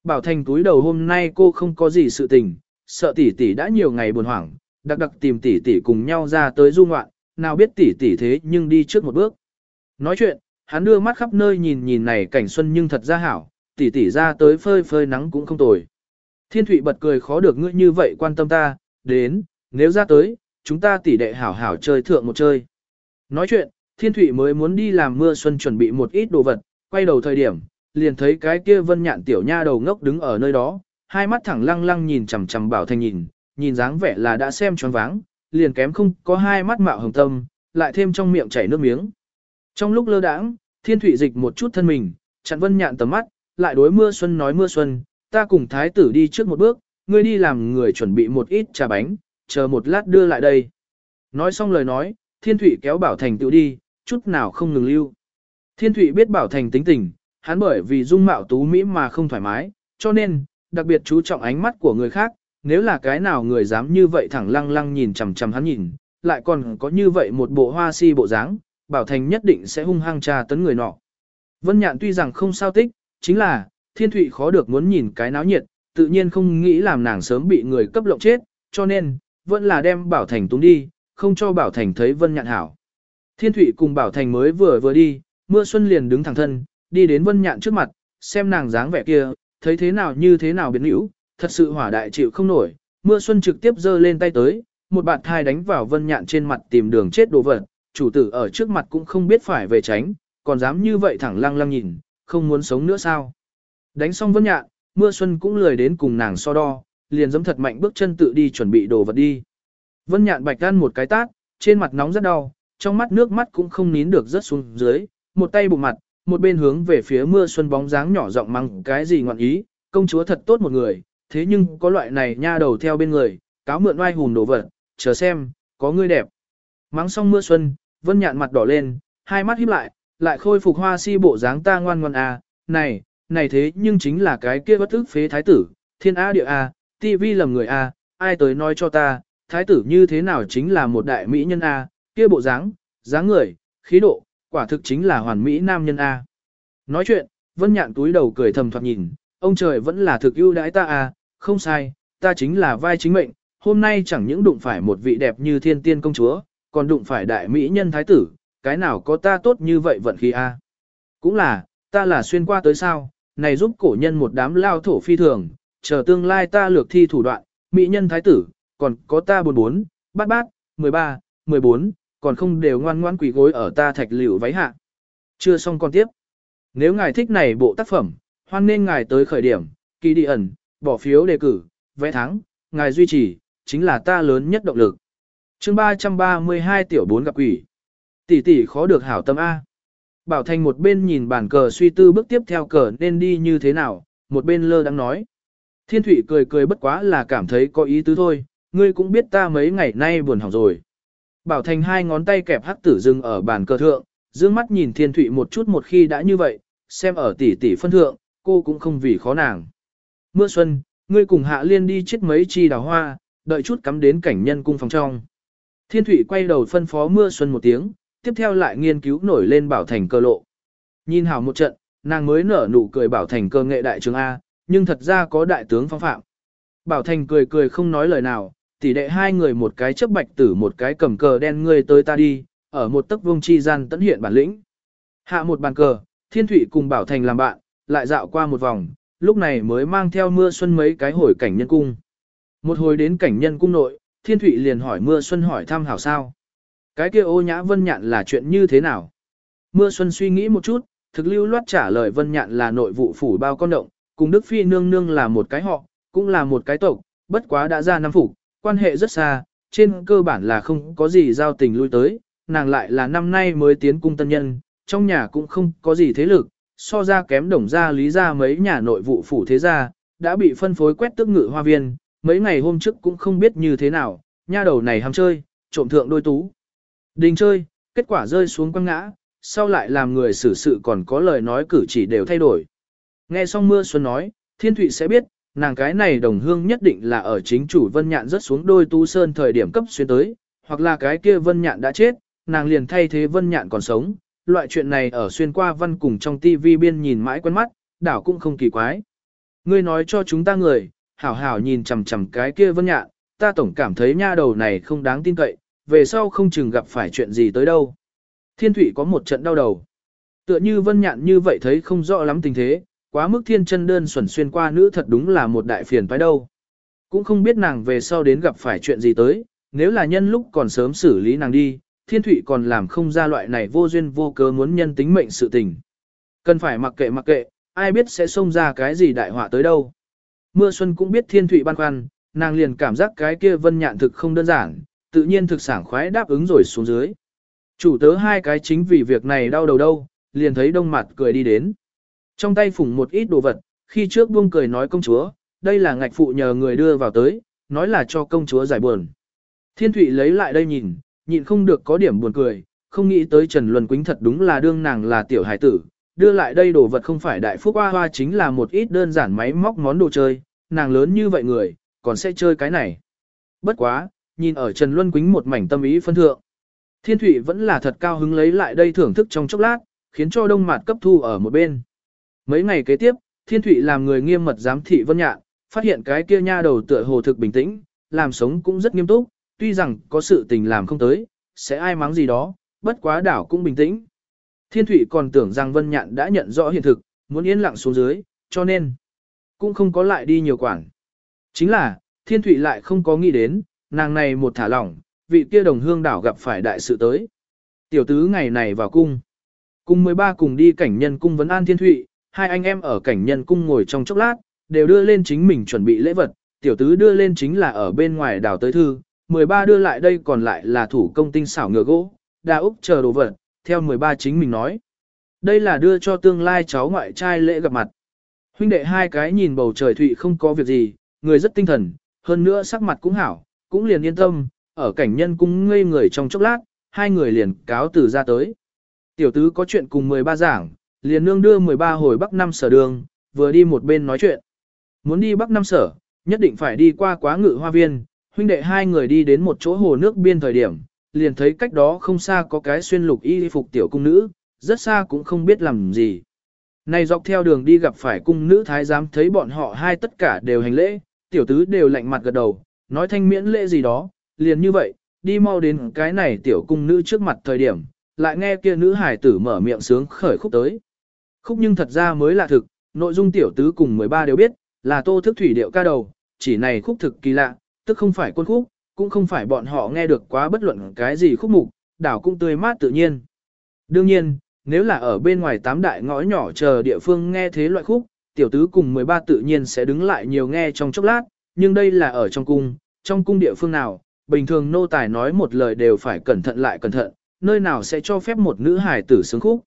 Bảo Thành túi đầu hôm nay cô không có gì sự tình, sợ tỷ tỷ đã nhiều ngày buồn hoảng, đặc đặc tìm tỷ tỷ cùng nhau ra tới du ngoạn, nào biết tỷ tỷ thế nhưng đi trước một bước. Nói chuyện, hắn đưa mắt khắp nơi nhìn nhìn này cảnh xuân nhưng thật ra hảo, tỷ tỷ ra tới phơi phơi nắng cũng không tồi. Thiên Thụy bật cười khó được ngươi như vậy quan tâm ta, đến, nếu ra tới, chúng ta tỷ đệ hảo hảo chơi thượng một chơi. Nói chuyện, Thiên Thụy mới muốn đi làm mưa xuân chuẩn bị một ít đồ vật, quay đầu thời điểm, liền thấy cái kia vân nhạn tiểu nha đầu ngốc đứng ở nơi đó, hai mắt thẳng lăng lăng nhìn chằm chằm Bảo Thành nhìn, nhìn dáng vẻ là đã xem choáng váng, liền kém không có hai mắt mạo hồng tâm, lại thêm trong miệng chảy nước miếng. Trong lúc lơ đãng, thiên Thụy dịch một chút thân mình, chặn vân nhạn tầm mắt, lại đối mưa xuân nói mưa xuân, ta cùng thái tử đi trước một bước, ngươi đi làm người chuẩn bị một ít trà bánh, chờ một lát đưa lại đây. Nói xong lời nói, thiên Thụy kéo bảo thành tự đi, chút nào không ngừng lưu. Thiên Thụy biết bảo thành tính tình, hắn bởi vì dung mạo tú mỹ mà không thoải mái, cho nên, đặc biệt chú trọng ánh mắt của người khác, nếu là cái nào người dám như vậy thẳng lăng lăng nhìn chằm chằm hắn nhìn, lại còn có như vậy một bộ hoa si bộ dáng, bảo thành nhất định sẽ hung hăng tra tấn người nọ. Vân Nhạn tuy rằng không sao tích, chính là, thiên thụy khó được muốn nhìn cái náo nhiệt, tự nhiên không nghĩ làm nàng sớm bị người cấp lộng chết, cho nên, vẫn là đem bảo thành túng đi, không cho bảo thành thấy Vân Nhạn hảo. Thiên thụy cùng bảo thành mới vừa vừa đi, mưa xuân liền đứng thẳng thân, đi đến Vân Nhạn trước mặt, xem nàng dáng vẻ kia, thấy thế nào như thế nào biến hữu, thật sự hỏa đại chịu không nổi, mưa xuân trực tiếp giơ lên tay tới, một bạt thai đánh vào Vân Nhạn trên mặt tìm đường chết đồ vật, chủ tử ở trước mặt cũng không biết phải về tránh, còn dám như vậy thẳng lăng lăng nhìn, không muốn sống nữa sao. Đánh xong Vân Nhạn, mưa xuân cũng lười đến cùng nàng so đo, liền giẫm thật mạnh bước chân tự đi chuẩn bị đồ vật đi. Vân Nhạn bạch gan một cái tát, trên mặt nóng rất đau, trong mắt nước mắt cũng không nín được rớt xuống dưới, một tay bụng mặt, một bên hướng về phía mưa xuân bóng dáng nhỏ giọng mắng cái gì ngoạn ý, công chúa thật tốt một người, thế nhưng có loại này nha đầu theo bên người, cáo mượn oai hùng đổ vật, chờ xem, có người đẹp. Mắng xong mưa xuân, vân nhạn mặt đỏ lên, hai mắt híp lại, lại khôi phục hoa si bộ dáng ta ngoan ngoan à, này, này thế nhưng chính là cái kia bất ức phế thái tử, thiên a địa à, a, tivi lầm người a, ai tới nói cho ta, thái tử như thế nào chính là một đại mỹ nhân a, kia bộ dáng, dáng người, khí độ, quả thực chính là hoàn mỹ nam nhân a. Nói chuyện, Vân Nhạn túi đầu cười thầm thoạt nhìn, ông trời vẫn là thực ưu đãi ta a, không sai, ta chính là vai chính mệnh, hôm nay chẳng những đụng phải một vị đẹp như thiên tiên công chúa, còn đụng phải đại mỹ nhân thái tử, cái nào có ta tốt như vậy vận khí a. Cũng là, ta là xuyên qua tới sao, này giúp cổ nhân một đám lao thổ phi thường, chờ tương lai ta lược thi thủ đoạn, mỹ nhân thái tử, còn có ta bốn bốn, bát bát, mười ba, mười bốn, còn không đều ngoan ngoan quỳ gối ở ta thạch liễu váy hạ. Chưa xong còn tiếp. Nếu ngài thích này bộ tác phẩm, hoan nên ngài tới khởi điểm, kỳ đi ẩn, bỏ phiếu đề cử, vẽ thắng, ngài duy trì, chính là ta lớn nhất động lực. chương 332 tiểu 4 gặp quỷ. Tỷ tỷ khó được hảo tâm A. Bảo Thành một bên nhìn bản cờ suy tư bước tiếp theo cờ nên đi như thế nào, một bên lơ đang nói. Thiên Thụy cười cười bất quá là cảm thấy có ý tứ thôi, ngươi cũng biết ta mấy ngày nay buồn hỏng rồi. Bảo Thành hai ngón tay kẹp hắc tử dừng ở bàn cờ thượng, dương mắt nhìn Thiên Thụy một chút một khi đã như vậy, xem ở tỷ tỷ phân thượng, cô cũng không vì khó nàng. Mưa xuân, ngươi cùng Hạ Liên đi chết mấy chi đào hoa, đợi chút cắm đến cảnh nhân cung phòng trong. Thiên Thụy quay đầu phân phó Mưa xuân một tiếng, tiếp theo lại nghiên cứu nổi lên Bảo Thành cơ lộ. Nhìn hảo một trận, nàng mới nở nụ cười Bảo Thành cơ nghệ đại trường A, nhưng thật ra có đại tướng phong phạm. Bảo Thành cười cười không nói lời nào, tỷ đệ hai người một cái chấp bạch tử một cái cầm cờ đen ngươi tới ta đi, ở một tấc vương chi gian tận hiện bản lĩnh. Hạ một bàn cờ, Thiên Thụy cùng Bảo Thành làm bạn, lại dạo qua một vòng, lúc này mới mang theo mưa xuân mấy cái hồi cảnh nhân cung. Một hồi đến cảnh nhân cung nội, Thiên Thụy liền hỏi mưa xuân hỏi thăm hảo sao. Cái kia ô nhã vân nhạn là chuyện như thế nào? Mưa xuân suy nghĩ một chút, thực lưu loát trả lời vân nhạn là nội vụ phủ bao con động, cùng Đức Phi nương nương là một cái họ, cũng là một cái tộc, bất quá đã ra năm phủ, quan hệ rất xa, trên cơ bản là không có gì giao tình lui tới, nàng lại là năm nay mới tiến cung tân nhân, trong nhà cũng không có gì thế lực, so ra kém đồng gia lý ra mấy nhà nội vụ phủ thế gia, đã bị phân phối quét tước ngự hoa viên, mấy ngày hôm trước cũng không biết như thế nào, nha đầu này ham chơi, trộm thượng đôi tú. Đình chơi, kết quả rơi xuống quăng ngã, sau lại làm người xử sự còn có lời nói cử chỉ đều thay đổi. Nghe xong mưa xuân nói, thiên thụy sẽ biết, nàng cái này đồng hương nhất định là ở chính chủ vân nhạn rất xuống đôi tú sơn thời điểm cấp xuyên tới, hoặc là cái kia vân nhạn đã chết, nàng liền thay thế vân nhạn còn sống. Loại chuyện này ở xuyên qua văn cùng trong tivi biên nhìn mãi quen mắt, đảo cũng không kỳ quái. Ngươi nói cho chúng ta người, hảo hảo nhìn chằm chằm cái kia vân nhạn, ta tổng cảm thấy nha đầu này không đáng tin cậy, về sau không chừng gặp phải chuyện gì tới đâu. Thiên thủy có một trận đau đầu. Tựa như vân nhạn như vậy thấy không rõ lắm tình thế, quá mức thiên chân đơn xuẩn xuyên qua nữ thật đúng là một đại phiền phải đâu. Cũng không biết nàng về sau đến gặp phải chuyện gì tới, nếu là nhân lúc còn sớm xử lý nàng đi, thiên thủy còn làm không ra loại này vô duyên vô cớ muốn nhân tính mệnh sự tình. Cần phải mặc kệ mặc kệ, ai biết sẽ xông ra cái gì đại họa tới đâu. Mưa xuân cũng biết thiên thủy băn khoăn, nàng liền cảm giác cái kia vân nhạn thực không đơn giản, tự nhiên thực sảng khoái đáp ứng rồi xuống dưới. Chủ tớ hai cái chính vì việc này đau đầu đâu, liền thấy đông mặt cười đi đến. Trong tay phủng một ít đồ vật, khi trước buông cười nói công chúa, đây là ngạch phụ nhờ người đưa vào tới, nói là cho công chúa giải buồn. Thiên Thụy lấy lại đây nhìn, nhịn không được có điểm buồn cười, không nghĩ tới Trần Luân Quýnh thật đúng là đương nàng là tiểu hải tử, đưa lại đây đồ vật không phải đại phúc hoa hoa chính là một ít đơn giản máy móc món đồ chơi, nàng lớn như vậy người, còn sẽ chơi cái này. Bất quá, nhìn ở Trần Luân Quýnh một mảnh tâm ý phân thượng. Thiên Thụy vẫn là thật cao hứng lấy lại đây thưởng thức trong chốc lát, khiến cho đông mạt cấp thu ở một bên. Mấy ngày kế tiếp, Thiên Thụy làm người nghiêm mật giám thị Vân Nhạn, phát hiện cái kia nha đầu tựa hồ thực bình tĩnh, làm sống cũng rất nghiêm túc, tuy rằng có sự tình làm không tới, sẽ ai mắng gì đó, bất quá đảo cũng bình tĩnh. Thiên Thụy còn tưởng rằng Vân Nhạn đã nhận rõ hiện thực, muốn yên lặng xuống dưới, cho nên cũng không có lại đi nhiều quản. Chính là, Thiên Thụy lại không có nghĩ đến, nàng này một thả lỏng, vị kia đồng hương đảo gặp phải đại sự tới. Tiểu tứ ngày này vào cung. Cùng 13 cùng đi cảnh nhân cung vấn an Thiên Thụy, hai anh em ở cảnh nhân cung ngồi trong chốc lát, đều đưa lên chính mình chuẩn bị lễ vật, tiểu tứ đưa lên chính là ở bên ngoài đảo tới thư, 13 đưa lại đây còn lại là thủ công tinh xảo ngựa gỗ, đa úc chờ đồ vật, theo 13 chính mình nói. Đây là đưa cho tương lai cháu ngoại trai lễ gặp mặt. Huynh đệ hai cái nhìn bầu trời thụy không có việc gì, người rất tinh thần, hơn nữa sắc mặt cũng hảo, cũng liền yên tâm, ở cảnh nhân cung ngây người trong chốc lát, hai người liền cáo từ ra tới. Tiểu tứ có chuyện cùng 13 giảng, liền nương đưa 13 hồi Bắc Năm sở đường, vừa đi một bên nói chuyện. Muốn đi Bắc Năm sở, nhất định phải đi qua quá ngự hoa viên, huynh đệ hai người đi đến một chỗ hồ nước biên thời điểm, liền thấy cách đó không xa có cái xuyên lục y phục tiểu cung nữ, rất xa cũng không biết làm gì. Này dọc theo đường đi gặp phải cung nữ thái giám thấy bọn họ hai tất cả đều hành lễ, tiểu tứ đều lạnh mặt gật đầu, nói thanh miễn lễ gì đó, liền như vậy, đi mau đến cái này tiểu cung nữ trước mặt thời điểm, lại nghe kia nữ hải tử mở miệng sướng khởi khúc tới. Khúc nhưng thật ra mới là thực, nội dung tiểu tứ cùng 13 đều biết, là tô thức thủy điệu ca đầu, chỉ này khúc thực kỳ lạ, tức không phải quân khúc, cũng không phải bọn họ nghe được quá bất luận cái gì khúc mục, đảo cũng tươi mát tự nhiên. Đương nhiên, nếu là ở bên ngoài tám đại ngõ nhỏ chờ địa phương nghe thế loại khúc, tiểu tứ cùng 13 tự nhiên sẽ đứng lại nhiều nghe trong chốc lát, nhưng đây là ở trong cung, trong cung địa phương nào, bình thường nô tài nói một lời đều phải cẩn thận lại cẩn thận, nơi nào sẽ cho phép một nữ hài tử sướng khúc.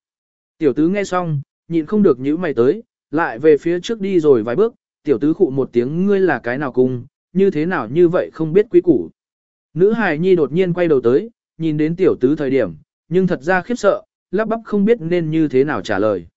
Tiểu tứ nghe xong, nhịn không được nhữ mày tới, lại về phía trước đi rồi vài bước, tiểu tứ khụ một tiếng ngươi là cái nào cung, như thế nào như vậy không biết quý củ. Nữ hài nhi đột nhiên quay đầu tới, nhìn đến tiểu tứ thời điểm, nhưng thật ra khiếp sợ, lắp bắp không biết nên như thế nào trả lời.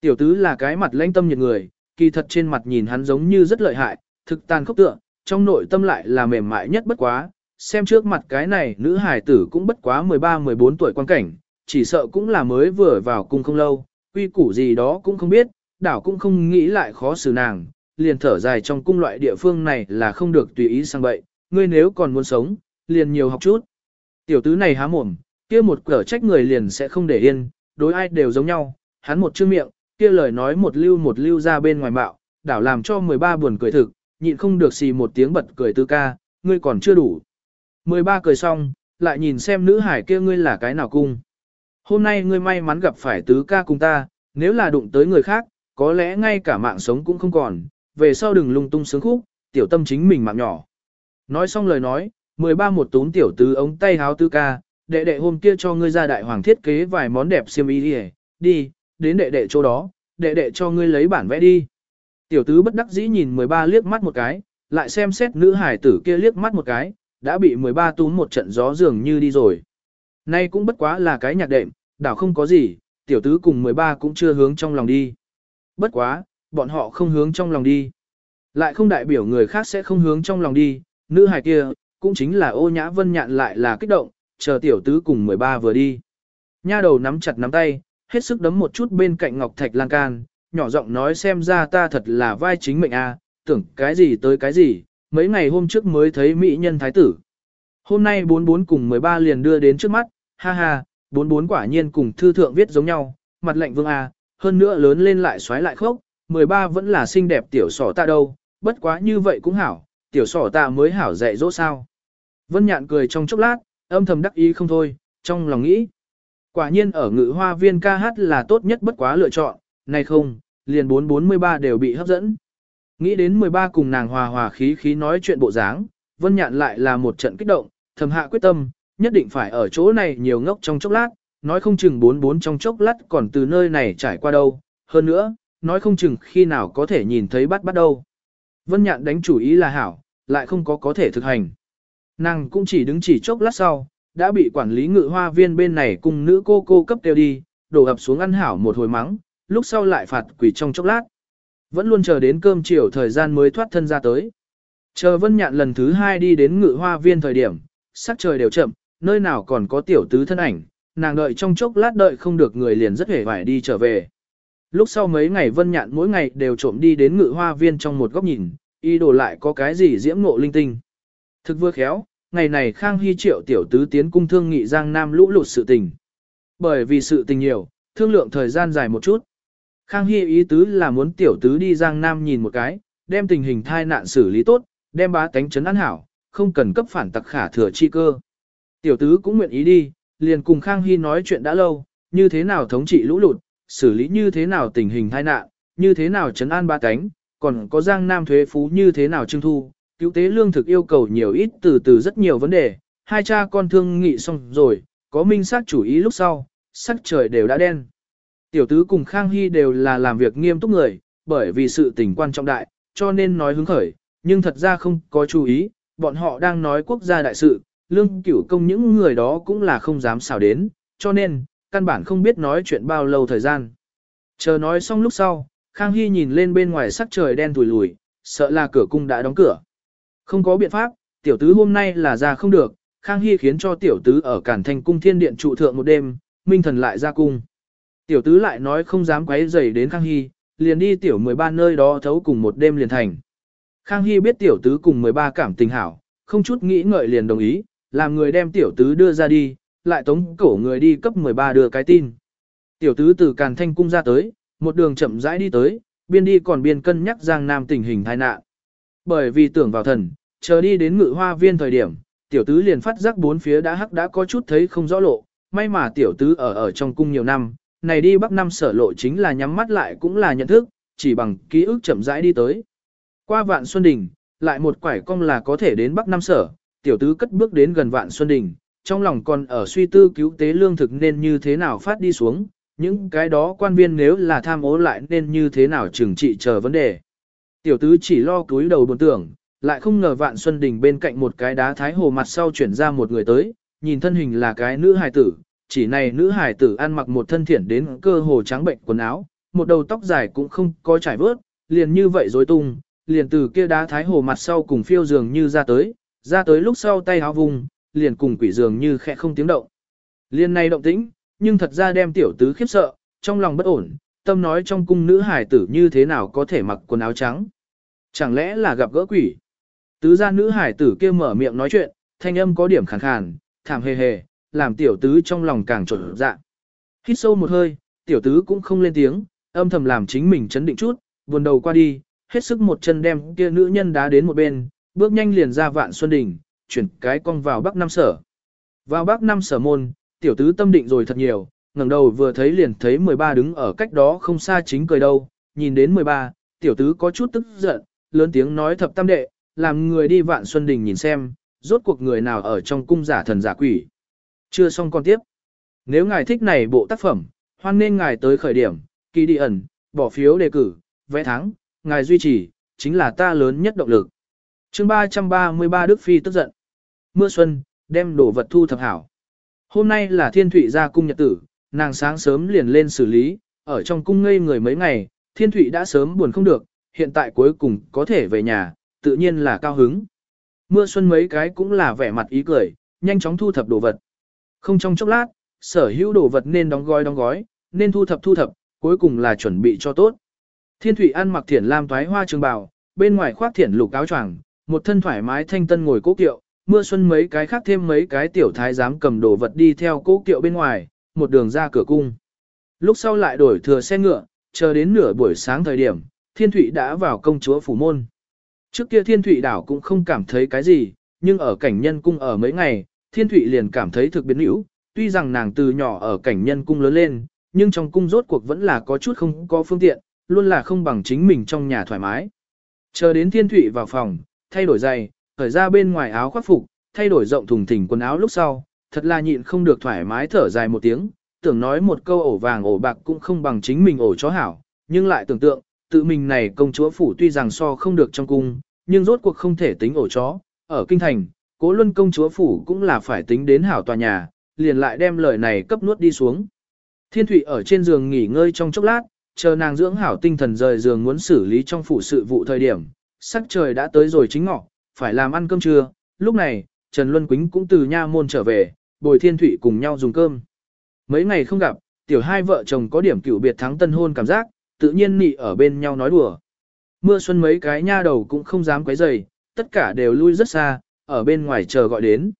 Tiểu tứ là cái mặt lãnh tâm nhiệt người, kỳ thật trên mặt nhìn hắn giống như rất lợi hại, thực tàn khốc tựa trong nội tâm lại là mềm mại nhất bất quá, xem trước mặt cái này nữ hài tử cũng bất quá 13-14 tuổi quan cảnh, chỉ sợ cũng là mới vừa vào cung không lâu, quy củ gì đó cũng không biết, đảo cũng không nghĩ lại khó xử nàng, liền thở dài trong cung loại địa phương này là không được tùy ý sang bậy, ngươi nếu còn muốn sống, liền nhiều học chút. Tiểu tứ này há mồm, kia một cỡ trách người liền sẽ không để yên, đối ai đều giống nhau, hắn một chữ miệng, kia lời nói một lưu một lưu ra bên ngoài bạo, đảo làm cho 13 buồn cười thực, nhịn không được xì một tiếng bật cười tư ca, ngươi còn chưa đủ. 13 cười xong, lại nhìn xem nữ hải kia ngươi là cái nào cung. Hôm nay ngươi may mắn gặp phải tứ ca cùng ta, nếu là đụng tới người khác, có lẽ ngay cả mạng sống cũng không còn, về sau đừng lung tung sướng khúc, tiểu tâm chính mình mạng nhỏ. Nói xong lời nói, 13 một tún tiểu tứ ống tay háo tứ ca, đệ đệ hôm kia cho ngươi ra đại hoàng thiết kế vài món đẹp xiêm y đi, đi, đến đệ đệ chỗ đó, đệ đệ cho ngươi lấy bản vẽ đi. Tiểu tứ bất đắc dĩ nhìn 13 liếc mắt một cái, lại xem xét nữ hải tử kia liếc mắt một cái, đã bị 13 tún một trận gió dường như đi rồi. Nay cũng bất quá là cái nhạc đệm, đảo không có gì, tiểu tứ cùng 13 cũng chưa hướng trong lòng đi. Bất quá, bọn họ không hướng trong lòng đi. Lại không đại biểu người khác sẽ không hướng trong lòng đi, nữ hài kia, cũng chính là ô nhã vân nhạn lại là kích động, chờ tiểu tứ cùng 13 vừa đi. Nha đầu nắm chặt nắm tay, hết sức đấm một chút bên cạnh Ngọc Thạch lan can, nhỏ giọng nói xem ra ta thật là vai chính mệnh a, tưởng cái gì tới cái gì, mấy ngày hôm trước mới thấy mỹ nhân thái tử. Hôm nay 44 cùng 13 liền đưa đến trước mắt, ha ha, 44 quả nhiên cùng thư thượng viết giống nhau, mặt lạnh vương a, hơn nữa lớn lên lại xoáy lại khốc, 13 vẫn là xinh đẹp tiểu sỏ ta đâu, bất quá như vậy cũng hảo, tiểu sỏ ta mới hảo dạy dỗ sao. Vân Nhạn cười trong chốc lát, âm thầm đắc ý không thôi, trong lòng nghĩ. Quả nhiên ở ngự hoa viên ca hát là tốt nhất bất quá lựa chọn, này không, liền 443 đều bị hấp dẫn. Nghĩ đến 13 cùng nàng hòa hòa khí khí nói chuyện bộ dáng, Vân Nhạn lại là một trận kích động, thầm hạ quyết tâm, nhất định phải ở chỗ này nhiều ngốc trong chốc lát, nói không chừng bốn bốn trong chốc lát còn từ nơi này trải qua đâu. Hơn nữa, nói không chừng khi nào có thể nhìn thấy bắt bắt đâu. Vân Nhạn đánh chủ ý là hảo, lại không có có thể thực hành. Nàng cũng chỉ đứng chỉ chốc lát sau, đã bị quản lý ngự hoa viên bên này cùng nữ cô cô cấp tiêu đi, đổ ập xuống ăn hảo một hồi mắng, lúc sau lại phạt quỷ trong chốc lát. Vẫn luôn chờ đến cơm chiều thời gian mới thoát thân ra tới. Chờ Vân Nhạn lần thứ hai đi đến ngự hoa viên thời điểm, sắc trời đều chậm, nơi nào còn có tiểu tứ thân ảnh, nàng đợi trong chốc lát đợi không được người liền rất hề vải đi trở về. Lúc sau mấy ngày Vân Nhạn mỗi ngày đều trộm đi đến ngự hoa viên trong một góc nhìn, y đồ lại có cái gì diễm ngộ linh tinh. Thực vừa khéo, ngày này Khang Hy triệu tiểu tứ tiến cung thương nghị Giang Nam lũ lụt sự tình. Bởi vì sự tình nhiều, thương lượng thời gian dài một chút. Khang Hy ý tứ là muốn tiểu tứ đi Giang Nam nhìn một cái, đem tình hình thai nạn xử lý tốt, đem bá tánh chấn an hảo, không cần cấp phản tặc khả thừa chi cơ. Tiểu tứ cũng nguyện ý đi, liền cùng Khang Hy nói chuyện đã lâu, như thế nào thống trị lũ lụt, xử lý như thế nào tình hình tai nạn, như thế nào trấn an ba cánh, còn có Giang Nam thuế phú như thế nào trưng thu, cứu tế lương thực yêu cầu nhiều ít từ từ rất nhiều vấn đề, hai cha con thương nghị xong rồi, có minh xác chủ ý lúc sau, sắc trời đều đã đen. Tiểu tứ cùng Khang Hy đều là làm việc nghiêm túc người, bởi vì sự tình quan trọng đại, cho nên nói hứng khởi, nhưng thật ra không có chú ý, bọn họ đang nói quốc gia đại sự, lương cửu công những người đó cũng là không dám xảo đến, cho nên, căn bản không biết nói chuyện bao lâu thời gian. Chờ nói xong lúc sau, Khang Hy nhìn lên bên ngoài sắc trời đen tùi lùi, sợ là cửa cung đã đóng cửa. Không có biện pháp, tiểu tứ hôm nay là ra không được, Khang Hy khiến cho tiểu tứ ở Cản Thành cung thiên điện trụ thượng một đêm, Minh Thần lại ra cung. Tiểu tứ lại nói không dám quấy rầy đến Khang Hy, liền đi tiểu 13 nơi đó thấu cùng một đêm liền thành. Khang Hy biết tiểu tứ cùng 13 cảm tình hảo, không chút nghĩ ngợi liền đồng ý, làm người đem tiểu tứ đưa ra đi, lại tống cổ người đi cấp 13 đưa cái tin. Tiểu tứ từ Càn Thanh cung ra tới, một đường chậm rãi đi tới, biên đi còn biên cân nhắc Giang Nam tình hình tai nạn. Bởi vì tưởng vào thần, chờ đi đến ngự hoa viên thời điểm, tiểu tứ liền phát giác bốn phía đã hắc đã có chút thấy không rõ lộ, may mà tiểu tứ ở ở trong cung nhiều năm, này đi bắc năm sở lộ chính là nhắm mắt lại cũng là nhận thức, chỉ bằng ký ức chậm rãi đi tới. Qua vạn xuân đình, lại một quải cong là có thể đến bắc năm sở, tiểu tứ cất bước đến gần vạn xuân đình, trong lòng còn ở suy tư cứu tế lương thực nên như thế nào phát đi xuống, những cái đó quan viên nếu là tham ô lại nên như thế nào trừng trị chờ vấn đề. Tiểu tứ chỉ lo cúi đầu buồn tưởng, lại không ngờ vạn xuân đình bên cạnh một cái đá thái hồ mặt sau chuyển ra một người tới, nhìn thân hình là cái nữ hài tử, chỉ này nữ hài tử ăn mặc một thân thiển đến cơ hồ trắng bệnh quần áo, một đầu tóc dài cũng không có trải vớt, liền như vậy rối tung, liền từ kia đá thái hồ mặt sau cùng phiêu dường như ra tới, ra tới lúc sau tay háo vùng, liền cùng quỷ dường như khẽ không tiếng động. Liên này động tĩnh, nhưng thật ra đem tiểu tứ khiếp sợ, trong lòng bất ổn, tâm nói trong cung nữ hải tử như thế nào có thể mặc quần áo trắng. Chẳng lẽ là gặp gỡ quỷ? Tứ gia nữ hải tử kia mở miệng nói chuyện, thanh âm có điểm khàn khàn, thảm hề hề, làm tiểu tứ trong lòng càng trộn dạ. Hít sâu một hơi, tiểu tứ cũng không lên tiếng, âm thầm làm chính mình chấn định chút, buồn đầu qua đi, hết sức một chân đem kia nữ nhân đá đến một bên, bước nhanh liền ra vạn xuân đỉnh, chuyển cái cong vào bắc năm sở. Vào bắc năm sở môn, tiểu tứ tâm định rồi thật nhiều, ngẩng đầu vừa thấy liền thấy 13 đứng ở cách đó không xa chính cười đâu, nhìn đến 13, tiểu tứ có chút tức giận, lớn tiếng nói thập tam đệ, làm người đi vạn xuân đình nhìn xem, rốt cuộc người nào ở trong cung giả thần giả quỷ. Chưa xong con tiếp. Nếu ngài thích này bộ tác phẩm, hoan nên ngài tới khởi điểm, kỳ đi ẩn, bỏ phiếu đề cử, vẽ thắng, ngài duy trì, chính là ta lớn nhất động lực chương 333 Đức Phi tức giận. Mưa xuân, đem đồ vật thu thập hảo. Hôm nay là thiên thủy ra cung nhật tử, nàng sáng sớm liền lên xử lý, ở trong cung ngây người mấy ngày, thiên thủy đã sớm buồn không được, hiện tại cuối cùng có thể về nhà, tự nhiên là cao hứng. Mưa xuân mấy cái cũng là vẻ mặt ý cười, nhanh chóng thu thập đồ vật. Không trong chốc lát, sở hữu đồ vật nên đóng gói đóng gói, nên thu thập thu thập, cuối cùng là chuẩn bị cho tốt. Thiên thủy ăn mặc thiển lam toái hoa trường bào, bên ngoài khoác thiển lục áo choàng, một thân thoải mái thanh tân ngồi cố kiệu, mưa xuân mấy cái khác thêm mấy cái tiểu thái giám cầm đồ vật đi theo cố kiệu bên ngoài, một đường ra cửa cung. Lúc sau lại đổi thừa xe ngựa, chờ đến nửa buổi sáng thời điểm, Thiên Thụy đã vào công chúa phủ môn. Trước kia Thiên Thụy đảo cũng không cảm thấy cái gì, nhưng ở cảnh nhân cung ở mấy ngày, Thiên Thụy liền cảm thấy thực biến hữu, tuy rằng nàng từ nhỏ ở cảnh nhân cung lớn lên, nhưng trong cung rốt cuộc vẫn là có chút không có phương tiện, luôn là không bằng chính mình trong nhà thoải mái. Chờ đến Thiên Thụy vào phòng, thay đổi giày, khởi ra bên ngoài áo khoác phục, thay đổi rộng thùng thình quần áo lúc sau, thật là nhịn không được thoải mái thở dài một tiếng, tưởng nói một câu ổ vàng ổ bạc cũng không bằng chính mình ổ chó hảo, nhưng lại tưởng tượng, tự mình này công chúa phủ tuy rằng so không được trong cung, nhưng rốt cuộc không thể tính ổ chó, ở kinh thành, cố luân công chúa phủ cũng là phải tính đến hảo tòa nhà, liền lại đem lời này cấp nuốt đi xuống. Thiên Thụy ở trên giường nghỉ ngơi trong chốc lát, chờ nàng dưỡng hảo tinh thần rời giường muốn xử lý trong phủ sự vụ thời điểm, sắc trời đã tới rồi chính ngọ, phải làm ăn cơm trưa, lúc này, Trần Luân Quýnh cũng từ nha môn trở về, bồi Thiên Thụy cùng nhau dùng cơm. Mấy ngày không gặp, tiểu hai vợ chồng có điểm cựu biệt thắng tân hôn cảm giác, tự nhiên nị ở bên nhau nói đùa. Mưa xuân mấy cái nha đầu cũng không dám quấy rầy, tất cả đều lui rất xa, ở bên ngoài chờ gọi đến.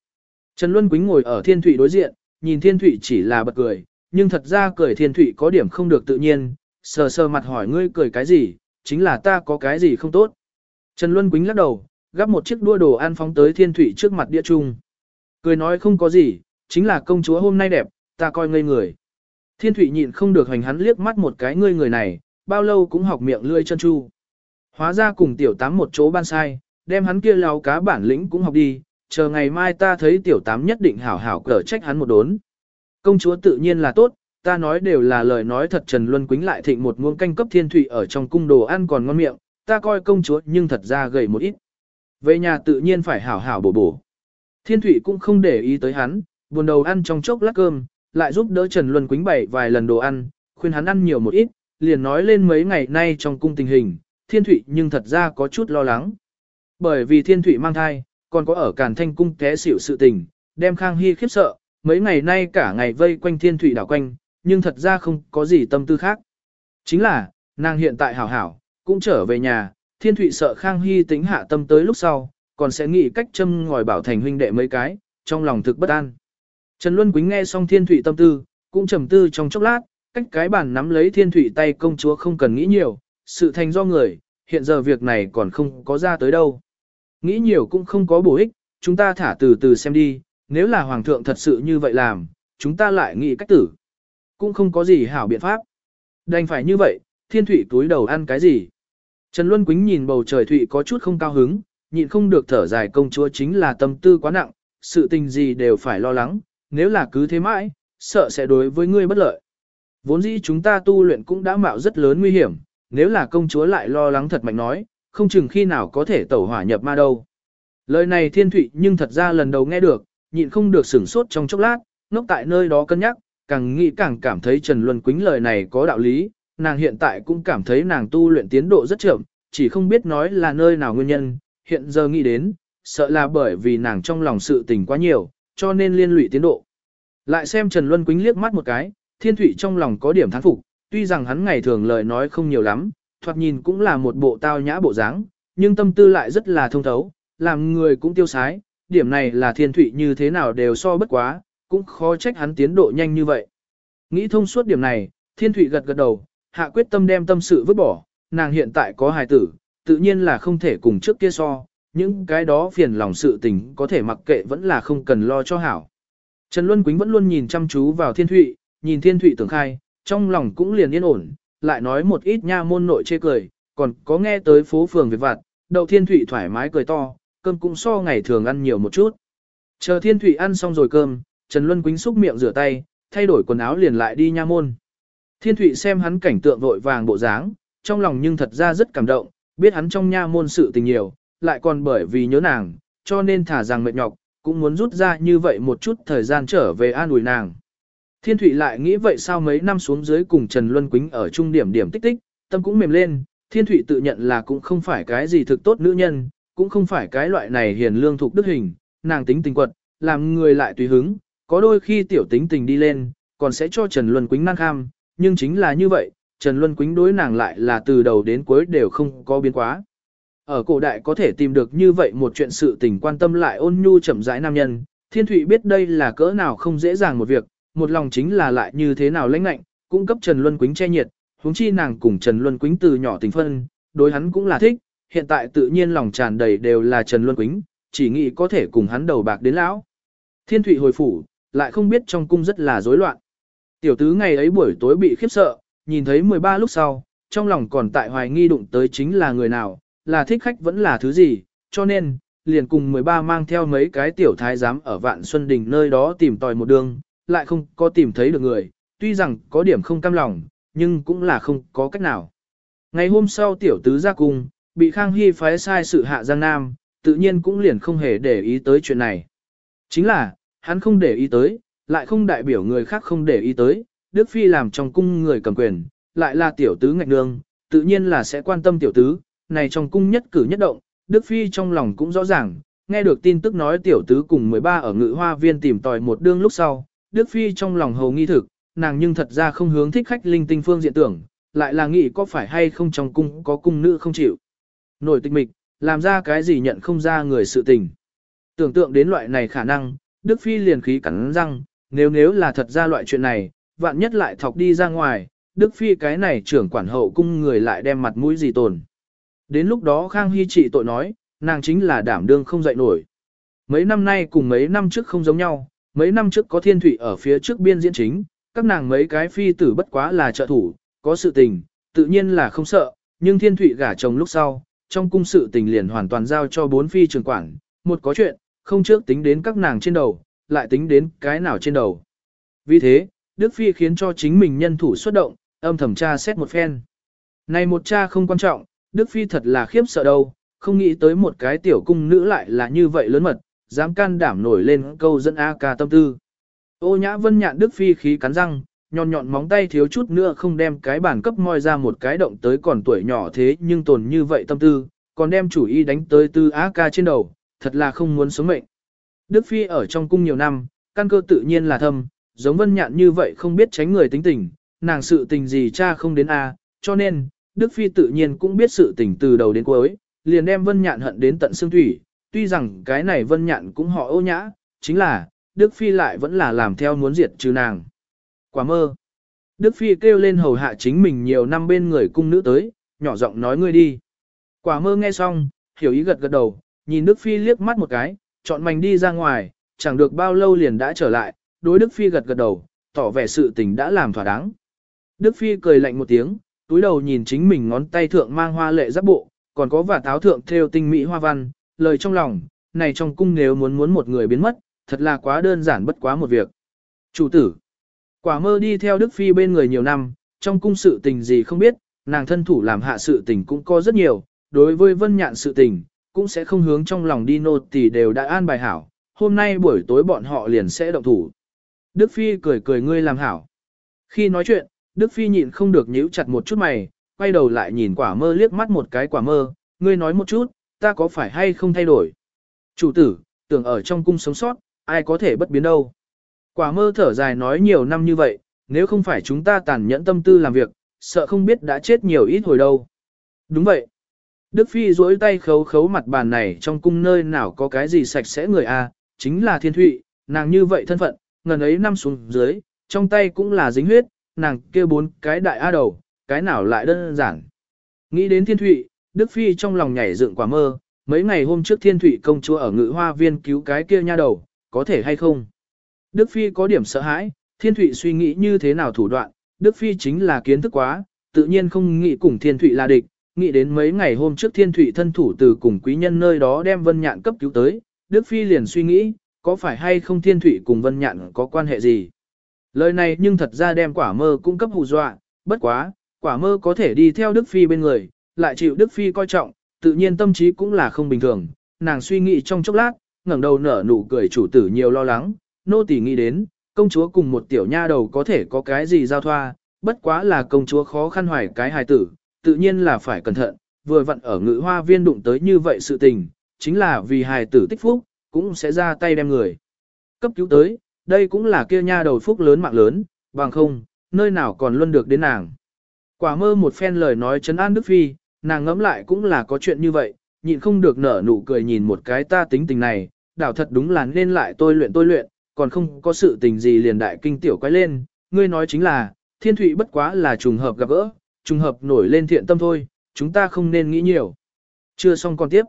Trần Luân Quýnh ngồi ở Thiên Thụy đối diện, nhìn Thiên Thụy chỉ là bật cười, nhưng thật ra cười Thiên Thụy có điểm không được tự nhiên, sờ sờ mặt hỏi ngươi cười cái gì, chính là ta có cái gì không tốt. Trần Luân Quýnh lắc đầu, gắp một chiếc đua đồ ăn phóng tới Thiên Thụy trước mặt đĩa trung, Cười nói không có gì, chính là công chúa hôm nay đẹp, ta coi ngây người. Thiên Thụy nhịn không được hành hắn liếc mắt một cái ngươi người này, bao lâu cũng học miệng lươi chân chu. Hóa ra cùng tiểu tám một chỗ ban sai, đem hắn kia lao cá bản lĩnh cũng học đi, chờ ngày mai ta thấy tiểu tám nhất định hảo hảo cở trách hắn một đốn. Công chúa tự nhiên là tốt, ta nói đều là lời nói thật Trần Luân Quýnh lại thịnh một muông canh cấp thiên thủy ở trong cung đồ ăn còn ngon miệng, ta coi công chúa nhưng thật ra gầy một ít. Về nhà tự nhiên phải hảo hảo bổ bổ. Thiên thủy cũng không để ý tới hắn, buồn đầu ăn trong chốc lát cơm, lại giúp đỡ Trần Luân Quýnh bày vài lần đồ ăn, khuyên hắn ăn nhiều một ít, liền nói lên mấy ngày nay trong cung tình hình, thiên thủy nhưng thật ra có chút lo lắng. Bởi vì thiên thủy mang thai, còn có ở Càn Thanh cung té xỉu sự tình, đem Khang Hy khiếp sợ, mấy ngày nay cả ngày vây quanh thiên thủy đảo quanh, nhưng thật ra không có gì tâm tư khác. Chính là, nàng hiện tại hảo hảo, cũng trở về nhà, thiên Thụy sợ Khang Hy tính hạ tâm tới lúc sau, còn sẽ nghĩ cách châm ngòi bảo thành huynh đệ mấy cái, trong lòng thực bất an. Trần Luân Quýnh nghe xong thiên Thụy tâm tư, cũng trầm tư trong chốc lát, cách cái bàn nắm lấy thiên Thụy tay công chúa không cần nghĩ nhiều, sự thành do người, hiện giờ việc này còn không có ra tới đâu. Nghĩ nhiều cũng không có bổ ích, chúng ta thả từ từ xem đi, nếu là hoàng thượng thật sự như vậy làm, chúng ta lại nghĩ cách tử. Cũng không có gì hảo biện pháp. Đành phải như vậy, thiên thủy túi đầu ăn cái gì. Trần Luân Quýnh nhìn bầu trời thủy có chút không cao hứng, nhịn không được thở dài công chúa chính là tâm tư quá nặng, sự tình gì đều phải lo lắng, nếu là cứ thế mãi, sợ sẽ đối với ngươi bất lợi. Vốn dĩ chúng ta tu luyện cũng đã mạo rất lớn nguy hiểm, nếu là công chúa lại lo lắng thật mạnh nói, không chừng khi nào có thể tẩu hỏa nhập ma đâu. Lời này thiên thụy nhưng thật ra lần đầu nghe được, nhịn không được sửng sốt trong chốc lát, ngốc tại nơi đó cân nhắc, càng nghĩ càng cảm thấy Trần Luân Quýnh lời này có đạo lý, nàng hiện tại cũng cảm thấy nàng tu luyện tiến độ rất chậm, chỉ không biết nói là nơi nào nguyên nhân, hiện giờ nghĩ đến, sợ là bởi vì nàng trong lòng sự tình quá nhiều, cho nên liên lụy tiến độ. Lại xem Trần Luân Quýnh liếc mắt một cái, thiên thụy trong lòng có điểm thán phục, tuy rằng hắn ngày thường lời nói không nhiều lắm, thoạt nhìn cũng là một bộ tao nhã bộ dáng, nhưng tâm tư lại rất là thông thấu, làm người cũng tiêu sái, điểm này là thiên thụy như thế nào đều so bất quá, cũng khó trách hắn tiến độ nhanh như vậy. Nghĩ thông suốt điểm này, thiên thụy gật gật đầu, hạ quyết tâm đem tâm sự vứt bỏ, nàng hiện tại có hài tử, tự nhiên là không thể cùng trước kia so, những cái đó phiền lòng sự tình có thể mặc kệ vẫn là không cần lo cho hảo. Trần Luân Quýnh vẫn luôn nhìn chăm chú vào thiên thụy, nhìn thiên thụy tưởng khai, trong lòng cũng liền yên ổn, lại nói một ít nha môn nội chê cười, còn có nghe tới phố phường việc vặt, đậu thiên Thụy thoải mái cười to, cơm cũng so ngày thường ăn nhiều một chút. Chờ thiên Thụy ăn xong rồi cơm, Trần Luân Quýnh xúc miệng rửa tay, thay đổi quần áo liền lại đi nha môn. Thiên Thụy xem hắn cảnh tượng vội vàng bộ dáng, trong lòng nhưng thật ra rất cảm động, biết hắn trong nha môn sự tình nhiều, lại còn bởi vì nhớ nàng, cho nên thả rằng mệt nhọc, cũng muốn rút ra như vậy một chút thời gian trở về an ủi nàng. Thiên Thụy lại nghĩ vậy sao mấy năm xuống dưới cùng Trần Luân Quýnh ở trung điểm điểm tích tích, tâm cũng mềm lên, Thiên Thụy tự nhận là cũng không phải cái gì thực tốt nữ nhân, cũng không phải cái loại này hiền lương thuộc đức hình, nàng tính tình quật, làm người lại tùy hứng, có đôi khi tiểu tính tình đi lên, còn sẽ cho Trần Luân Quýnh năng kham, nhưng chính là như vậy, Trần Luân Quýnh đối nàng lại là từ đầu đến cuối đều không có biến quá. Ở cổ đại có thể tìm được như vậy một chuyện sự tình quan tâm lại ôn nhu chậm rãi nam nhân, Thiên Thụy biết đây là cỡ nào không dễ dàng một việc, một lòng chính là lại như thế nào lãnh nạnh, cung cấp Trần Luân Quýnh che nhiệt, huống chi nàng cùng Trần Luân Quýnh từ nhỏ tình phân, đối hắn cũng là thích, hiện tại tự nhiên lòng tràn đầy đều là Trần Luân Quýnh, chỉ nghĩ có thể cùng hắn đầu bạc đến lão. Thiên Thụy hồi phủ, lại không biết trong cung rất là rối loạn. Tiểu tứ ngày ấy buổi tối bị khiếp sợ, nhìn thấy 13 lúc sau, trong lòng còn tại hoài nghi đụng tới chính là người nào, là thích khách vẫn là thứ gì, cho nên, liền cùng 13 mang theo mấy cái tiểu thái giám ở Vạn Xuân Đình nơi đó tìm tòi một đường, lại không có tìm thấy được người, tuy rằng có điểm không cam lòng, nhưng cũng là không có cách nào. Ngày hôm sau tiểu tứ ra cung, bị Khang Hy phái sai sự hạ Giang Nam, tự nhiên cũng liền không hề để ý tới chuyện này. Chính là, hắn không để ý tới, lại không đại biểu người khác không để ý tới, Đức Phi làm trong cung người cầm quyền, lại là tiểu tứ ngạch nương, tự nhiên là sẽ quan tâm tiểu tứ, này trong cung nhất cử nhất động, Đức Phi trong lòng cũng rõ ràng, nghe được tin tức nói tiểu tứ cùng 13 ở ngự hoa viên tìm tòi một đương lúc sau, Đức Phi trong lòng hầu nghi thực, nàng nhưng thật ra không hướng thích khách linh tinh phương diện tưởng, lại là nghĩ có phải hay không trong cung có cung nữ không chịu. Nổi tịch mịch, làm ra cái gì nhận không ra người sự tình. Tưởng tượng đến loại này khả năng, Đức Phi liền khí cắn răng, nếu nếu là thật ra loại chuyện này, vạn nhất lại thọc đi ra ngoài, Đức Phi cái này trưởng quản hậu cung người lại đem mặt mũi gì tồn. Đến lúc đó Khang Hy trị tội nói, nàng chính là đảm đương không dậy nổi. Mấy năm nay cùng mấy năm trước không giống nhau, mấy năm trước có thiên thủy ở phía trước biên diễn chính, các nàng mấy cái phi tử bất quá là trợ thủ, có sự tình, tự nhiên là không sợ, nhưng thiên thủy gả chồng lúc sau, trong cung sự tình liền hoàn toàn giao cho bốn phi trường quản, một có chuyện, không trước tính đến các nàng trên đầu, lại tính đến cái nào trên đầu. Vì thế, Đức Phi khiến cho chính mình nhân thủ xuất động, âm thẩm tra xét một phen. Này một cha không quan trọng, Đức Phi thật là khiếp sợ đâu, không nghĩ tới một cái tiểu cung nữ lại là như vậy lớn mật, dám can đảm nổi lên câu dẫn A ca tâm tư. Ô nhã vân nhạn Đức Phi khí cắn răng, nhọn nhọn móng tay thiếu chút nữa không đem cái bản cấp moi ra một cái động tới còn tuổi nhỏ thế nhưng tồn như vậy tâm tư, còn đem chủ ý đánh tới tư A ca trên đầu, thật là không muốn sống mệnh. Đức Phi ở trong cung nhiều năm, căn cơ tự nhiên là thâm, giống vân nhạn như vậy không biết tránh người tính tình, nàng sự tình gì cha không đến A, cho nên, Đức Phi tự nhiên cũng biết sự tình từ đầu đến cuối, liền đem vân nhạn hận đến tận xương thủy, tuy rằng cái này vân nhạn cũng họ ô nhã, chính là, Đức Phi lại vẫn là làm theo muốn diệt trừ nàng. Quả mơ. Đức Phi kêu lên hầu hạ chính mình nhiều năm bên người cung nữ tới, nhỏ giọng nói ngươi đi. Quả mơ nghe xong, hiểu ý gật gật đầu, nhìn Đức Phi liếc mắt một cái, chọn mảnh đi ra ngoài, chẳng được bao lâu liền đã trở lại, đối Đức Phi gật gật đầu, tỏ vẻ sự tình đã làm thỏa đáng. Đức Phi cười lạnh một tiếng, túi đầu nhìn chính mình ngón tay thượng mang hoa lệ giáp bộ, còn có vả táo thượng theo tinh mỹ hoa văn, lời trong lòng, này trong cung nếu muốn muốn một người biến mất, thật là quá đơn giản bất quá một việc. Chủ tử, quả mơ đi theo Đức Phi bên người nhiều năm, trong cung sự tình gì không biết, nàng thân thủ làm hạ sự tình cũng có rất nhiều, đối với vân nhạn sự tình, cũng sẽ không hướng trong lòng đi nô tỳ đều đã an bài hảo, hôm nay buổi tối bọn họ liền sẽ động thủ. Đức Phi cười cười ngươi làm hảo. Khi nói chuyện, Đức Phi nhịn không được nhíu chặt một chút mày, quay đầu lại nhìn quả mơ liếc mắt một cái quả mơ, ngươi nói một chút, ta có phải hay không thay đổi? Chủ tử, tưởng ở trong cung sống sót, ai có thể bất biến đâu. Quả mơ thở dài nói nhiều năm như vậy, nếu không phải chúng ta tàn nhẫn tâm tư làm việc, sợ không biết đã chết nhiều ít hồi đâu. Đúng vậy. Đức Phi duỗi tay khấu khấu mặt bàn này trong cung nơi nào có cái gì sạch sẽ người a, chính là thiên thụy, nàng như vậy thân phận, ngần ấy năm xuống dưới, trong tay cũng là dính huyết, nàng kia bốn cái đại a đầu, cái nào lại đơn giản. Nghĩ đến thiên thụy, Đức Phi trong lòng nhảy dựng quả mơ, mấy ngày hôm trước thiên thụy công chúa ở ngự hoa viên cứu cái kia nha đầu, có thể hay không? Đức Phi có điểm sợ hãi, thiên thụy suy nghĩ như thế nào thủ đoạn, Đức Phi chính là kiến thức quá, tự nhiên không nghĩ cùng thiên thụy là địch, nghĩ đến mấy ngày hôm trước thiên thụy thân thủ từ cùng quý nhân nơi đó đem vân nhạn cấp cứu tới, Đức Phi liền suy nghĩ, có phải hay không thiên thụy cùng vân nhạn có quan hệ gì? Lời này nhưng thật ra đem quả mơ cung cấp hù dọa, bất quá, quả mơ có thể đi theo Đức Phi bên người, lại chịu Đức Phi coi trọng, tự nhiên tâm trí cũng là không bình thường, nàng suy nghĩ trong chốc lát, ngẩng đầu nở nụ cười chủ tử nhiều lo lắng, nô tỳ nghĩ đến, công chúa cùng một tiểu nha đầu có thể có cái gì giao thoa, bất quá là công chúa khó khăn hoài cái hài tử, tự nhiên là phải cẩn thận, vừa vặn ở ngự hoa viên đụng tới như vậy sự tình, chính là vì hài tử tích phúc, cũng sẽ ra tay đem người. Cấp cứu tới, đây cũng là kia nha đầu phúc lớn mạng lớn, bằng không, nơi nào còn luôn được đến nàng. Quả mơ một phen lời nói chấn an Đức Phi, nàng ngẫm lại cũng là có chuyện như vậy, nhịn không được nở nụ cười nhìn một cái ta tính tình này, đảo thật đúng là nên lại tôi luyện tôi luyện, còn không có sự tình gì liền đại kinh tiểu quay lên, ngươi nói chính là, thiên thụy bất quá là trùng hợp gặp gỡ, trùng hợp nổi lên thiện tâm thôi, chúng ta không nên nghĩ nhiều. Chưa xong con tiếp.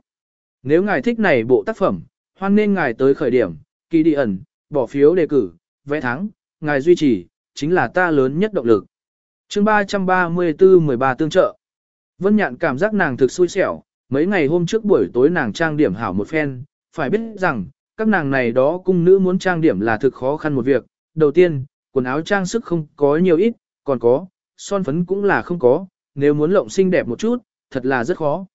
Nếu ngài thích này bộ tác phẩm, hoan nên ngài tới khởi điểm, kỳ đi ẩn, bỏ phiếu đề cử, vẽ thắng, ngài duy trì, chính là ta lớn nhất động lực. chương 334 13 tương trợ. Vân Nhạn cảm giác nàng thực xui xẻo, Mấy ngày hôm trước buổi tối nàng trang điểm hảo một phen, phải biết rằng, các nàng này đó cung nữ muốn trang điểm là thực khó khăn một việc. Đầu tiên, quần áo trang sức không có nhiều ít, còn có, son phấn cũng là không có, nếu muốn lộng xinh đẹp một chút, thật là rất khó.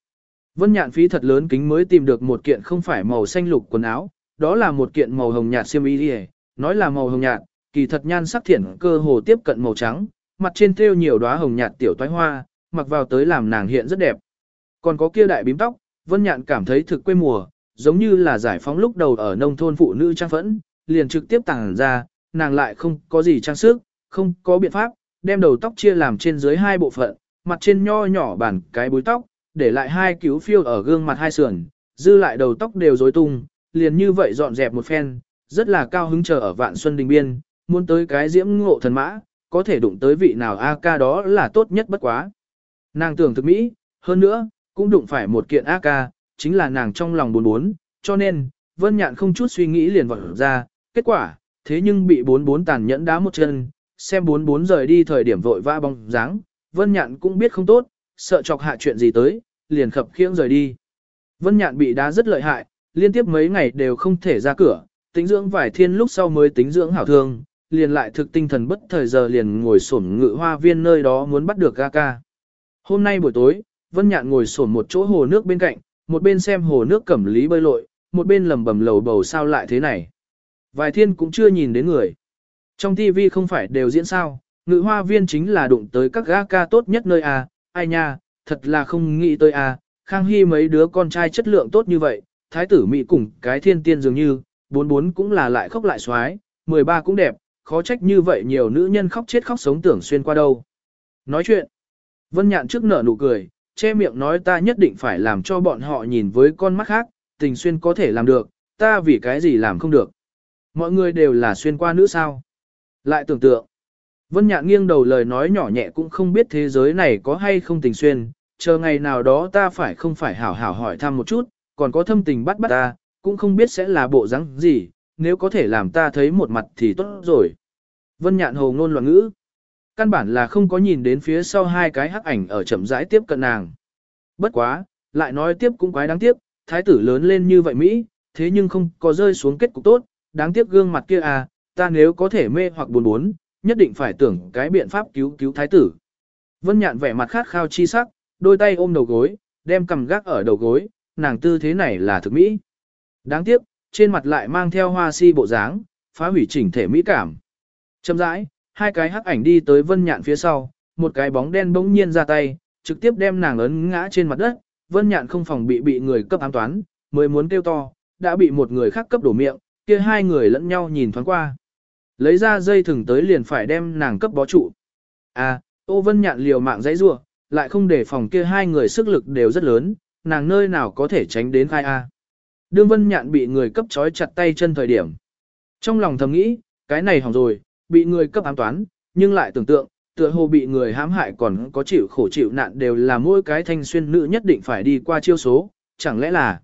Vân nhạn phí thật lớn kính mới tìm được một kiện không phải màu xanh lục quần áo, đó là một kiện màu hồng nhạt xiêm y đi nói là màu hồng nhạt, kỳ thật nhan sắc thiển cơ hồ tiếp cận màu trắng, mặt trên thêu nhiều đóa hồng nhạt tiểu toái hoa, mặc vào tới làm nàng hiện rất đẹp. Còn có kia đại bím tóc, Vân Nhạn cảm thấy thực quê mùa, giống như là giải phóng lúc đầu ở nông thôn phụ nữ trang phẫn, liền trực tiếp tàng ra, nàng lại không có gì trang sức, không có biện pháp, đem đầu tóc chia làm trên dưới hai bộ phận, mặt trên nho nhỏ bản cái búi tóc, để lại hai cứu phiêu ở gương mặt hai sườn, dư lại đầu tóc đều rối tung, liền như vậy dọn dẹp một phen, rất là cao hứng chờ ở vạn xuân đình biên, muốn tới cái diễm ngộ thần mã, có thể đụng tới vị nào A ca đó là tốt nhất bất quá. Nàng tưởng thực mỹ, hơn nữa, cũng đụng phải một kiện A ca, chính là nàng trong lòng buồn bốn, cho nên, vân nhạn không chút suy nghĩ liền vọt ra, kết quả, thế nhưng bị bốn bốn tàn nhẫn đá một chân, xem bốn bốn rời đi thời điểm vội vã bóng dáng, vân nhạn cũng biết không tốt, sợ chọc hạ chuyện gì tới, liền khập khiễng rời đi. Vân nhạn bị đá rất lợi hại, liên tiếp mấy ngày đều không thể ra cửa, tính dưỡng vải thiên lúc sau mới tính dưỡng hảo thương, liền lại thực tinh thần bất thời giờ liền ngồi xổm ngự hoa viên nơi đó muốn bắt được ga ca. Hôm nay buổi tối, Vân Nhạn ngồi xổm một chỗ hồ nước bên cạnh, một bên xem hồ nước cẩm lý bơi lội, một bên lầm bầm lầu bầu sao lại thế này. Vài thiên cũng chưa nhìn đến người. Trong TV không phải đều diễn sao, ngự hoa viên chính là đụng tới các gã ca tốt nhất nơi à, ai nha, thật là không nghĩ tới à, Khang Hy mấy đứa con trai chất lượng tốt như vậy, thái tử Mỹ cùng cái thiên tiên dường như, bốn bốn cũng là lại khóc lại xoái, 13 cũng đẹp, khó trách như vậy nhiều nữ nhân khóc chết khóc sống tưởng xuyên qua đâu. Nói chuyện, Vân Nhạn trước nở nụ cười, che miệng nói ta nhất định phải làm cho bọn họ nhìn với con mắt khác, tình xuyên có thể làm được, ta vì cái gì làm không được. Mọi người đều là xuyên qua nữ sao. Lại tưởng tượng, Vân Nhạn nghiêng đầu lời nói nhỏ nhẹ cũng không biết thế giới này có hay không tình xuyên, chờ ngày nào đó ta phải không phải hảo hảo hỏi thăm một chút, còn có thâm tình bắt bắt ta, cũng không biết sẽ là bộ dáng gì, nếu có thể làm ta thấy một mặt thì tốt rồi. Vân Nhạn hồ ngôn loạn ngữ. Căn bản là không có nhìn đến phía sau hai cái hắc ảnh ở chậm rãi tiếp cận nàng. Bất quá, lại nói tiếp cũng quái đáng tiếc, thái tử lớn lên như vậy Mỹ, thế nhưng không có rơi xuống kết cục tốt, đáng tiếc gương mặt kia à, ta nếu có thể mê hoặc buồn bốn, nhất định phải tưởng cái biện pháp cứu cứu thái tử. Vân Nhạn vẻ mặt khát khao chi sắc, đôi tay ôm đầu gối, đem cầm gác ở đầu gối, nàng tư thế này là thực mỹ. Đáng tiếc, trên mặt lại mang theo hoa si bộ dáng, phá hủy chỉnh thể mỹ cảm. châm rãi, hai cái hắc ảnh đi tới Vân Nhạn phía sau, một cái bóng đen bỗng nhiên ra tay, trực tiếp đem nàng ấn ngã trên mặt đất, Vân Nhạn không phòng bị bị người cấp ám toán, mới muốn kêu to, đã bị một người khác cấp đổ miệng, kia hai người lẫn nhau nhìn thoáng qua. Lấy ra dây thừng tới liền phải đem nàng cấp bó trụ. À, Ô Vân Nhạn liều mạng dãy rua, lại không để phòng kia hai người sức lực đều rất lớn, nàng nơi nào có thể tránh đến khai A. Đương Vân Nhạn bị người cấp trói chặt tay chân thời điểm. Trong lòng thầm nghĩ, cái này hỏng rồi, bị người cấp ám toán, nhưng lại tưởng tượng, tựa hồ bị người hãm hại còn có chịu khổ chịu nạn đều là mỗi cái thanh xuyên nữ nhất định phải đi qua chiêu số, chẳng lẽ là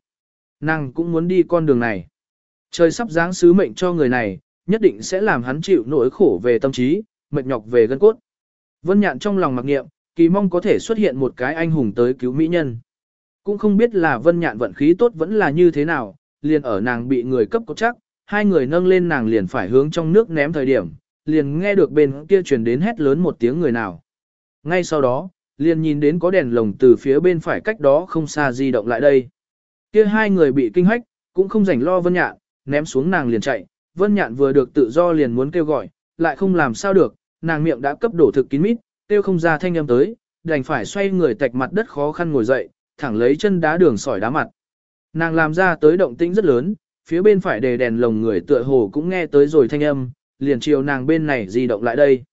nàng cũng muốn đi con đường này. Trời sắp giáng sứ mệnh cho người này, nhất định sẽ làm hắn chịu nỗi khổ về tâm trí, mệt nhọc về gân cốt. Vân Nhạn trong lòng mặc niệm, kỳ mong có thể xuất hiện một cái anh hùng tới cứu mỹ nhân. Cũng không biết là Vân Nhạn vận khí tốt vẫn là như thế nào, liền ở nàng bị người cấp cốt chắc, hai người nâng lên nàng liền phải hướng trong nước ném thời điểm, liền nghe được bên kia truyền đến hét lớn một tiếng người nào. Ngay sau đó, liền nhìn đến có đèn lồng từ phía bên phải cách đó không xa di động lại đây. Kia hai người bị kinh hách, cũng không rảnh lo Vân Nhạn, ném xuống nàng liền chạy, Vân Nhạn vừa được tự do liền muốn kêu gọi, lại không làm sao được, nàng miệng đã cấp đổ thực kín mít, kêu không ra thanh âm tới, đành phải xoay người tạch mặt đất khó khăn ngồi dậy, thẳng lấy chân đá đường sỏi đá mặt. Nàng làm ra tới động tĩnh rất lớn, phía bên phải đề đèn lồng người tựa hồ cũng nghe tới rồi thanh âm, liền chiều nàng bên này di động lại đây.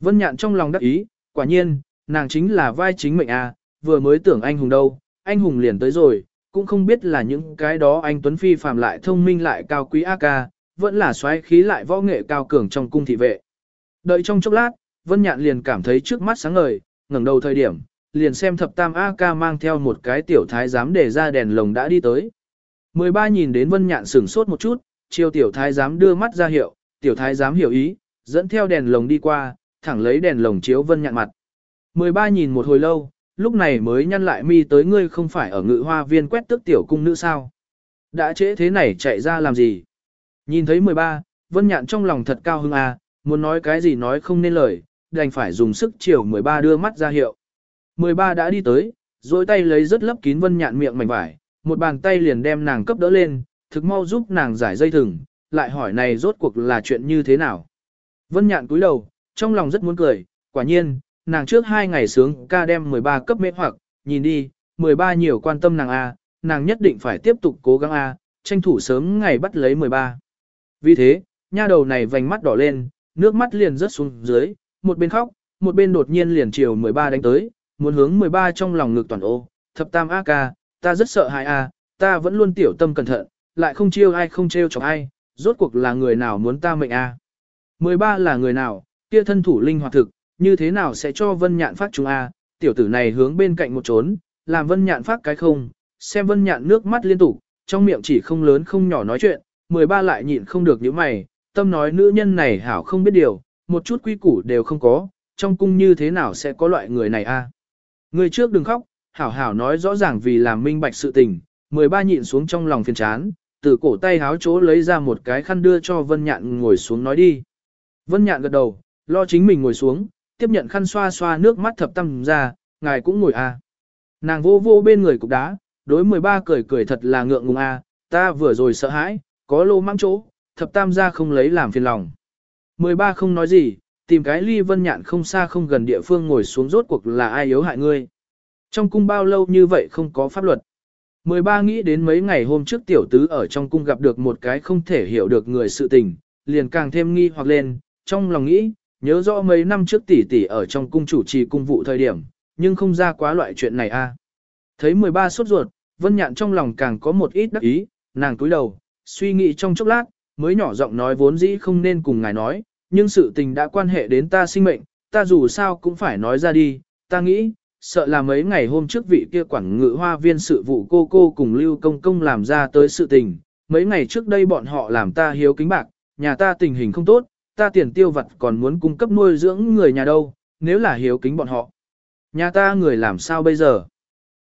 Vân Nhạn trong lòng đắc ý, quả nhiên, nàng chính là vai chính mệnh a, vừa mới tưởng anh hùng đâu, anh hùng liền tới rồi, cũng không biết là những cái đó anh Tuấn Phi phàm lại thông minh lại cao quý a ca, vẫn là xoáy khí lại võ nghệ cao cường trong cung thị vệ. Đợi trong chốc lát, Vân Nhạn liền cảm thấy trước mắt sáng ngời, ngẩng đầu thời điểm, liền xem thập tam A ca mang theo một cái tiểu thái giám để ra đèn lồng đã đi tới. 13 nhìn đến Vân Nhạn sửng sốt một chút, chiều tiểu thái giám đưa mắt ra hiệu, tiểu thái giám hiểu ý, dẫn theo đèn lồng đi qua, thẳng lấy đèn lồng chiếu Vân Nhạn mặt. 13 nhìn một hồi lâu, lúc này mới nhăn lại mi tới ngươi không phải ở ngự hoa viên quét tước tiểu cung nữ sao. Đã trễ thế này chạy ra làm gì? Nhìn thấy 13, Vân Nhạn trong lòng thật cao hứng à, muốn nói cái gì nói không nên lời, đành phải dùng sức chiều 13 đưa mắt ra hiệu. 13 đã đi tới, dối tay lấy rất lấp kín Vân Nhạn miệng mảnh vải, một bàn tay liền đem nàng cấp đỡ lên, thực mau giúp nàng giải dây thừng, lại hỏi này rốt cuộc là chuyện như thế nào. Vân Nhạn cúi đầu, trong lòng rất muốn cười, quả nhiên, nàng trước hai ngày sướng ca đem 13 cấp mê hoặc, nhìn đi, 13 nhiều quan tâm nàng A, nàng nhất định phải tiếp tục cố gắng A, tranh thủ sớm ngày bắt lấy 13. Vì thế, nha đầu này vành mắt đỏ lên, nước mắt liền rớt xuống dưới, một bên khóc, một bên đột nhiên liền chiều 13 đánh tới, muốn hướng 13 trong lòng ngực toàn ô, thập tam A ca, ta rất sợ hại A, ta vẫn luôn tiểu tâm cẩn thận, lại không chiêu ai không trêu chọc ai, rốt cuộc là người nào muốn ta mệnh A. 13 là người nào, kia thân thủ linh hoạt thực, như thế nào sẽ cho vân nhạn phát chúng A, tiểu tử này hướng bên cạnh một trốn, làm vân nhạn phát cái không, xem vân nhạn nước mắt liên tục, trong miệng chỉ không lớn không nhỏ nói chuyện, 13 lại nhịn không được những mày, tâm nói nữ nhân này hảo không biết điều, một chút quy củ đều không có, trong cung như thế nào sẽ có loại người này a? Người trước đừng khóc, hảo hảo nói rõ ràng vì làm minh bạch sự tình, 13 nhịn xuống trong lòng phiền chán, từ cổ tay háo chỗ lấy ra một cái khăn đưa cho Vân Nhạn ngồi xuống nói đi. Vân Nhạn gật đầu, lo chính mình ngồi xuống, tiếp nhận khăn xoa xoa nước mắt thập tâm ra, ngài cũng ngồi a. Nàng vô vô bên người cục đá, đối 13 cười cười thật là ngượng ngùng a, ta vừa rồi sợ hãi, có lô mang chỗ, thập tam gia không lấy làm phiền lòng. 13 không nói gì, tìm cái ly vân nhạn không xa không gần địa phương ngồi xuống rốt cuộc là ai yếu hại ngươi. Trong cung bao lâu như vậy không có pháp luật. 13 nghĩ đến mấy ngày hôm trước tiểu tứ ở trong cung gặp được một cái không thể hiểu được người sự tình, liền càng thêm nghi hoặc lên, trong lòng nghĩ, nhớ rõ mấy năm trước tỷ tỷ ở trong cung chủ trì cung vụ thời điểm, nhưng không ra quá loại chuyện này a. Thấy 13 sốt ruột, Vân Nhạn trong lòng càng có một ít đắc ý, nàng túi đầu, suy nghĩ trong chốc lát, mới nhỏ giọng nói vốn dĩ không nên cùng ngài nói, nhưng sự tình đã quan hệ đến ta sinh mệnh, ta dù sao cũng phải nói ra đi, ta nghĩ, sợ là mấy ngày hôm trước vị kia quản ngự hoa viên sự vụ cô cô cùng Lưu Công Công làm ra tới sự tình, mấy ngày trước đây bọn họ làm ta hiếu kính bạc, nhà ta tình hình không tốt, ta tiền tiêu vật còn muốn cung cấp nuôi dưỡng người nhà đâu, nếu là hiếu kính bọn họ. Nhà ta người làm sao bây giờ?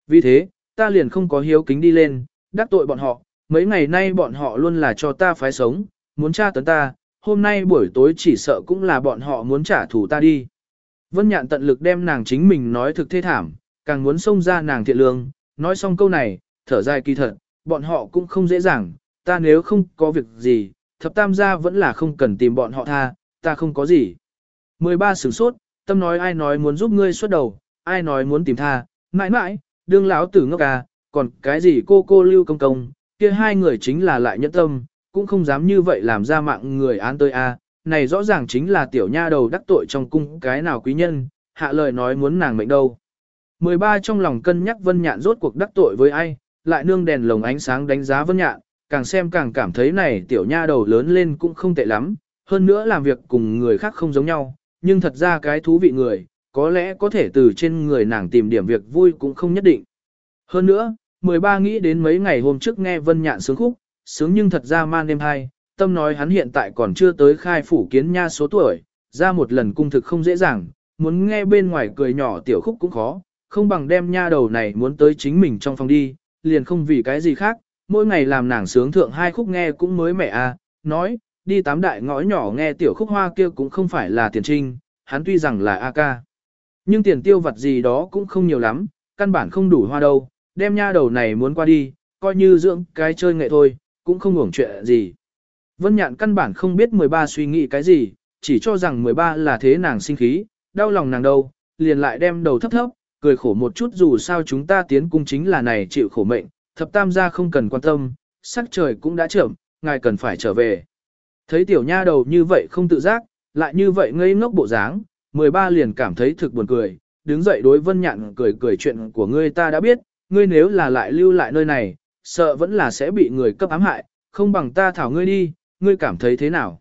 Vì thế, ta liền không có hiếu kính đi lên, đắc tội bọn họ, mấy ngày nay bọn họ luôn là cho ta phái sống, muốn tra tấn ta, hôm nay buổi tối chỉ sợ cũng là bọn họ muốn trả thù ta đi. Vân Nhạn tận lực đem nàng chính mình nói thực thê thảm, càng muốn xông ra nàng thiện lương, nói xong câu này, thở dài kỳ thật, bọn họ cũng không dễ dàng, ta nếu không có việc gì, thập tam gia vẫn là không cần tìm bọn họ tha, ta không có gì. 13 sửng sốt, tâm nói ai nói muốn giúp ngươi xuất đầu, ai nói muốn tìm tha, mãi mãi, đương lão tử ngốc à, còn cái gì cô cô lưu công công, kia hai người chính là lại nhẫn tâm, cũng không dám như vậy làm ra mạng người án tới a. này rõ ràng chính là tiểu nha đầu đắc tội trong cung cái nào quý nhân, hạ lời nói muốn nàng mệnh đâu. 13 trong lòng cân nhắc Vân Nhạn rốt cuộc đắc tội với ai, lại nương đèn lồng ánh sáng đánh giá Vân Nhạn, càng xem càng cảm thấy này tiểu nha đầu lớn lên cũng không tệ lắm, hơn nữa làm việc cùng người khác không giống nhau, nhưng thật ra cái thú vị người, có lẽ có thể từ trên người nàng tìm điểm việc vui cũng không nhất định. Hơn nữa, 13 nghĩ đến mấy ngày hôm trước nghe Vân Nhạn sướng khúc, sướng nhưng thật ra man đêm hai, tâm nói hắn hiện tại còn chưa tới khai phủ kiến nha số tuổi, ra một lần cung thực không dễ dàng, muốn nghe bên ngoài cười nhỏ tiểu khúc cũng khó, không bằng đem nha đầu này muốn tới chính mình trong phòng đi, liền không vì cái gì khác, mỗi ngày làm nàng sướng thượng hai khúc nghe cũng mới mẹ à, nói, đi tám đại ngõ nhỏ nghe tiểu khúc hoa kia cũng không phải là tiền trinh, hắn tuy rằng là A ca. Nhưng tiền tiêu vật gì đó cũng không nhiều lắm, căn bản không đủ hoa đâu, đem nha đầu này muốn qua đi, coi như dưỡng cái chơi nghệ thôi, cũng không hưởng chuyện gì. Vân Nhạn căn bản không biết 13 suy nghĩ cái gì, chỉ cho rằng 13 là thế nàng sinh khí, đau lòng nàng đâu, liền lại đem đầu thấp thấp, cười khổ một chút dù sao chúng ta tiến cung chính là này chịu khổ mệnh, thập tam gia không cần quan tâm, sắc trời cũng đã chậm, ngài cần phải trở về. Thấy tiểu nha đầu như vậy không tự giác, lại như vậy ngây ngốc bộ dáng, 13 liền cảm thấy thực buồn cười, đứng dậy đối Vân Nhạn cười cười chuyện của ngươi ta đã biết, ngươi nếu là lại lưu lại nơi này, sợ vẫn là sẽ bị người cấp ám hại, không bằng ta thảo ngươi đi, ngươi cảm thấy thế nào?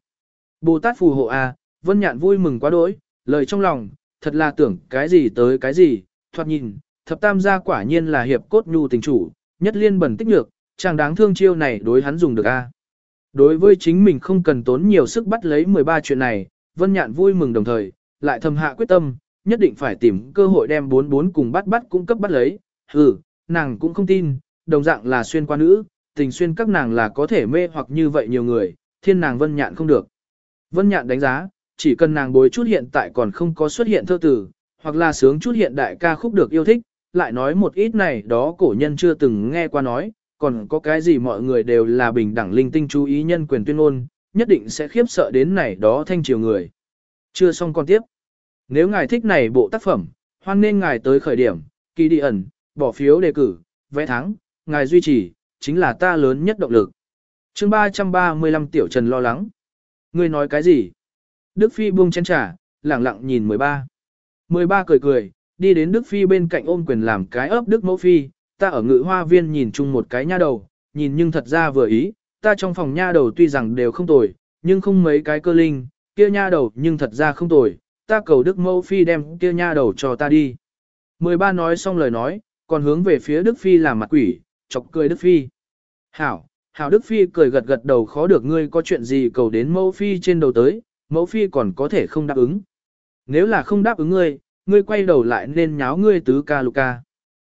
Bồ Tát phù hộ à, Vân Nhạn vui mừng quá đỗi, lời trong lòng, thật là tưởng cái gì tới cái gì, thoạt nhìn, thập tam gia quả nhiên là hiệp cốt nhu tình chủ, nhất liên bẩn tích nhược, chàng đáng thương chiêu này đối hắn dùng được a. À. Đối với chính mình không cần tốn nhiều sức bắt lấy 13 chuyện này, Vân Nhạn vui mừng đồng thời, lại thầm hạ quyết tâm, nhất định phải tìm cơ hội đem bốn bốn cùng bắt bắt cung cấp bắt lấy. Ừ, nàng cũng không tin, đồng dạng là xuyên qua nữ, tình xuyên các nàng là có thể mê hoặc như vậy nhiều người, thiên nàng vân nhạn không được. Vân nhạn đánh giá, chỉ cần nàng bối chút hiện tại còn không có xuất hiện thơ tử, hoặc là sướng chút hiện đại ca khúc được yêu thích, lại nói một ít này đó cổ nhân chưa từng nghe qua nói, còn có cái gì mọi người đều là bình đẳng linh tinh chú ý nhân quyền tuyên ngôn, nhất định sẽ khiếp sợ đến này đó thanh triều người. Chưa xong con tiếp. Nếu ngài thích này bộ tác phẩm, hoan nên ngài tới khởi điểm, kỳ đi ẩn, bỏ phiếu đề cử, vẽ thắng, ngài duy trì, chính là ta lớn nhất động lực. chương 335 Tiểu Trần lo lắng. Ngươi nói cái gì? Đức Phi buông chén trà, lẳng lặng nhìn 13. 13 cười cười, đi đến Đức Phi bên cạnh ôm quyền làm cái ấp Đức Mẫu Phi, ta ở ngự hoa viên nhìn chung một cái nha đầu, nhìn nhưng thật ra vừa ý, ta trong phòng nha đầu tuy rằng đều không tồi, nhưng không mấy cái cơ linh, kia nha đầu nhưng thật ra không tồi, ta cầu Đức Mẫu Phi đem kia nha đầu cho ta đi. 13 nói xong lời nói, còn hướng về phía Đức Phi làm mặt quỷ, chọc cười Đức Phi. Hảo, Hảo Đức Phi cười gật gật đầu khó được ngươi có chuyện gì cầu đến Mẫu Phi trên đầu tới, Mẫu Phi còn có thể không đáp ứng. Nếu là không đáp ứng ngươi, ngươi quay đầu lại nên nháo ngươi tứ ca lục ca.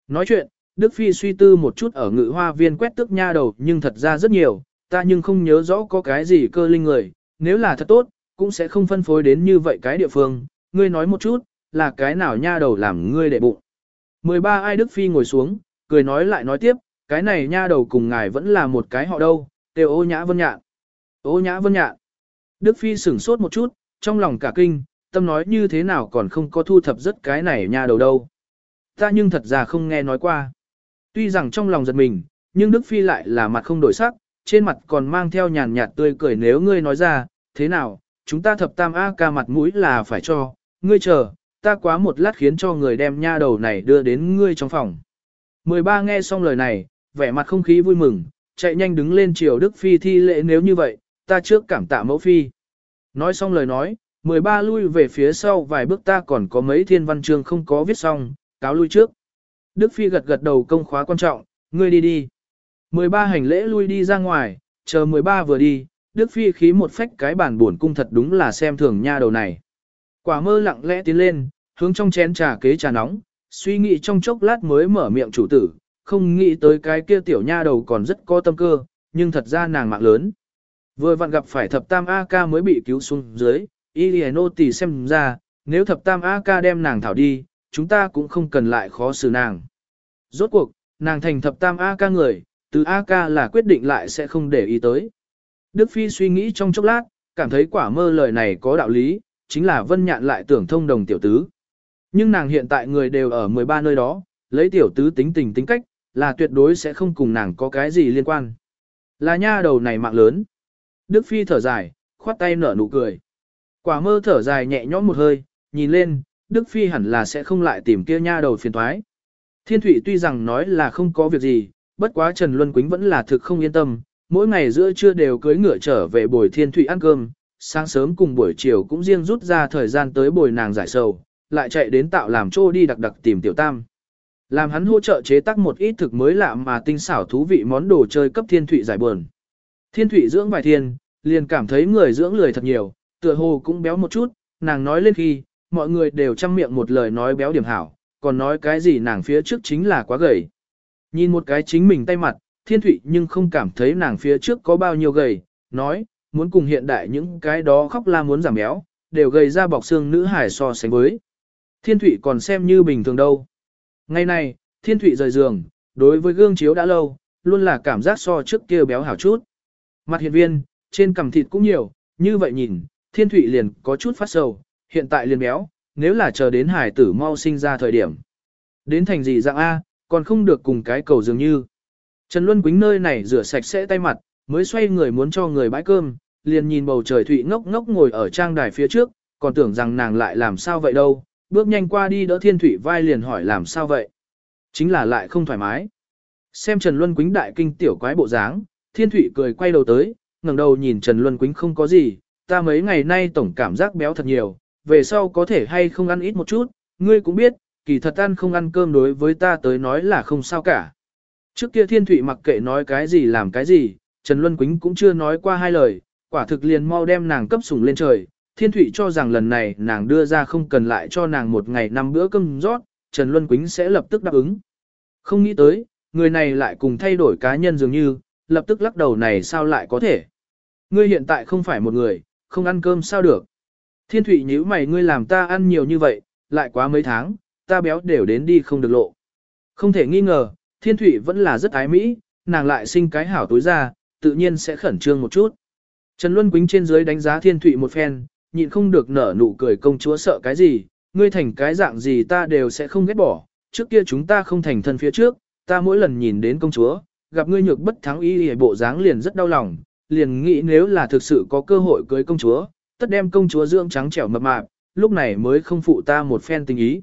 Nói chuyện, Đức Phi suy tư một chút ở ngự hoa viên quét tức nha đầu nhưng thật ra rất nhiều, ta nhưng không nhớ rõ có cái gì cơ linh người, nếu là thật tốt, cũng sẽ không phân phối đến như vậy cái địa phương, ngươi nói một chút, là cái nào nha đầu làm ngươi để bụng. 13 ai Đức Phi ngồi xuống, cười nói lại nói tiếp, cái này nha đầu cùng ngài vẫn là một cái họ đâu, đều ô nhã vân nhạn. Ô nhã vân nhạn. Đức Phi sửng sốt một chút, trong lòng cả kinh, tâm nói như thế nào còn không có thu thập rất cái này nha đầu đâu. Ta nhưng thật ra không nghe nói qua. Tuy rằng trong lòng giật mình, nhưng Đức Phi lại là mặt không đổi sắc, trên mặt còn mang theo nhàn nhạt tươi cười nếu ngươi nói ra, thế nào, chúng ta thập tam A ca mặt mũi là phải cho, ngươi chờ, ta quá một lát khiến cho người đem nha đầu này đưa đến ngươi trong phòng. 13 nghe xong lời này, vẻ mặt không khí vui mừng, chạy nhanh đứng lên chiều Đức Phi thi lễ nếu như vậy, ta trước cảm tạ mẫu Phi. Nói xong lời nói, 13 lui về phía sau vài bước ta còn có mấy thiên văn chương không có viết xong, cáo lui trước. Đức Phi gật gật đầu công khóa quan trọng, ngươi đi đi. 13 hành lễ lui đi ra ngoài, chờ 13 vừa đi, Đức Phi khí một phách cái bản buồn cung thật đúng là xem thường nha đầu này. Quả mơ lặng lẽ tiến lên, hướng trong chén trà kế trà nóng, suy nghĩ trong chốc lát mới mở miệng chủ tử, không nghĩ tới cái kia tiểu nha đầu còn rất có tâm cơ, nhưng thật ra nàng mạng lớn. Vừa vặn gặp phải thập tam A-ca mới bị cứu xuống dưới, Iliano tỷ xem ra, nếu thập tam A-ca đem nàng thảo đi, chúng ta cũng không cần lại khó xử nàng. Rốt cuộc, nàng thành thập tam A-ca người, từ A-ca là quyết định lại sẽ không để ý tới. Đức Phi suy nghĩ trong chốc lát, cảm thấy quả mơ lời này có đạo lý, chính là vân nhạn lại tưởng thông đồng tiểu tứ. Nhưng nàng hiện tại người đều ở 13 nơi đó, lấy tiểu tứ tính tình tính cách, là tuyệt đối sẽ không cùng nàng có cái gì liên quan. Là nha đầu này mạng lớn. Đức Phi thở dài, khoát tay nở nụ cười. Quả mơ thở dài nhẹ nhõm một hơi, nhìn lên, Đức Phi hẳn là sẽ không lại tìm kia nha đầu phiền thoái. Thiên Thụy tuy rằng nói là không có việc gì, bất quá Trần Luân Quýnh vẫn là thực không yên tâm, mỗi ngày giữa trưa đều cưới ngựa trở về bồi Thiên Thụy ăn cơm, sáng sớm cùng buổi chiều cũng riêng rút ra thời gian tới bồi nàng giải sầu, lại chạy đến tạo làm trô đi đặc đặc tìm tiểu tam. Làm hắn hỗ trợ chế tác một ít thực mới lạ mà tinh xảo thú vị món đồ chơi cấp Thiên Thụy giải buồn. Thiên Thụy dưỡng vài thiên, liền cảm thấy người dưỡng lười thật nhiều, tựa hồ cũng béo một chút, nàng nói lên khi, mọi người đều chăm miệng một lời nói béo điểm hảo, còn nói cái gì nàng phía trước chính là quá gầy. Nhìn một cái chính mình tay mặt, thiên thụy nhưng không cảm thấy nàng phía trước có bao nhiêu gầy, nói, muốn cùng hiện đại những cái đó khóc la muốn giảm béo, đều gây ra bọc xương nữ hải so sánh với. Thiên thụy còn xem như bình thường đâu. Ngày nay, thiên thụy rời giường, đối với gương chiếu đã lâu, luôn là cảm giác so trước kia béo hảo chút. Mặt hiện viên, trên cằm thịt cũng nhiều, như vậy nhìn, thiên thụy liền có chút phát sầu, hiện tại liền béo, nếu là chờ đến hải tử mau sinh ra thời điểm. Đến thành gì dạng A, còn không được cùng cái cầu dường như. Trần Luân Quýnh nơi này rửa sạch sẽ tay mặt, mới xoay người muốn cho người bãi cơm, liền nhìn bầu trời thụy ngốc ngốc ngồi ở trang đài phía trước, còn tưởng rằng nàng lại làm sao vậy đâu, bước nhanh qua đi đỡ thiên thụy vai liền hỏi làm sao vậy. Chính là lại không thoải mái. Xem Trần Luân Quýnh đại kinh tiểu quái bộ dáng, thiên thụy cười quay đầu tới, ngẩng đầu nhìn Trần Luân Quýnh không có gì, ta mấy ngày nay tổng cảm giác béo thật nhiều, về sau có thể hay không ăn ít một chút, ngươi cũng biết, kỳ thật ăn không ăn cơm đối với ta tới nói là không sao cả. Trước kia thiên thụy mặc kệ nói cái gì làm cái gì, Trần Luân Quýnh cũng chưa nói qua hai lời, quả thực liền mau đem nàng cấp sủng lên trời, Thiên Thụy cho rằng lần này nàng đưa ra không cần lại cho nàng một ngày năm bữa cơm rót, Trần Luân Quýnh sẽ lập tức đáp ứng. Không nghĩ tới, người này lại cùng thay đổi cá nhân dường như, lập tức lắc đầu này sao lại có thể. Ngươi hiện tại không phải một người, không ăn cơm sao được. Thiên Thụy nhíu mày ngươi làm ta ăn nhiều như vậy, lại quá mấy tháng, ta béo đều đến đi không được lộ. Không thể nghi ngờ, Thiên Thụy vẫn là rất ái mỹ, nàng lại sinh cái hảo tối ra, tự nhiên sẽ khẩn trương một chút. Trần Luân Quýnh trên dưới đánh giá Thiên Thụy một phen, nhịn không được nở nụ cười công chúa sợ cái gì, ngươi thành cái dạng gì ta đều sẽ không ghét bỏ, trước kia chúng ta không thành thân phía trước, ta mỗi lần nhìn đến công chúa, gặp ngươi nhược bất thắng y hề bộ dáng liền rất đau lòng, liền nghĩ nếu là thực sự có cơ hội cưới công chúa, tất đem công chúa dưỡng trắng trẻo mập mạp, lúc này mới không phụ ta một phen tình ý.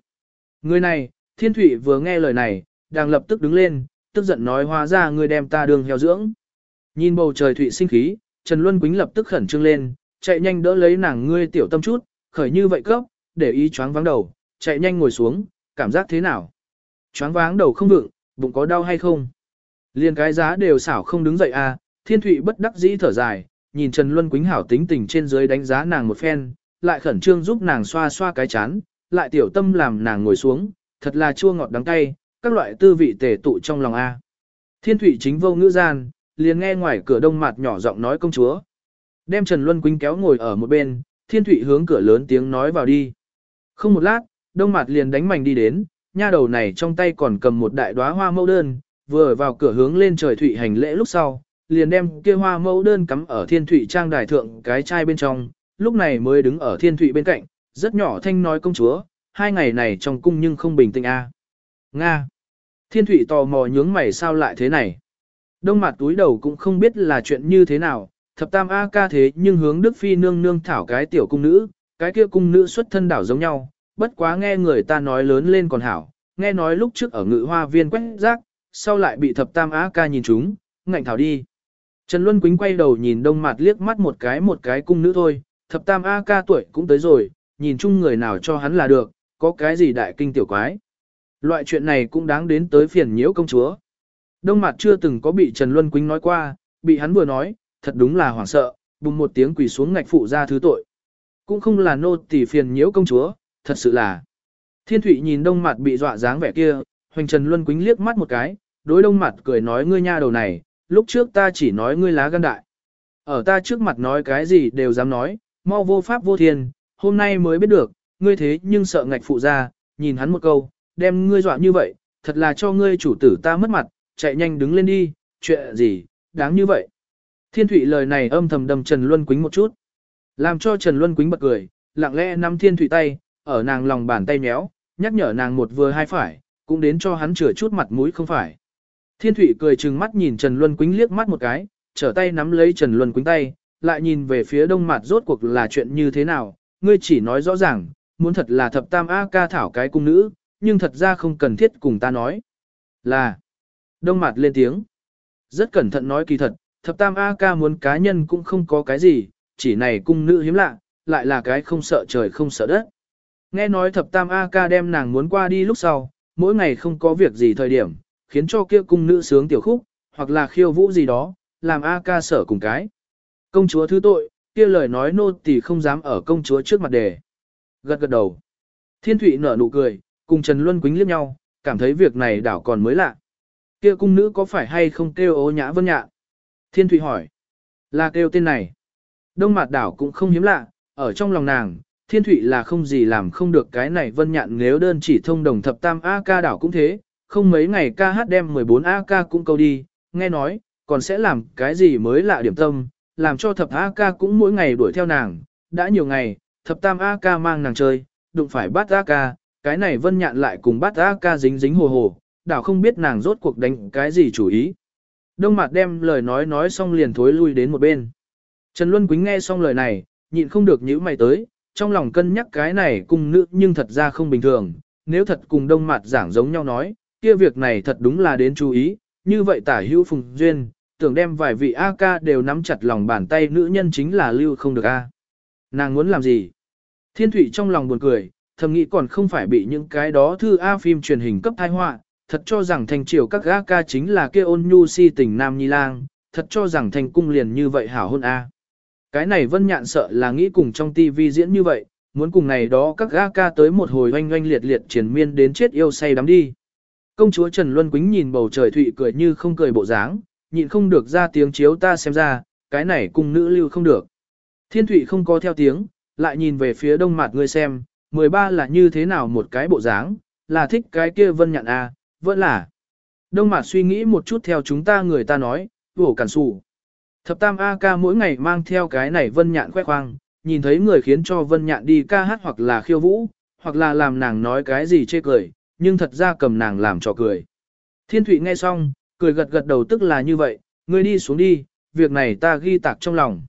Người này, Thiên Thụy vừa nghe lời này, đang lập tức đứng lên, tức giận nói hóa ra ngươi đem ta đường heo dưỡng. Nhìn bầu trời Thụy sinh khí, Trần Luân Quýnh lập tức khẩn trương lên, chạy nhanh đỡ lấy nàng ngươi tiểu tâm chút, khởi như vậy cấp, để ý choáng váng đầu, chạy nhanh ngồi xuống, cảm giác thế nào? Choáng váng đầu không vựng, bụng có đau hay không? Liên cái giá đều xảo không đứng dậy à, Thiên Thụy bất đắc dĩ thở dài, nhìn Trần Luân Quýnh hảo tính tình trên dưới đánh giá nàng một phen, lại khẩn trương giúp nàng xoa xoa cái chán, lại tiểu tâm làm nàng ngồi xuống, thật là chua ngọt đắng cay, các loại tư vị tề tụ trong lòng A. Thiên Thụy chính vô ngữ gian, liền nghe ngoài cửa đông mặt nhỏ giọng nói công chúa. Đem Trần Luân Quýnh kéo ngồi ở một bên, Thiên Thụy hướng cửa lớn tiếng nói vào đi. Không một lát, đông mặt liền đánh mảnh đi đến, nha đầu này trong tay còn cầm một đại đóa hoa mẫu đơn, vừa vào cửa hướng lên trời Thụy hành lễ lúc sau, liền đem kia hoa mẫu đơn cắm ở Thiên Thụy trang đài thượng cái chai bên trong, lúc này mới đứng ở Thiên Thụy bên cạnh, rất nhỏ thanh nói công chúa, hai ngày này trong cung nhưng không bình tĩnh a. Nga. Thiên Thụy tò mò nhướng mày sao lại thế này. Đông mặt túi đầu cũng không biết là chuyện như thế nào, thập tam A ca thế nhưng hướng Đức Phi nương nương thảo cái tiểu cung nữ, cái kia cung nữ xuất thân đảo giống nhau, bất quá nghe người ta nói lớn lên còn hảo, nghe nói lúc trước ở ngự hoa viên quét rác, sau lại bị thập tam A ca nhìn chúng, ngạnh thảo đi. Trần Luân Quýnh quay đầu nhìn đông mặt liếc mắt một cái một cái cung nữ thôi, thập tam A ca tuổi cũng tới rồi, nhìn chung người nào cho hắn là được, có cái gì đại kinh tiểu quái. Loại chuyện này cũng đáng đến tới phiền nhiễu công chúa. Đông mặt chưa từng có bị Trần Luân Quýnh nói qua, bị hắn vừa nói, thật đúng là hoảng sợ, bùng một tiếng quỳ xuống ngạch phụ ra thứ tội. Cũng không là nô tỳ phiền nhiễu công chúa, thật sự là. Thiên Thụy nhìn đông mặt bị dọa dáng vẻ kia, hoành Trần Luân Quýnh liếc mắt một cái, đối đông mặt cười nói ngươi nha đầu này, lúc trước ta chỉ nói ngươi lá gan đại. Ở ta trước mặt nói cái gì đều dám nói, mau vô pháp vô thiên, hôm nay mới biết được, ngươi thế nhưng sợ ngạch phụ ra, nhìn hắn một câu, đem ngươi dọa như vậy, thật là cho ngươi chủ tử ta mất mặt, chạy nhanh đứng lên đi, chuyện gì, đáng như vậy. Thiên Thụy lời này âm thầm đầm Trần Luân Quýnh một chút, làm cho Trần Luân Quýnh bật cười, lặng lẽ nắm Thiên Thụy tay, ở nàng lòng bàn tay méo, nhắc nhở nàng một vừa hai phải, cũng đến cho hắn chữa chút mặt mũi không phải. Thiên Thụy cười trừng mắt nhìn Trần Luân Quýnh liếc mắt một cái, trở tay nắm lấy Trần Luân Quýnh tay, lại nhìn về phía đông mặt rốt cuộc là chuyện như thế nào, ngươi chỉ nói rõ ràng, muốn thật là thập tam A ca thảo cái cung nữ, nhưng thật ra không cần thiết cùng ta nói. Là, đông mặt lên tiếng, rất cẩn thận nói kỳ thật, thập tam A ca muốn cá nhân cũng không có cái gì, chỉ này cung nữ hiếm lạ, lại là cái không sợ trời không sợ đất. Nghe nói thập tam A ca đem nàng muốn qua đi lúc sau, mỗi ngày không có việc gì thời điểm, khiến cho kia cung nữ sướng tiểu khúc, hoặc là khiêu vũ gì đó, làm A ca sở cùng cái. Công chúa thứ tội, kia lời nói nô tỳ không dám ở công chúa trước mặt đề. Gật gật đầu. Thiên Thụy nở nụ cười, cùng Trần Luân Quýnh liếc nhau, cảm thấy việc này đảo còn mới lạ. Kia cung nữ có phải hay không kêu ố nhã vân nhạ? Thiên Thụy hỏi. Là kêu tên này. Đông Mạt đảo cũng không hiếm lạ, ở trong lòng nàng, Thiên Thụy là không gì làm không được cái này vân nhạn nếu đơn chỉ thông đồng thập tam A ca đảo cũng thế, không mấy ngày ca hát đem 14 A ca cũng câu đi, nghe nói, còn sẽ làm cái gì mới lạ điểm tâm, làm cho thập A ca cũng mỗi ngày đuổi theo nàng, đã nhiều ngày, thập tam A ca mang nàng chơi, đụng phải bắt A ca, cái này vân nhạn lại cùng bắt A ca dính dính hồ hồ, đảo không biết nàng rốt cuộc đánh cái gì chủ ý. Đông mặt đem lời nói nói xong liền thối lui đến một bên. Trần Luân Quýnh nghe xong lời này, nhịn không được nhíu mày tới, trong lòng cân nhắc cái này cùng nữ nhưng thật ra không bình thường, nếu thật cùng đông mặt giảng giống nhau nói, kia việc này thật đúng là đến chú ý, như vậy tả hữu phùng duyên, tưởng đem vài vị A ca đều nắm chặt lòng bàn tay nữ nhân chính là lưu không được A. Nàng muốn làm gì? Thiên Thụy trong lòng buồn cười, thầm nghĩ còn không phải bị những cái đó thư A phim truyền hình cấp thai họa, thật cho rằng thành triều các gã ca chính là kia ôn nhu si tình nam nhi lang, thật cho rằng thành cung liền như vậy hảo hôn A. Cái này vân nhạn sợ là nghĩ cùng trong tivi diễn như vậy, muốn cùng này đó các gã ca tới một hồi oanh oanh liệt liệt triển miên đến chết yêu say đắm đi. Công chúa Trần Luân Quýnh nhìn bầu trời thụy cười như không cười bộ dáng, nhịn không được ra tiếng chiếu ta xem ra, cái này cùng nữ lưu không được. Thiên thụy không có theo tiếng, lại nhìn về phía đông mặt ngươi xem, 13 là như thế nào một cái bộ dáng, là thích cái kia vân nhạn à, vẫn là. Đông mặt suy nghĩ một chút theo chúng ta người ta nói, vổ cản sủ. Thập tam A ca mỗi ngày mang theo cái này vân nhạn khoe khoang, nhìn thấy người khiến cho vân nhạn đi ca hát hoặc là khiêu vũ, hoặc là làm nàng nói cái gì chê cười, nhưng thật ra cầm nàng làm trò cười. Thiên Thụy nghe xong, cười gật gật đầu tức là như vậy, ngươi đi xuống đi, việc này ta ghi tạc trong lòng.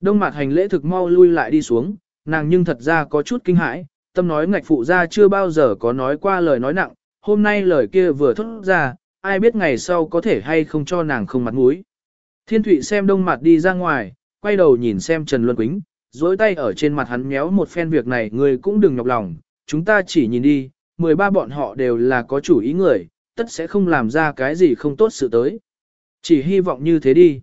Đông mặt hành lễ thực mau lui lại đi xuống, nàng nhưng thật ra có chút kinh hãi, tâm nói ngạch phụ ra chưa bao giờ có nói qua lời nói nặng, hôm nay lời kia vừa thốt ra, ai biết ngày sau có thể hay không cho nàng không mặt mũi. Thiên Thụy xem đông mặt đi ra ngoài, quay đầu nhìn xem Trần Luân Quýnh, dối tay ở trên mặt hắn méo một phen việc này người cũng đừng nhọc lòng, chúng ta chỉ nhìn đi, 13 bọn họ đều là có chủ ý người, tất sẽ không làm ra cái gì không tốt sự tới. Chỉ hy vọng như thế đi.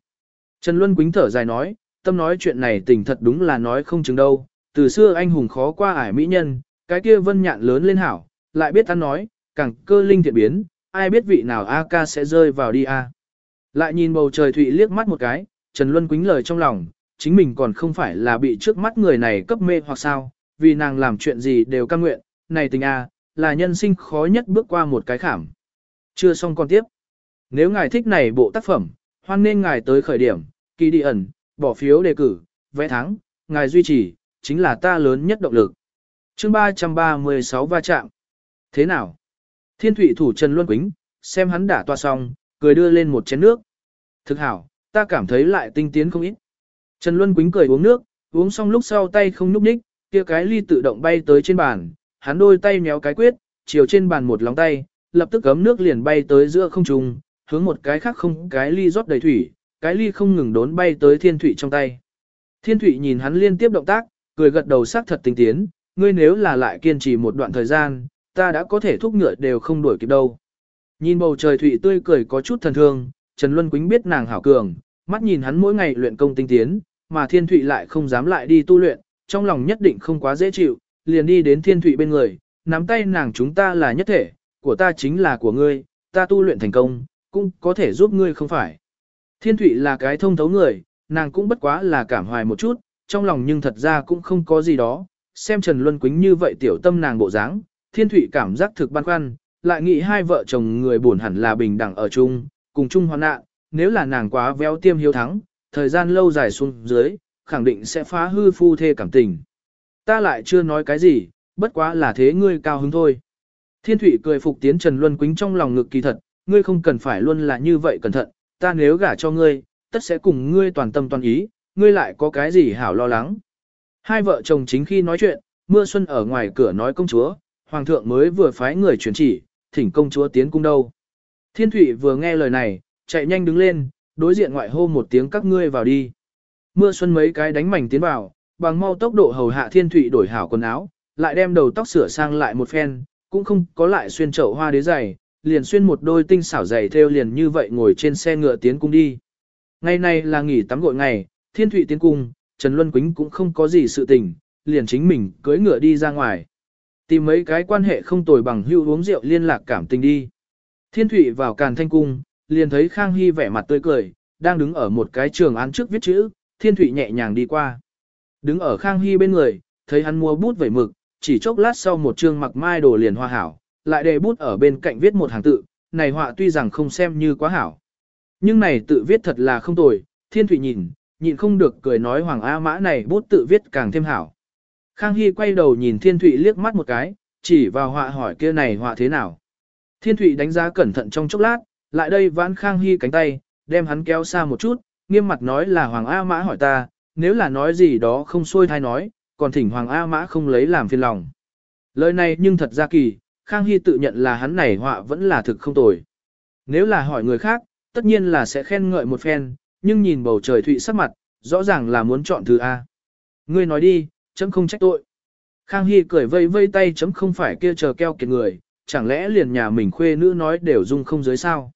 Trần Luân Quýnh thở dài nói, tâm nói chuyện này tình thật đúng là nói không chừng đâu, từ xưa anh hùng khó qua ải mỹ nhân, cái kia vân nhạn lớn lên hảo, lại biết ăn nói, càng cơ linh thiện biến, ai biết vị nào A ca sẽ rơi vào đi A. Lại nhìn bầu trời thụy liếc mắt một cái, Trần Luân quính lời trong lòng, chính mình còn không phải là bị trước mắt người này cấp mê hoặc sao, vì nàng làm chuyện gì đều cam nguyện, này tình A, là nhân sinh khó nhất bước qua một cái khảm. Chưa xong còn tiếp. Nếu ngài thích này bộ tác phẩm, hoan nên ngài tới khởi điểm, kỳ đi ẩn, bỏ phiếu đề cử, vẽ thắng, ngài duy trì, chính là ta lớn nhất động lực. chương 336 va chạm. Thế nào? Thiên thủy thủ Trần Luân Quýnh, xem hắn đả toa xong, cười đưa lên một chén nước. Thực hảo, ta cảm thấy lại tinh tiến không ít. Trần Luân Quýnh cười uống nước, uống xong lúc sau tay không nhúc nhích, kia cái ly tự động bay tới trên bàn, hắn đôi tay méo cái quyết, chiều trên bàn một lòng tay, lập tức gấm nước liền bay tới giữa không trung, hướng một cái khác không cái ly rót đầy thủy, cái ly không ngừng đốn bay tới thiên thủy trong tay. Thiên thủy nhìn hắn liên tiếp động tác, cười gật đầu sắc thật tinh tiến, ngươi nếu là lại kiên trì một đoạn thời gian, ta đã có thể thúc ngựa đều không đuổi kịp đâu. Nhìn bầu trời thủy tươi cười có chút thần thương, Trần Luân Quýnh biết nàng hảo cường, mắt nhìn hắn mỗi ngày luyện công tinh tiến, mà thiên thụy lại không dám lại đi tu luyện, trong lòng nhất định không quá dễ chịu, liền đi đến thiên thụy bên người, nắm tay nàng chúng ta là nhất thể, của ta chính là của ngươi, ta tu luyện thành công, cũng có thể giúp ngươi không phải. Thiên thụy là cái thông thấu người, nàng cũng bất quá là cảm hoài một chút, trong lòng nhưng thật ra cũng không có gì đó, xem Trần Luân Quýnh như vậy tiểu tâm nàng bộ dáng, thiên Thụy cảm giác thực băn khoăn, lại nghĩ hai vợ chồng người buồn hẳn là bình đẳng ở chung, cùng chung hoạn nạn, nếu là nàng quá véo tiêm hiếu thắng, thời gian lâu dài xuống dưới, khẳng định sẽ phá hư phu thê cảm tình. Ta lại chưa nói cái gì, bất quá là thế ngươi cao hứng thôi. Thiên Thụy cười phục tiến Trần Luân Quýnh trong lòng ngực kỳ thật, ngươi không cần phải luôn là như vậy cẩn thận, ta nếu gả cho ngươi, tất sẽ cùng ngươi toàn tâm toàn ý, ngươi lại có cái gì hảo lo lắng. Hai vợ chồng chính khi nói chuyện, mưa xuân ở ngoài cửa nói công chúa, hoàng thượng mới vừa phái người truyền chỉ, thỉnh công chúa tiến cung đâu. Thiên thủy vừa nghe lời này, chạy nhanh đứng lên, đối diện ngoại hô một tiếng các ngươi vào đi. Mưa xuân mấy cái đánh mảnh tiến vào, bằng mau tốc độ hầu hạ Thiên thủy đổi hảo quần áo, lại đem đầu tóc sửa sang lại một phen, cũng không có lại xuyên chậu hoa đế giày, liền xuyên một đôi tinh xảo giày theo liền như vậy ngồi trên xe ngựa tiến cung đi. Ngày này là nghỉ tắm gội ngày, Thiên thủy tiến cung, Trần Luân Quýnh cũng không có gì sự tình, liền chính mình cưới ngựa đi ra ngoài. Tìm mấy cái quan hệ không tồi bằng hưu uống rượu liên lạc cảm tình đi. Thiên Thụy vào càn thanh cung, liền thấy Khang Hy vẻ mặt tươi cười, đang đứng ở một cái trường án trước viết chữ, Thiên Thụy nhẹ nhàng đi qua. Đứng ở Khang Hy bên người, thấy hắn mua bút vẩy mực, chỉ chốc lát sau một chương mặc mai đồ liền hoa hảo, lại đề bút ở bên cạnh viết một hàng tự, này họa tuy rằng không xem như quá hảo. Nhưng này tự viết thật là không tồi, Thiên Thụy nhìn, nhịn không được cười nói Hoàng A Mã này bút tự viết càng thêm hảo. Khang Hy quay đầu nhìn Thiên Thụy liếc mắt một cái, chỉ vào họa hỏi kia này họa thế nào. Thiên Thụy đánh giá cẩn thận trong chốc lát, lại đây vãn Khang Hy cánh tay, đem hắn kéo xa một chút, nghiêm mặt nói là Hoàng A Mã hỏi ta, nếu là nói gì đó không xuôi thai nói, còn thỉnh Hoàng A Mã không lấy làm phiền lòng. Lời này nhưng thật ra kỳ, Khang Hy tự nhận là hắn này họa vẫn là thực không tồi. Nếu là hỏi người khác, tất nhiên là sẽ khen ngợi một phen, nhưng nhìn bầu trời thụy sắc mặt, rõ ràng là muốn chọn thứ A. Ngươi nói đi, chấm không trách tội. Khang Hy cười vây vây tay chấm không phải kia chờ keo kiệt người, chẳng lẽ liền nhà mình khuê nữ nói đều dung không giới sao.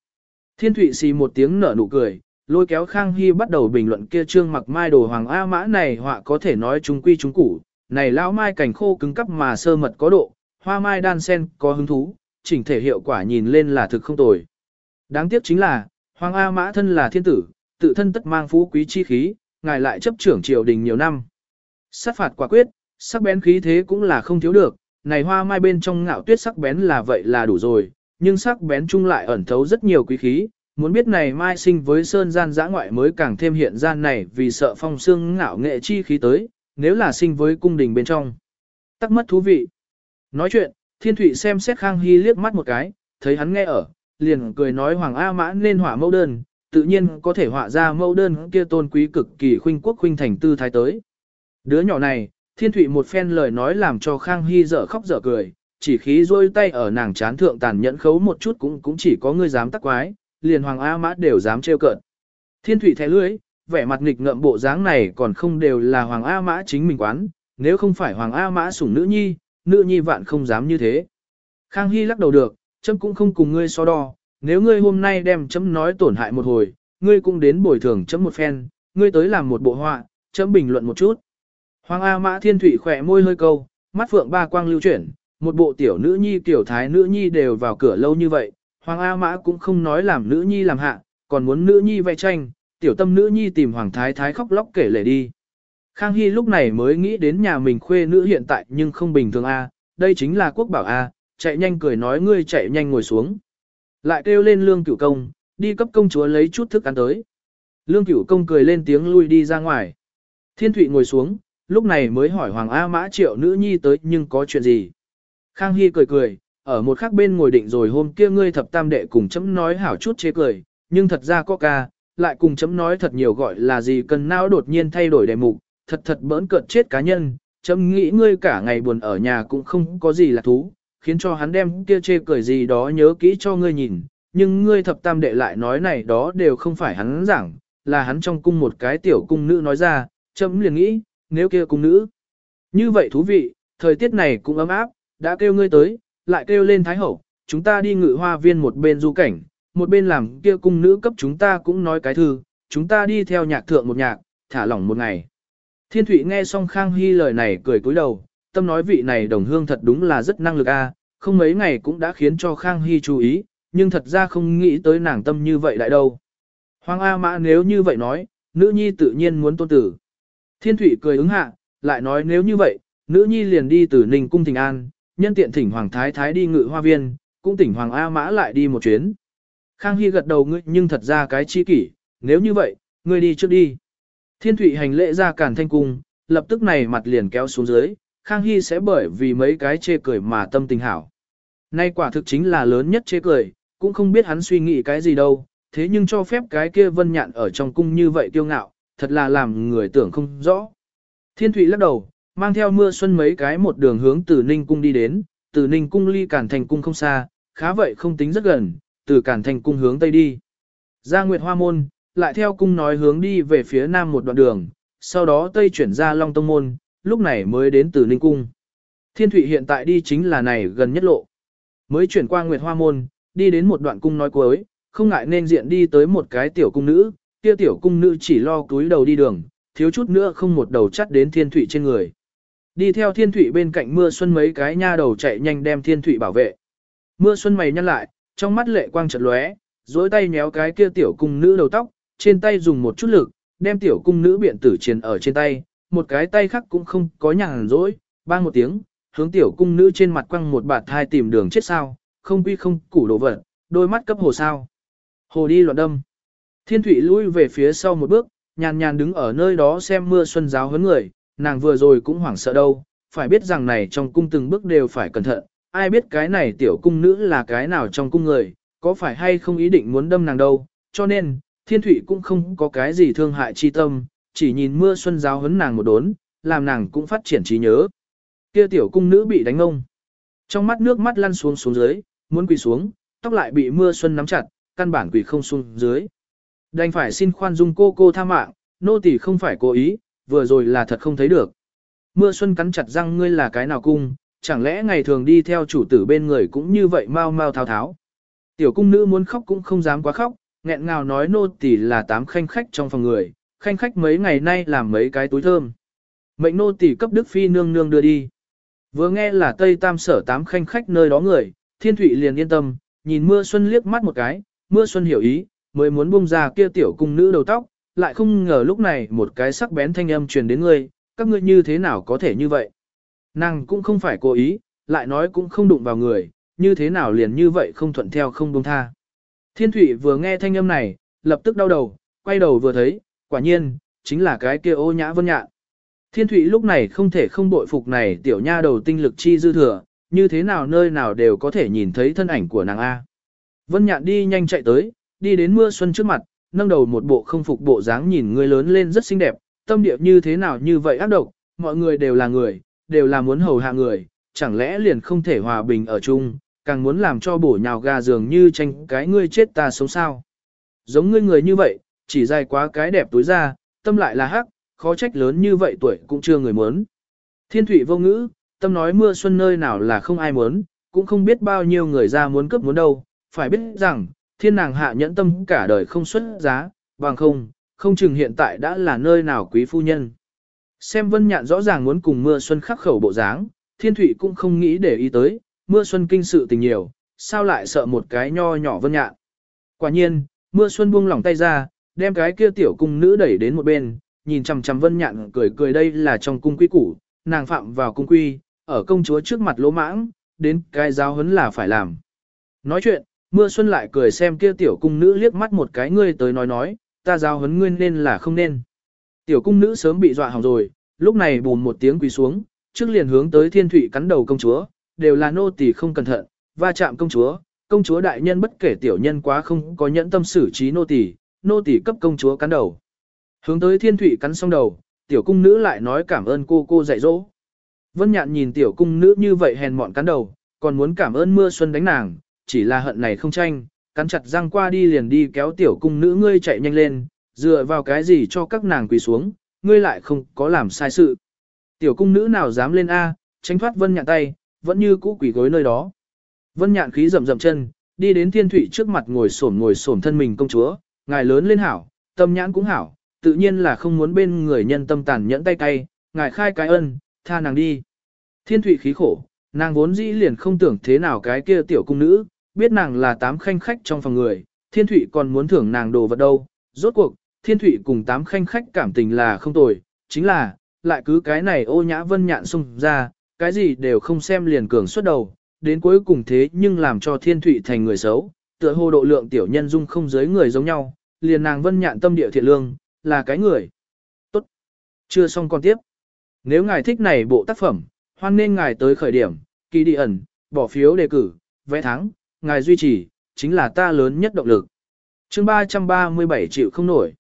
Thiên Thụy xì một tiếng nở nụ cười, lôi kéo Khang Hy bắt đầu bình luận kia trương mặc mai đồ hoàng A mã này họa có thể nói chúng quy chúng củ, này lão mai cảnh khô cứng cắp mà sơ mật có độ, hoa mai đan sen có hứng thú, chỉnh thể hiệu quả nhìn lên là thực không tồi. Đáng tiếc chính là, hoàng A mã thân là thiên tử, tự thân tất mang phú quý chi khí, ngài lại chấp trưởng triều đình nhiều năm. Sát phạt quả quyết, sắc bén khí thế cũng là không thiếu được, này hoa mai bên trong ngạo tuyết sắc bén là vậy là đủ rồi, nhưng sắc bén chung lại ẩn thấu rất nhiều quý khí, muốn biết này mai sinh với sơn gian dã ngoại mới càng thêm hiện gian này vì sợ phong xương ngạo nghệ chi khí tới, nếu là sinh với cung đình bên trong. Tắc mất thú vị. Nói chuyện, thiên thụy xem xét Khang Hy liếc mắt một cái, thấy hắn nghe ở, liền cười nói Hoàng A Mã nên hỏa mẫu đơn, tự nhiên có thể họa ra mẫu đơn kia tôn quý cực kỳ khuynh quốc khuynh thành tư thái tới. Đứa nhỏ này, thiên thụy một phen lời nói làm cho Khang Hy dở khóc dở cười, chỉ khí rôi tay ở nàng chán thượng tàn nhẫn khấu một chút cũng cũng chỉ có ngươi dám tắc quái, liền Hoàng A Mã đều dám trêu cợt. Thiên thụy thẻ lưới, vẻ mặt nghịch ngợm bộ dáng này còn không đều là Hoàng A Mã chính mình quán, nếu không phải Hoàng A Mã sủng nữ nhi, nữ nhi vạn không dám như thế. Khang Hy lắc đầu được, chấm cũng không cùng ngươi so đo, nếu ngươi hôm nay đem chấm nói tổn hại một hồi, ngươi cũng đến bồi thường chấm một phen, ngươi tới làm một bộ họa, chấm bình luận một chút. Hoàng A Mã Thiên Thụy khỏe môi hơi câu, mắt phượng ba quang lưu chuyển, một bộ tiểu nữ nhi tiểu thái nữ nhi đều vào cửa lâu như vậy, Hoàng A Mã cũng không nói làm nữ nhi làm hạ, còn muốn nữ nhi vẽ tranh, tiểu tâm nữ nhi tìm Hoàng Thái Thái khóc lóc kể lể đi. Khang Hy lúc này mới nghĩ đến nhà mình khuê nữ hiện tại nhưng không bình thường A, đây chính là quốc bảo A, chạy nhanh cười nói ngươi chạy nhanh ngồi xuống. Lại kêu lên lương cửu công, đi cấp công chúa lấy chút thức ăn tới. Lương cửu công cười lên tiếng lui đi ra ngoài. Thiên Thụy ngồi xuống, lúc này mới hỏi Hoàng A Mã triệu nữ nhi tới nhưng có chuyện gì. Khang Hy cười cười, ở một khắc bên ngồi định rồi hôm kia ngươi thập tam đệ cùng chấm nói hảo chút chế cười, nhưng thật ra có ca, lại cùng chấm nói thật nhiều gọi là gì cần não đột nhiên thay đổi đề mục, thật thật bỡn cợt chết cá nhân, chấm nghĩ ngươi cả ngày buồn ở nhà cũng không có gì là thú, khiến cho hắn đem kia chê cười gì đó nhớ kỹ cho ngươi nhìn, nhưng ngươi thập tam đệ lại nói này đó đều không phải hắn giảng, là hắn trong cung một cái tiểu cung nữ nói ra, chấm liền nghĩ, nếu kia cung nữ. Như vậy thú vị, thời tiết này cũng ấm áp, đã kêu ngươi tới, lại kêu lên Thái Hậu, chúng ta đi ngự hoa viên một bên du cảnh, một bên làm kia cung nữ cấp chúng ta cũng nói cái thư, chúng ta đi theo nhạc thượng một nhạc, thả lỏng một ngày. Thiên Thụy nghe xong Khang Hy lời này cười cúi đầu, tâm nói vị này đồng hương thật đúng là rất năng lực a, không mấy ngày cũng đã khiến cho Khang Hy chú ý, nhưng thật ra không nghĩ tới nàng tâm như vậy lại đâu. Hoàng A Mã nếu như vậy nói, nữ nhi tự nhiên muốn tôn tử. Thiên Thụy cười ứng hạ, lại nói nếu như vậy, nữ nhi liền đi từ Ninh Cung Thịnh An, nhân tiện thỉnh Hoàng Thái Thái đi ngự hoa viên, cũng thỉnh Hoàng A Mã lại đi một chuyến. Khang Hy gật đầu ngươi nhưng thật ra cái chi kỷ, nếu như vậy, ngươi đi trước đi. Thiên Thụy hành lễ ra cản thanh cung, lập tức này mặt liền kéo xuống dưới, Khang Hy sẽ bởi vì mấy cái chê cười mà tâm tình hảo. Nay quả thực chính là lớn nhất chê cười, cũng không biết hắn suy nghĩ cái gì đâu, thế nhưng cho phép cái kia vân nhạn ở trong cung như vậy kiêu ngạo, thật là làm người tưởng không rõ. Thiên Thụy lắc đầu, mang theo mưa xuân mấy cái một đường hướng từ Ninh cung đi đến, từ Ninh cung ly Cản Thành cung không xa, khá vậy không tính rất gần, từ Cản Thành cung hướng tây đi. Ra Nguyệt Hoa môn, lại theo cung nói hướng đi về phía nam một đoạn đường, sau đó tây chuyển ra Long Tông môn, lúc này mới đến từ Ninh cung. Thiên Thụy hiện tại đi chính là này gần nhất lộ. Mới chuyển qua Nguyệt Hoa môn, đi đến một đoạn cung nói cuối, không ngại nên diện đi tới một cái tiểu cung nữ, kia tiểu cung nữ chỉ lo túi đầu đi đường, thiếu chút nữa không một đầu chắt đến Thiên thủy trên người. Đi theo thiên thủy bên cạnh mưa xuân mấy cái nha đầu chạy nhanh đem thiên thủy bảo vệ. Mưa xuân mày nhăn lại, trong mắt lệ quang chợt lóe, dối tay nhéo cái kia tiểu cung nữ đầu tóc, trên tay dùng một chút lực, đem tiểu cung nữ biện tử chiến ở trên tay, một cái tay khác cũng không có nhàn rỗi, bang một tiếng, hướng tiểu cung nữ trên mặt quăng một bạt thai tìm đường chết sao, không quy không củ đổ vật, đôi mắt cấp hồ sao. Hồ đi loạn đâm. Thiên Thụy lui về phía sau một bước, nhàn nhàn đứng ở nơi đó xem mưa xuân giáo huấn người, nàng vừa rồi cũng hoảng sợ đâu, phải biết rằng này trong cung từng bước đều phải cẩn thận, ai biết cái này tiểu cung nữ là cái nào trong cung người, có phải hay không ý định muốn đâm nàng đâu, cho nên, thiên Thụy cũng không có cái gì thương hại chi tâm, chỉ nhìn mưa xuân giáo huấn nàng một đốn, làm nàng cũng phát triển trí nhớ. Kia tiểu cung nữ bị đánh ông. Trong mắt nước mắt lăn xuống xuống dưới, muốn quỳ xuống, tóc lại bị mưa xuân nắm chặt, căn bản quỳ không xuống dưới. Đành phải xin khoan dung cô cô tha mạng, nô tỳ không phải cố ý, vừa rồi là thật không thấy được. Mưa xuân cắn chặt răng ngươi là cái nào cung, chẳng lẽ ngày thường đi theo chủ tử bên người cũng như vậy mau mau thao tháo. Tiểu cung nữ muốn khóc cũng không dám quá khóc, nghẹn ngào nói nô tỳ là tám khanh khách trong phòng người, khanh khách mấy ngày nay làm mấy cái túi thơm. Mệnh nô tỳ cấp Đức Phi nương nương đưa đi. Vừa nghe là Tây Tam sở tám khanh khách nơi đó người, Thiên Thụy liền yên tâm, nhìn Mưa Xuân liếc mắt một cái, Mưa Xuân hiểu ý, mới muốn buông ra kia tiểu cung nữ đầu tóc, lại không ngờ lúc này một cái sắc bén thanh âm truyền đến ngươi, các ngươi như thế nào có thể như vậy. Nàng cũng không phải cố ý, lại nói cũng không đụng vào người, như thế nào liền như vậy không thuận theo không buông tha. Thiên thủy vừa nghe thanh âm này, lập tức đau đầu, quay đầu vừa thấy, quả nhiên, chính là cái kia ô nhã vân nhạn. Thiên thủy lúc này không thể không bội phục này tiểu nha đầu tinh lực chi dư thừa, như thế nào nơi nào đều có thể nhìn thấy thân ảnh của nàng A. Vân nhạn đi nhanh chạy tới, đi đến mưa xuân trước mặt, nâng đầu một bộ không phục bộ dáng nhìn người lớn lên rất xinh đẹp, tâm địa như thế nào như vậy ác độc, mọi người đều là người, đều là muốn hầu hạ người, chẳng lẽ liền không thể hòa bình ở chung, càng muốn làm cho bổ nhào gà dường như tranh cái ngươi chết ta sống sao. Giống ngươi người như vậy, chỉ dài quá cái đẹp tối ra, tâm lại là hắc, khó trách lớn như vậy tuổi cũng chưa người muốn. Thiên thủy vô ngữ, tâm nói mưa xuân nơi nào là không ai muốn, cũng không biết bao nhiêu người ra muốn cướp muốn đâu, phải biết rằng, thiên nàng hạ nhẫn tâm cả đời không xuất giá, bằng không, không chừng hiện tại đã là nơi nào quý phu nhân. Xem vân nhạn rõ ràng muốn cùng mưa xuân khắc khẩu bộ dáng, thiên thủy cũng không nghĩ để ý tới, mưa xuân kinh sự tình nhiều, sao lại sợ một cái nho nhỏ vân nhạn. Quả nhiên, mưa xuân buông lỏng tay ra, đem cái kia tiểu cung nữ đẩy đến một bên, nhìn chằm chằm vân nhạn cười cười đây là trong cung quy củ, nàng phạm vào cung quy, ở công chúa trước mặt lỗ mãng, đến cái giáo huấn là phải làm. Nói chuyện, mưa xuân lại cười xem kia tiểu cung nữ liếc mắt một cái ngươi tới nói nói, ta giáo huấn ngươi nên là không nên. Tiểu cung nữ sớm bị dọa hỏng rồi, lúc này bùn một tiếng quỳ xuống, trước liền hướng tới thiên thủy cắn đầu công chúa, đều là nô tỳ không cẩn thận, va chạm công chúa, công chúa đại nhân bất kể tiểu nhân quá không có nhẫn tâm xử trí nô tỳ, nô tỳ cấp công chúa cắn đầu. Hướng tới thiên thủy cắn xong đầu, tiểu cung nữ lại nói cảm ơn cô cô dạy dỗ. Vân nhạn nhìn tiểu cung nữ như vậy hèn mọn cắn đầu, còn muốn cảm ơn mưa xuân đánh nàng, chỉ là hận này không tranh, cắn chặt răng qua đi liền đi kéo tiểu cung nữ ngươi chạy nhanh lên, dựa vào cái gì cho các nàng quỳ xuống, ngươi lại không có làm sai sự. Tiểu cung nữ nào dám lên A, tránh thoát vân nhạn tay, vẫn như cũ quỳ gối nơi đó. Vân nhạn khí rầm rầm chân, đi đến thiên thủy trước mặt ngồi xổm ngồi xổm thân mình công chúa, ngài lớn lên hảo, tâm nhãn cũng hảo, tự nhiên là không muốn bên người nhân tâm tàn nhẫn tay cay, ngài khai cái ân, tha nàng đi. Thiên thủy khí khổ, nàng vốn dĩ liền không tưởng thế nào cái kia tiểu cung nữ, biết nàng là tám khanh khách trong phòng người, thiên thủy còn muốn thưởng nàng đồ vật đâu. Rốt cuộc, thiên thủy cùng tám khanh khách cảm tình là không tồi, chính là, lại cứ cái này ô nhã vân nhạn xung ra, cái gì đều không xem liền cường xuất đầu, đến cuối cùng thế nhưng làm cho thiên thủy thành người xấu, tựa hồ độ lượng tiểu nhân dung không giới người giống nhau, liền nàng vân nhạn tâm địa thiện lương, là cái người. Tốt. Chưa xong con tiếp. Nếu ngài thích này bộ tác phẩm, hoan nên ngài tới khởi điểm, kỳ đi ẩn, bỏ phiếu đề cử, vẽ thắng, ngài duy trì, chính là ta lớn nhất động lực. chương 337 triệu không nổi.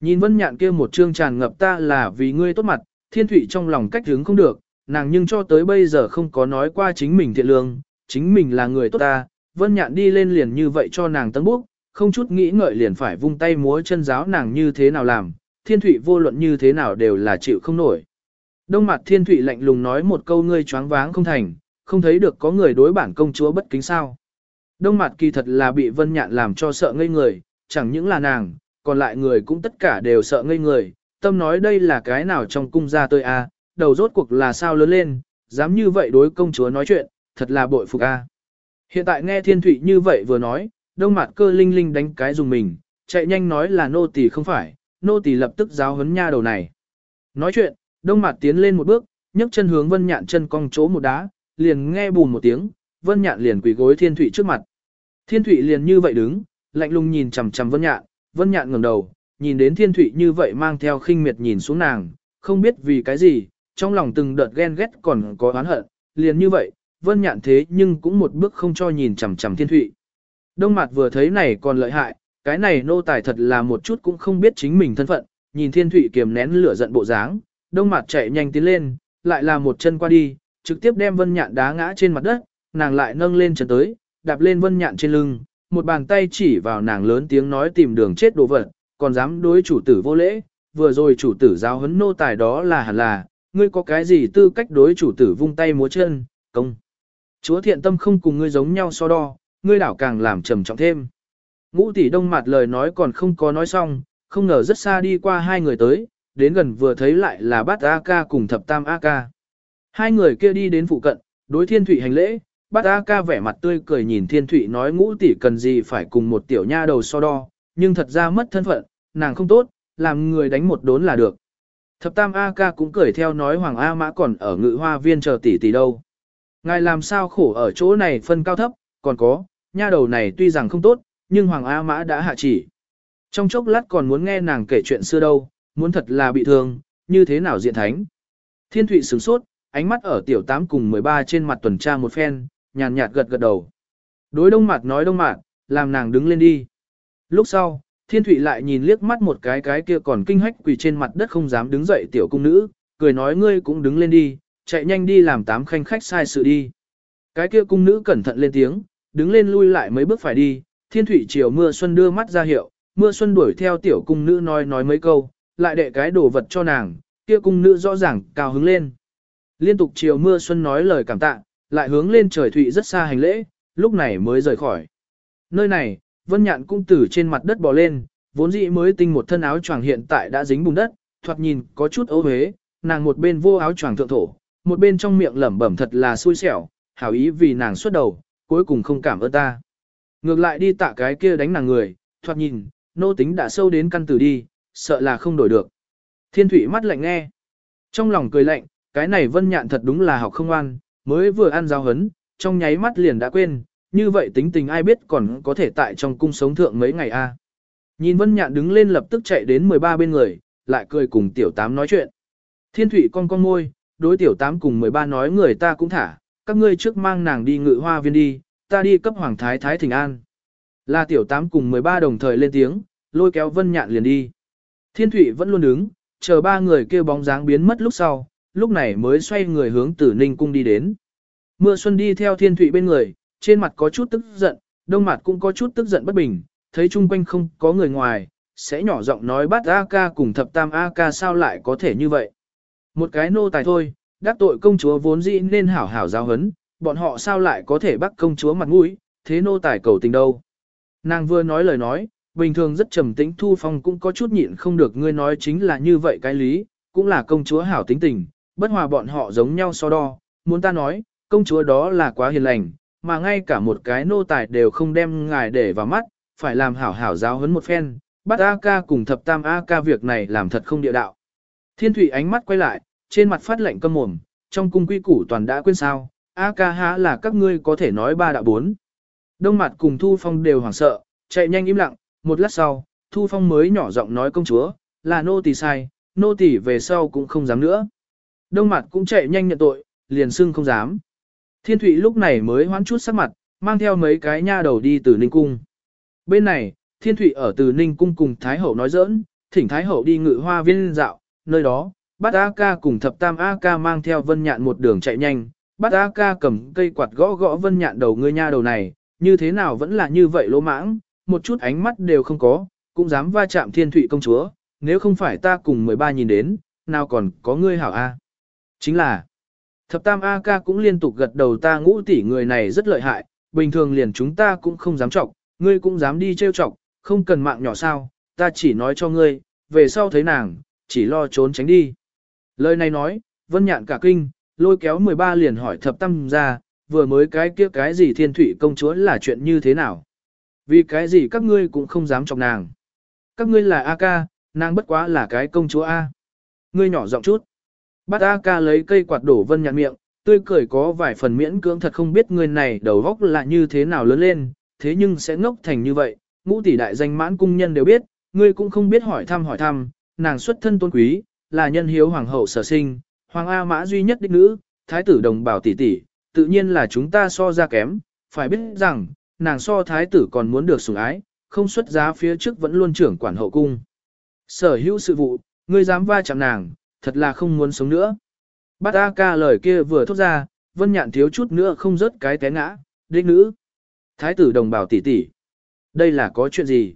Nhìn vân nhạn kia một chương tràn ngập ta là vì ngươi tốt mặt, thiên thủy trong lòng cách hướng không được, nàng nhưng cho tới bây giờ không có nói qua chính mình thiện lương, chính mình là người tốt ta, vân nhạn đi lên liền như vậy cho nàng tấn bước, không chút nghĩ ngợi liền phải vung tay múa chân giáo nàng như thế nào làm, thiên thủy vô luận như thế nào đều là chịu không nổi. Đông mặt thiên thủy lạnh lùng nói một câu ngươi choáng váng không thành, không thấy được có người đối bản công chúa bất kính sao. Đông mặt kỳ thật là bị vân nhạn làm cho sợ ngây người, chẳng những là nàng, còn lại người cũng tất cả đều sợ ngây người, tâm nói đây là cái nào trong cung gia tôi a, đầu rốt cuộc là sao lớn lên, dám như vậy đối công chúa nói chuyện, thật là bội phục a. Hiện tại nghe thiên thủy như vậy vừa nói, đông mặt cơ linh linh đánh cái dùng mình, chạy nhanh nói là nô tỳ không phải, nô tỳ lập tức giáo huấn nha đầu này. Nói chuyện, đông mặt tiến lên một bước, nhấc chân hướng vân nhạn chân cong chỗ một đá, liền nghe bùm một tiếng, vân nhạn liền quỳ gối thiên thủy trước mặt. Thiên thủy liền như vậy đứng, lạnh lùng nhìn chằm chằm vân nhạn, vân nhạn ngẩng đầu, nhìn đến thiên thủy như vậy mang theo khinh miệt nhìn xuống nàng, không biết vì cái gì, trong lòng từng đợt ghen ghét còn có oán hận, liền như vậy, vân nhạn thế nhưng cũng một bước không cho nhìn chằm chằm thiên thủy. Đông mặt vừa thấy này còn lợi hại, cái này nô tài thật là một chút cũng không biết chính mình thân phận, nhìn thiên thủy kiềm nén lửa giận bộ dáng, đông mặt chạy nhanh tiến lên, lại là một chân qua đi, trực tiếp đem vân nhạn đá ngã trên mặt đất, nàng lại nâng lên chân tới, đạp lên vân nhạn trên lưng, một bàn tay chỉ vào nàng lớn tiếng nói tìm đường chết đồ vật, còn dám đối chủ tử vô lễ, vừa rồi chủ tử giáo huấn nô tài đó là hẳn là, ngươi có cái gì tư cách đối chủ tử vung tay múa chân, công. Chúa thiện tâm không cùng ngươi giống nhau so đo, ngươi đảo càng làm trầm trọng thêm. Ngũ tỷ đông mặt lời nói còn không có nói xong, không ngờ rất xa đi qua hai người tới, đến gần vừa thấy lại là bát A ca cùng thập tam A ca. Hai người kia đi đến phụ cận, đối thiên thủy hành lễ, bát A ca vẻ mặt tươi cười nhìn thiên thủy nói ngũ tỷ cần gì phải cùng một tiểu nha đầu so đo, nhưng thật ra mất thân phận, nàng không tốt, làm người đánh một đốn là được. Thập tam A ca cũng cười theo nói Hoàng A mã còn ở ngự hoa viên chờ tỷ tỷ đâu. Ngài làm sao khổ ở chỗ này phân cao thấp, còn có, nha đầu này tuy rằng không tốt, nhưng Hoàng A mã đã hạ chỉ. Trong chốc lát còn muốn nghe nàng kể chuyện xưa đâu, muốn thật là bị thương, như thế nào diện thánh. Thiên thụy sửng sốt, ánh mắt ở tiểu tám cùng 13 trên mặt tuần tra một phen, nhàn nhạt gật gật đầu. Đối đông mặt nói đông mặt, làm nàng đứng lên đi. Lúc sau, thiên thụy lại nhìn liếc mắt một cái cái kia còn kinh hách quỳ trên mặt đất không dám đứng dậy tiểu cung nữ, cười nói ngươi cũng đứng lên đi, chạy nhanh đi làm tám khanh khách sai sự đi. Cái kia cung nữ cẩn thận lên tiếng, đứng lên lui lại mấy bước phải đi, thiên thụy chiều mưa xuân đưa mắt ra hiệu, mưa xuân đuổi theo tiểu cung nữ nói nói mấy câu, lại đệ cái đồ vật cho nàng, kia cung nữ rõ ràng cao hứng lên. Liên tục chiều mưa xuân nói lời cảm tạ, lại hướng lên trời thụy rất xa hành lễ, lúc này mới rời khỏi. Nơi này, Vân Nhạn cung tử trên mặt đất bò lên, vốn dĩ mới tinh một thân áo choàng hiện tại đã dính bùn đất, thoạt nhìn có chút ấu huế, nàng một bên vô áo choàng thượng thổ, một bên trong miệng lẩm bẩm thật là xui xẻo, hảo ý vì nàng xuất đầu, cuối cùng không cảm ơn ta. Ngược lại đi tạ cái kia đánh nàng người, thoạt nhìn, nô tính đã sâu đến căn tử đi, sợ là không đổi được. Thiên thủy mắt lạnh nghe. Trong lòng cười lạnh, cái này vân nhạn thật đúng là học không ngoan, mới vừa ăn giáo hấn, trong nháy mắt liền đã quên, như vậy tính tình ai biết còn có thể tại trong cung sống thượng mấy ngày a. Nhìn vân nhạn đứng lên lập tức chạy đến 13 bên người, lại cười cùng tiểu tám nói chuyện. Thiên thủy con con môi, đối tiểu tám cùng 13 nói người ta cũng thả, các ngươi trước mang nàng đi ngự hoa viên đi, ta đi cấp hoàng thái thái thỉnh an. Là tiểu tám cùng 13 đồng thời lên tiếng, lôi kéo vân nhạn liền đi. Thiên Thụy vẫn luôn đứng, chờ ba người kêu bóng dáng biến mất lúc sau, lúc này mới xoay người hướng tử ninh cung đi đến. Mưa xuân đi theo thiên Thụy bên người, trên mặt có chút tức giận, đông mặt cũng có chút tức giận bất bình, thấy chung quanh không có người ngoài, sẽ nhỏ giọng nói bắt A ca cùng thập tam A ca sao lại có thể như vậy. Một cái nô tài thôi, đắc tội công chúa vốn dĩ nên hảo hảo giáo hấn, bọn họ sao lại có thể bắt công chúa mặt mũi, thế nô tài cầu tình đâu. Nàng vừa nói lời nói, bình thường rất trầm tĩnh Thu Phong cũng có chút nhịn không được ngươi nói chính là như vậy cái lý, cũng là công chúa hảo tính tình, bất hòa bọn họ giống nhau so đo, muốn ta nói, công chúa đó là quá hiền lành, mà ngay cả một cái nô tài đều không đem ngài để vào mắt, phải làm hảo hảo giáo huấn một phen, bắt A ca cùng thập tam A ca việc này làm thật không địa đạo. Thiên thủy ánh mắt quay lại, trên mặt phát lệnh câm mồm, trong cung quy củ toàn đã quên sao, A ca há là các ngươi có thể nói ba đạo bốn. Đông mặt cùng Thu Phong đều hoảng sợ, chạy nhanh im lặng, một lát sau, Thu Phong mới nhỏ giọng nói công chúa, là nô tỳ sai, nô tỳ về sau cũng không dám nữa. Đông mặt cũng chạy nhanh nhận tội, liền xưng không dám. Thiên Thụy lúc này mới hoán chút sắc mặt, mang theo mấy cái nha đầu đi từ Ninh Cung. Bên này, Thiên Thụy ở từ Ninh Cung cùng Thái Hậu nói giỡn, thỉnh Thái Hậu đi ngự hoa viên dạo, nơi đó, bát A ca cùng thập tam A ca mang theo vân nhạn một đường chạy nhanh, bát A ca cầm cây quạt gõ gõ vân nhạn đầu ngươi nha đầu này, như thế nào vẫn là như vậy lỗ mãng, một chút ánh mắt đều không có, cũng dám va chạm Thiên Thụy công chúa, nếu không phải ta cùng 13 nhìn đến, nào còn có ngươi hảo A. Chính là, Thập tam A ca cũng liên tục gật đầu ta ngũ tỷ người này rất lợi hại, bình thường liền chúng ta cũng không dám trọng, ngươi cũng dám đi trêu chọc, không cần mạng nhỏ sao, ta chỉ nói cho ngươi, về sau thấy nàng, chỉ lo trốn tránh đi. Lời này nói, vân nhạn cả kinh, lôi kéo 13 liền hỏi thập tam ra, vừa mới cái kia cái gì thiên thủy công chúa là chuyện như thế nào. Vì cái gì các ngươi cũng không dám chọc nàng. Các ngươi là A ca, nàng bất quá là cái công chúa A. Ngươi nhỏ giọng chút. bắt A ca lấy cây quạt đổ vân nhạt miệng, tươi cười có vài phần miễn cưỡng thật không biết người này đầu góc là như thế nào lớn lên, thế nhưng sẽ ngốc thành như vậy, ngũ tỷ đại danh mãn cung nhân đều biết, ngươi cũng không biết hỏi thăm hỏi thăm, nàng xuất thân tôn quý, là nhân hiếu hoàng hậu sở sinh, hoàng A mã duy nhất đích nữ, thái tử đồng bào tỷ tỷ, tự nhiên là chúng ta so ra kém, phải biết rằng, nàng so thái tử còn muốn được sủng ái, không xuất giá phía trước vẫn luôn trưởng quản hậu cung. Sở hữu sự vụ, ngươi dám va chạm nàng, thật là không muốn sống nữa. Bát A ca lời kia vừa thốt ra, vân nhạn thiếu chút nữa không rớt cái té ngã, đích nữ. Thái tử đồng bào tỷ tỷ. Đây là có chuyện gì?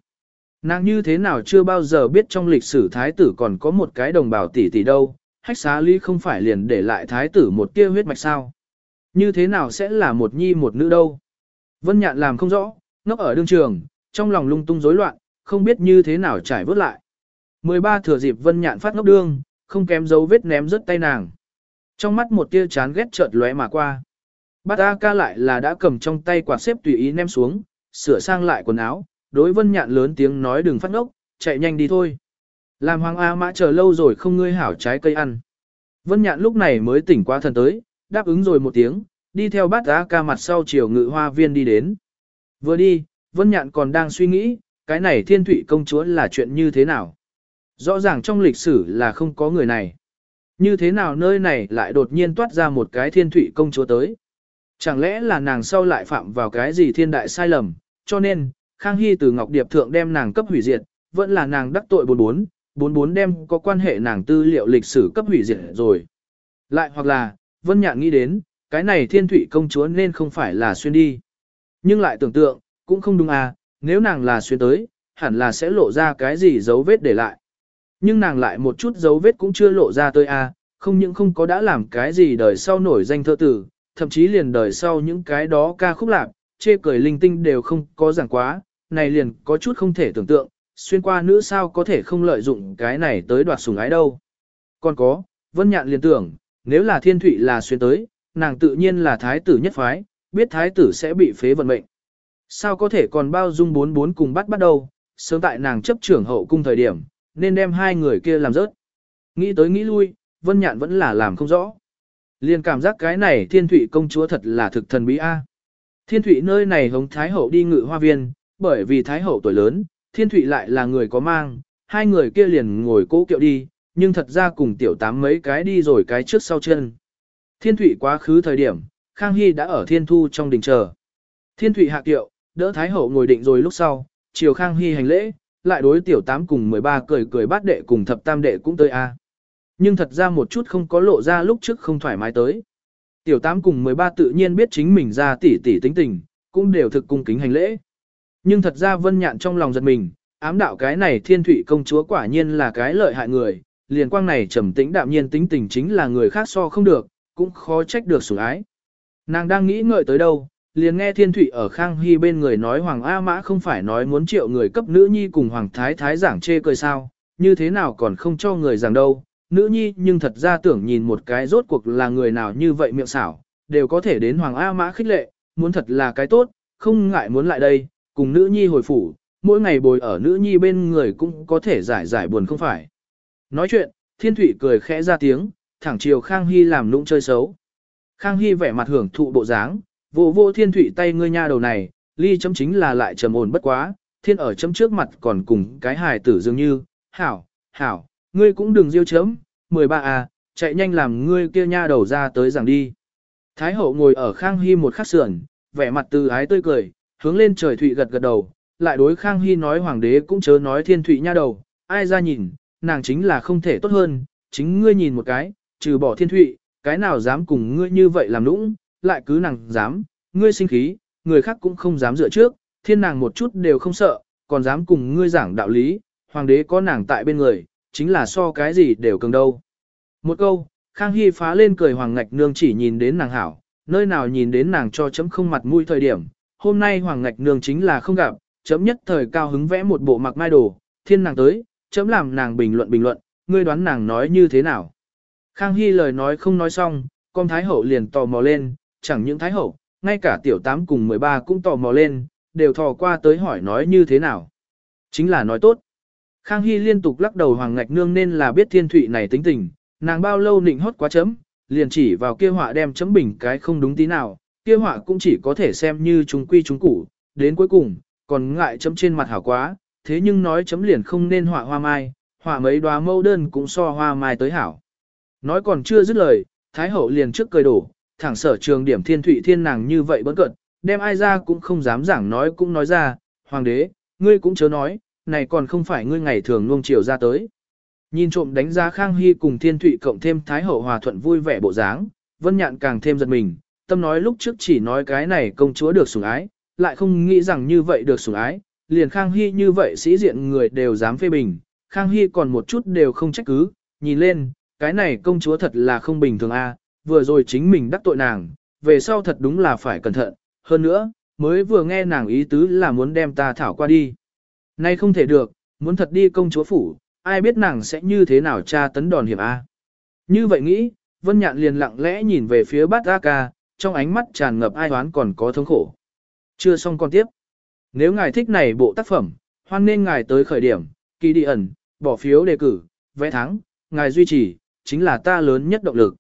Nàng như thế nào chưa bao giờ biết trong lịch sử thái tử còn có một cái đồng bào tỷ tỷ đâu, hách xá ly không phải liền để lại thái tử một tia huyết mạch sao? Như thế nào sẽ là một nhi một nữ đâu? Vân nhạn làm không rõ, ngốc ở đương trường, trong lòng lung tung rối loạn, không biết như thế nào trải vớt lại. 13 thừa dịp Vân Nhạn phát ngốc đương, không kém dấu vết ném rớt tay nàng. Trong mắt một tia chán ghét chợt lóe mà qua. Bát A ca lại là đã cầm trong tay quạt xếp tùy ý ném xuống, sửa sang lại quần áo, đối Vân Nhạn lớn tiếng nói đừng phát ngốc, chạy nhanh đi thôi. Làm Hoàng A mã chờ lâu rồi không ngươi hảo trái cây ăn. Vân Nhạn lúc này mới tỉnh qua thần tới, đáp ứng rồi một tiếng, đi theo bát giá ca mặt sau chiều ngự hoa viên đi đến. Vừa đi, Vân Nhạn còn đang suy nghĩ, cái này thiên thủy công chúa là chuyện như thế nào. Rõ ràng trong lịch sử là không có người này. Như thế nào nơi này lại đột nhiên toát ra một cái thiên thủy công chúa tới. Chẳng lẽ là nàng sau lại phạm vào cái gì thiên đại sai lầm, cho nên, Khang Hy từ Ngọc Điệp Thượng đem nàng cấp hủy diệt, vẫn là nàng đắc tội 44, 44 đem có quan hệ nàng tư liệu lịch sử cấp hủy diệt rồi. Lại hoặc là, Vân Nhạn nghĩ đến, cái này thiên thủy công chúa nên không phải là xuyên đi. Nhưng lại tưởng tượng, cũng không đúng à, nếu nàng là xuyên tới, hẳn là sẽ lộ ra cái gì dấu vết để lại. Nhưng nàng lại một chút dấu vết cũng chưa lộ ra tới à, không những không có đã làm cái gì đời sau nổi danh thơ tử, thậm chí liền đời sau những cái đó ca khúc lạc, chê cười linh tinh đều không có giảng quá, này liền có chút không thể tưởng tượng, xuyên qua nữ sao có thể không lợi dụng cái này tới đoạt sủng ái đâu. Còn có, Vân Nhạn liền tưởng, nếu là thiên thụy là xuyên tới, nàng tự nhiên là thái tử nhất phái, biết thái tử sẽ bị phế vận mệnh. Sao có thể còn bao dung bốn bốn cùng bắt bắt đầu, sớm tại nàng chấp trưởng hậu cung thời điểm, nên đem hai người kia làm rớt. Nghĩ tới nghĩ lui, Vân Nhạn vẫn là làm không rõ. Liền cảm giác cái này thiên thủy công chúa thật là thực thần bí a. Thiên thủy nơi này hống thái hậu đi ngự hoa viên, bởi vì thái hậu tuổi lớn, thiên thủy lại là người có mang, hai người kia liền ngồi cố kiệu đi, nhưng thật ra cùng tiểu tám mấy cái đi rồi cái trước sau chân. Thiên thụy quá khứ thời điểm, Khang Hy đã ở thiên thu trong đình chờ. Thiên thụy hạ kiệu, đỡ thái hậu ngồi định rồi lúc sau, chiều Khang Hy hành lễ, lại đối tiểu tám cùng 13 cười cười bát đệ cùng thập tam đệ cũng tới a. Nhưng thật ra một chút không có lộ ra lúc trước không thoải mái tới. Tiểu tám cùng 13 tự nhiên biết chính mình ra tỉ tỉ tính tình, cũng đều thực cung kính hành lễ. Nhưng thật ra vân nhạn trong lòng giật mình, ám đạo cái này thiên thủy công chúa quả nhiên là cái lợi hại người, liền quang này trầm tĩnh đạm nhiên tính tình chính là người khác so không được, cũng khó trách được sủng ái. Nàng đang nghĩ ngợi tới đâu, liền nghe thiên thủy ở Khang Hy bên người nói Hoàng A Mã không phải nói muốn triệu người cấp nữ nhi cùng Hoàng Thái Thái giảng chê cười sao, như thế nào còn không cho người giảng đâu, nữ nhi nhưng thật ra tưởng nhìn một cái rốt cuộc là người nào như vậy miệng xảo, đều có thể đến Hoàng A Mã khích lệ, muốn thật là cái tốt, không ngại muốn lại đây, cùng nữ nhi hồi phủ, mỗi ngày bồi ở nữ nhi bên người cũng có thể giải giải buồn không phải. Nói chuyện, thiên thủy cười khẽ ra tiếng, thẳng chiều Khang Hy làm nũng chơi xấu. Khang Hy vẻ mặt hưởng thụ bộ dáng, vô vô thiên thủy tay ngươi nha đầu này, ly chấm chính là lại trầm ổn bất quá, thiên ở chấm trước mặt còn cùng cái hài tử dường như, hảo, hảo, ngươi cũng đừng diêu chấm, 13 à, chạy nhanh làm ngươi kia nha đầu ra tới rằng đi. Thái hậu ngồi ở Khang Hy một khắc sườn, vẻ mặt từ ái tươi cười, hướng lên trời thụy gật gật đầu, lại đối Khang Hy nói hoàng đế cũng chớ nói thiên thụy nha đầu, ai ra nhìn, nàng chính là không thể tốt hơn, chính ngươi nhìn một cái, trừ bỏ thiên thụy, cái nào dám cùng ngươi như vậy làm nũng, lại cứ nàng dám, ngươi sinh khí, người khác cũng không dám dựa trước, thiên nàng một chút đều không sợ, còn dám cùng ngươi giảng đạo lý, hoàng đế có nàng tại bên người, chính là so cái gì đều cường đâu. Một câu, Khang Hy phá lên cười hoàng ngạch nương chỉ nhìn đến nàng hảo, nơi nào nhìn đến nàng cho chấm không mặt mũi thời điểm, hôm nay hoàng ngạch nương chính là không gặp, chấm nhất thời cao hứng vẽ một bộ mặc mai đồ, thiên nàng tới, chấm làm nàng bình luận bình luận, ngươi đoán nàng nói như thế nào. Khang Hy lời nói không nói xong, con Thái Hậu liền tò mò lên, chẳng những Thái Hậu, ngay cả tiểu tám cùng 13 cũng tò mò lên, đều thò qua tới hỏi nói như thế nào. Chính là nói tốt. Khang Hy liên tục lắc đầu Hoàng Ngạch Nương nên là biết thiên thụy này tính tình, nàng bao lâu nịnh hót quá chấm, liền chỉ vào kia họa đem chấm bình cái không đúng tí nào, kia họa cũng chỉ có thể xem như chúng quy chúng củ, đến cuối cùng, còn ngại chấm trên mặt hảo quá, thế nhưng nói chấm liền không nên họa hoa mai, họa mấy đóa mâu đơn cũng so hoa mai tới hảo. Nói còn chưa dứt lời, Thái Hậu liền trước cười đổ, thẳng sở trường điểm thiên thụy thiên nàng như vậy bấn cận, đem ai ra cũng không dám giảng nói cũng nói ra, Hoàng đế, ngươi cũng chớ nói, này còn không phải ngươi ngày thường nuông chiều ra tới. Nhìn trộm đánh giá Khang Hy cùng Thiên Thụy cộng thêm Thái Hậu hòa thuận vui vẻ bộ dáng, Vân Nhạn càng thêm giật mình, tâm nói lúc trước chỉ nói cái này công chúa được sủng ái, lại không nghĩ rằng như vậy được sủng ái, liền Khang Hy như vậy sĩ diện người đều dám phê bình, Khang Hy còn một chút đều không trách cứ, nhìn lên, cái này công chúa thật là không bình thường a, vừa rồi chính mình đắc tội nàng, về sau thật đúng là phải cẩn thận, hơn nữa, mới vừa nghe nàng ý tứ là muốn đem ta thảo qua đi. Nay không thể được, muốn thật đi công chúa phủ, ai biết nàng sẽ như thế nào tra tấn đòn hiểm A. Như vậy nghĩ, Vân Nhạn liền lặng lẽ nhìn về phía bát A ca, trong ánh mắt tràn ngập ai oán còn có thống khổ. Chưa xong con tiếp. Nếu ngài thích này bộ tác phẩm, hoan nên ngài tới khởi điểm, kỳ đi ẩn, bỏ phiếu đề cử, vẽ thắng, ngài duy trì, chính là ta lớn nhất động lực.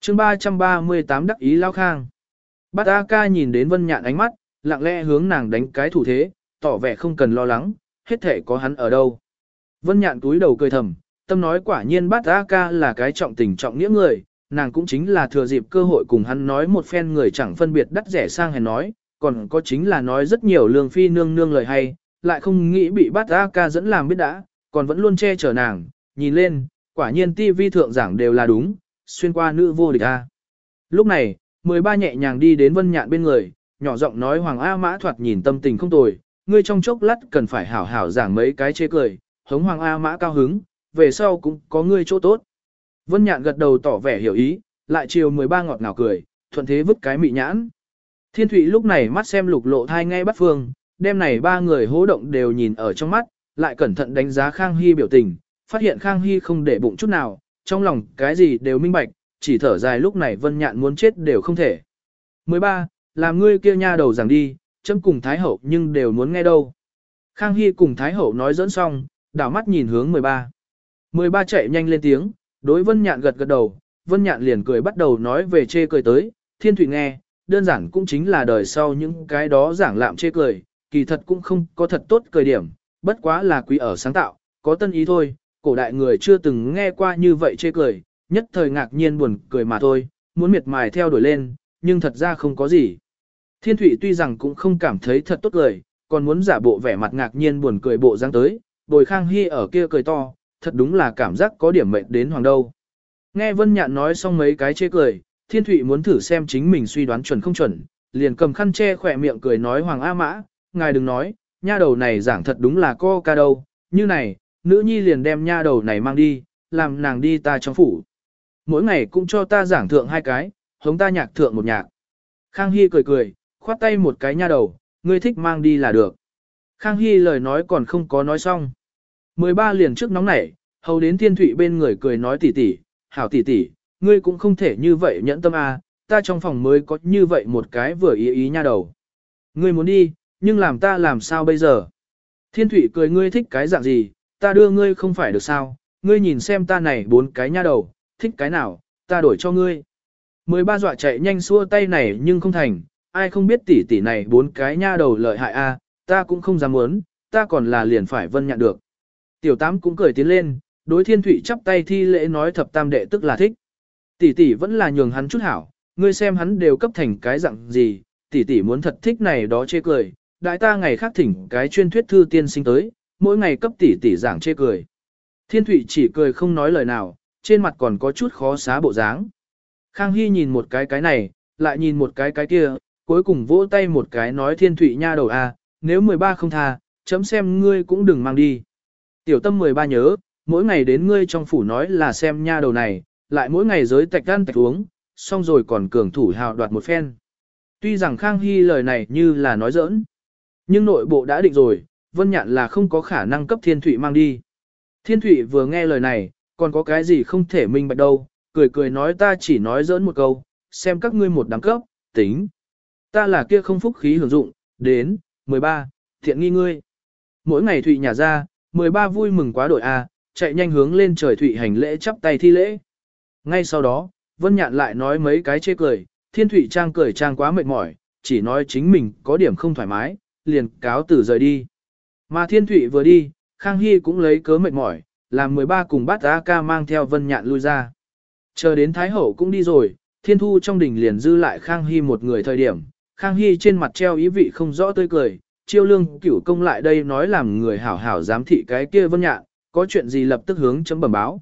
chương 338 đắc ý lao khang. Bát A ca nhìn đến Vân Nhạn ánh mắt, lặng lẽ hướng nàng đánh cái thủ thế, tỏ vẻ không cần lo lắng, hết thể có hắn ở đâu. Vân Nhạn túi đầu cười thầm, tâm nói quả nhiên Bát A ca là cái trọng tình trọng nghĩa người, nàng cũng chính là thừa dịp cơ hội cùng hắn nói một phen người chẳng phân biệt đắt rẻ sang hèn nói, còn có chính là nói rất nhiều lương phi nương nương lời hay, lại không nghĩ bị Bát A ca dẫn làm biết đã, còn vẫn luôn che chở nàng, nhìn lên, quả nhiên ti vi thượng giảng đều là đúng, xuyên qua nữ vô địch A. Lúc này, 13 nhẹ nhàng đi đến Vân Nhạn bên người, nhỏ giọng nói Hoàng A Mã thoạt nhìn tâm tình không tồi, ngươi trong chốc lát cần phải hảo hảo giảng mấy cái chê cười, hống Hoàng A Mã cao hứng, về sau cũng có ngươi chỗ tốt. Vân Nhạn gật đầu tỏ vẻ hiểu ý, lại chiều 13 ngọt ngào cười, thuận thế vứt cái mị nhãn. Thiên Thụy lúc này mắt xem lục lộ thai ngay bắt phương, đêm này ba người hố động đều nhìn ở trong mắt, lại cẩn thận đánh giá Khang Hy biểu tình, phát hiện Khang Hy không để bụng chút nào, trong lòng cái gì đều minh bạch, chỉ thở dài lúc này Vân Nhạn muốn chết đều không thể. 13. Làm ngươi kia nha đầu rằng đi, chấm cùng Thái Hậu nhưng đều muốn nghe đâu. Khang Hy cùng Thái Hậu nói dẫn xong, đảo mắt nhìn hướng 13. 13 chạy nhanh lên tiếng, đối Vân Nhạn gật gật đầu, Vân Nhạn liền cười bắt đầu nói về chê cười tới, Thiên Thụy nghe, đơn giản cũng chính là đời sau những cái đó giảng lạm chê cười, kỳ thật cũng không có thật tốt cười điểm, bất quá là quý ở sáng tạo, có tân ý thôi, cổ đại người chưa từng nghe qua như vậy chê cười, nhất thời ngạc nhiên buồn cười mà thôi, muốn miệt mài theo đuổi lên, nhưng thật ra không có gì. Thiên Thụy tuy rằng cũng không cảm thấy thật tốt cười, còn muốn giả bộ vẻ mặt ngạc nhiên buồn cười bộ dáng tới, bồi Khang Hy ở kia cười to, thật đúng là cảm giác có điểm mệnh đến hoàng đâu. Nghe Vân Nhạn nói xong mấy cái chê cười, Thiên Thụy muốn thử xem chính mình suy đoán chuẩn không chuẩn, liền cầm khăn che khỏe miệng cười nói Hoàng A Mã, ngài đừng nói, nha đầu này giảng thật đúng là co ca đâu, như này, nữ nhi liền đem nha đầu này mang đi, làm nàng đi ta trong phủ. Mỗi ngày cũng cho ta giảng thượng hai cái, hống ta nhạc thượng một nhạc. Khang Hy cười cười, khoát tay một cái nha đầu, ngươi thích mang đi là được. Khang Hy lời nói còn không có nói xong. 13 liền trước nóng nảy, hầu đến thiên thụy bên người cười nói tỉ tỉ, hảo tỉ tỉ, ngươi cũng không thể như vậy nhẫn tâm à, ta trong phòng mới có như vậy một cái vừa ý ý nha đầu. Ngươi muốn đi, nhưng làm ta làm sao bây giờ? Thiên thụy cười ngươi thích cái dạng gì, ta đưa ngươi không phải được sao, ngươi nhìn xem ta này bốn cái nha đầu, thích cái nào, ta đổi cho ngươi. 13 dọa chạy nhanh xua tay này nhưng không thành, ai không biết tỷ tỷ này bốn cái nha đầu lợi hại a, ta cũng không dám muốn, ta còn là liền phải vân nhận được. Tiểu tám cũng cười tiến lên, đối thiên thủy chắp tay thi lễ nói thập tam đệ tức là thích. Tỷ tỷ vẫn là nhường hắn chút hảo, ngươi xem hắn đều cấp thành cái dạng gì, tỷ tỷ muốn thật thích này đó chê cười, đại ta ngày khác thỉnh cái chuyên thuyết thư tiên sinh tới, mỗi ngày cấp tỷ tỷ giảng chê cười. Thiên Thụy chỉ cười không nói lời nào, trên mặt còn có chút khó xá bộ dáng. Khang Hy nhìn một cái cái này, lại nhìn một cái cái kia, cuối cùng vỗ tay một cái nói thiên Thụy nha đầu a, nếu 13 không tha, chấm xem ngươi cũng đừng mang đi. Tiểu tâm 13 nhớ, mỗi ngày đến ngươi trong phủ nói là xem nha đầu này, lại mỗi ngày giới tạch ăn tạch uống, xong rồi còn cường thủ hào đoạt một phen. Tuy rằng Khang Hy lời này như là nói giỡn, nhưng nội bộ đã định rồi, Vân Nhạn là không có khả năng cấp Thiên Thụy mang đi. Thiên Thụy vừa nghe lời này, còn có cái gì không thể minh bạch đâu, cười cười nói ta chỉ nói giỡn một câu, xem các ngươi một đẳng cấp, tính. Ta là kia không phúc khí hưởng dụng, đến, 13, thiện nghi ngươi. Mỗi ngày Thụy nhà ra, 13 vui mừng quá đội A, chạy nhanh hướng lên trời Thụy hành lễ chắp tay thi lễ. Ngay sau đó, Vân Nhạn lại nói mấy cái chê cười, Thiên Thụy Trang cười trang quá mệt mỏi, chỉ nói chính mình có điểm không thoải mái, liền cáo từ rời đi. Mà Thiên Thụy vừa đi, Khang Hy cũng lấy cớ mệt mỏi, làm 13 cùng bát A ca mang theo Vân Nhạn lui ra. Chờ đến Thái Hậu cũng đi rồi, Thiên Thu trong đình liền dư lại Khang Hy một người thời điểm, Khang Hy trên mặt treo ý vị không rõ tươi cười, chiêu lương cửu công lại đây nói làm người hảo hảo giám thị cái kia Vân Nhạn, có chuyện gì lập tức hướng chấm bẩm báo.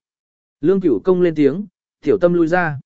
Lương cửu công lên tiếng, tiểu tâm lui ra.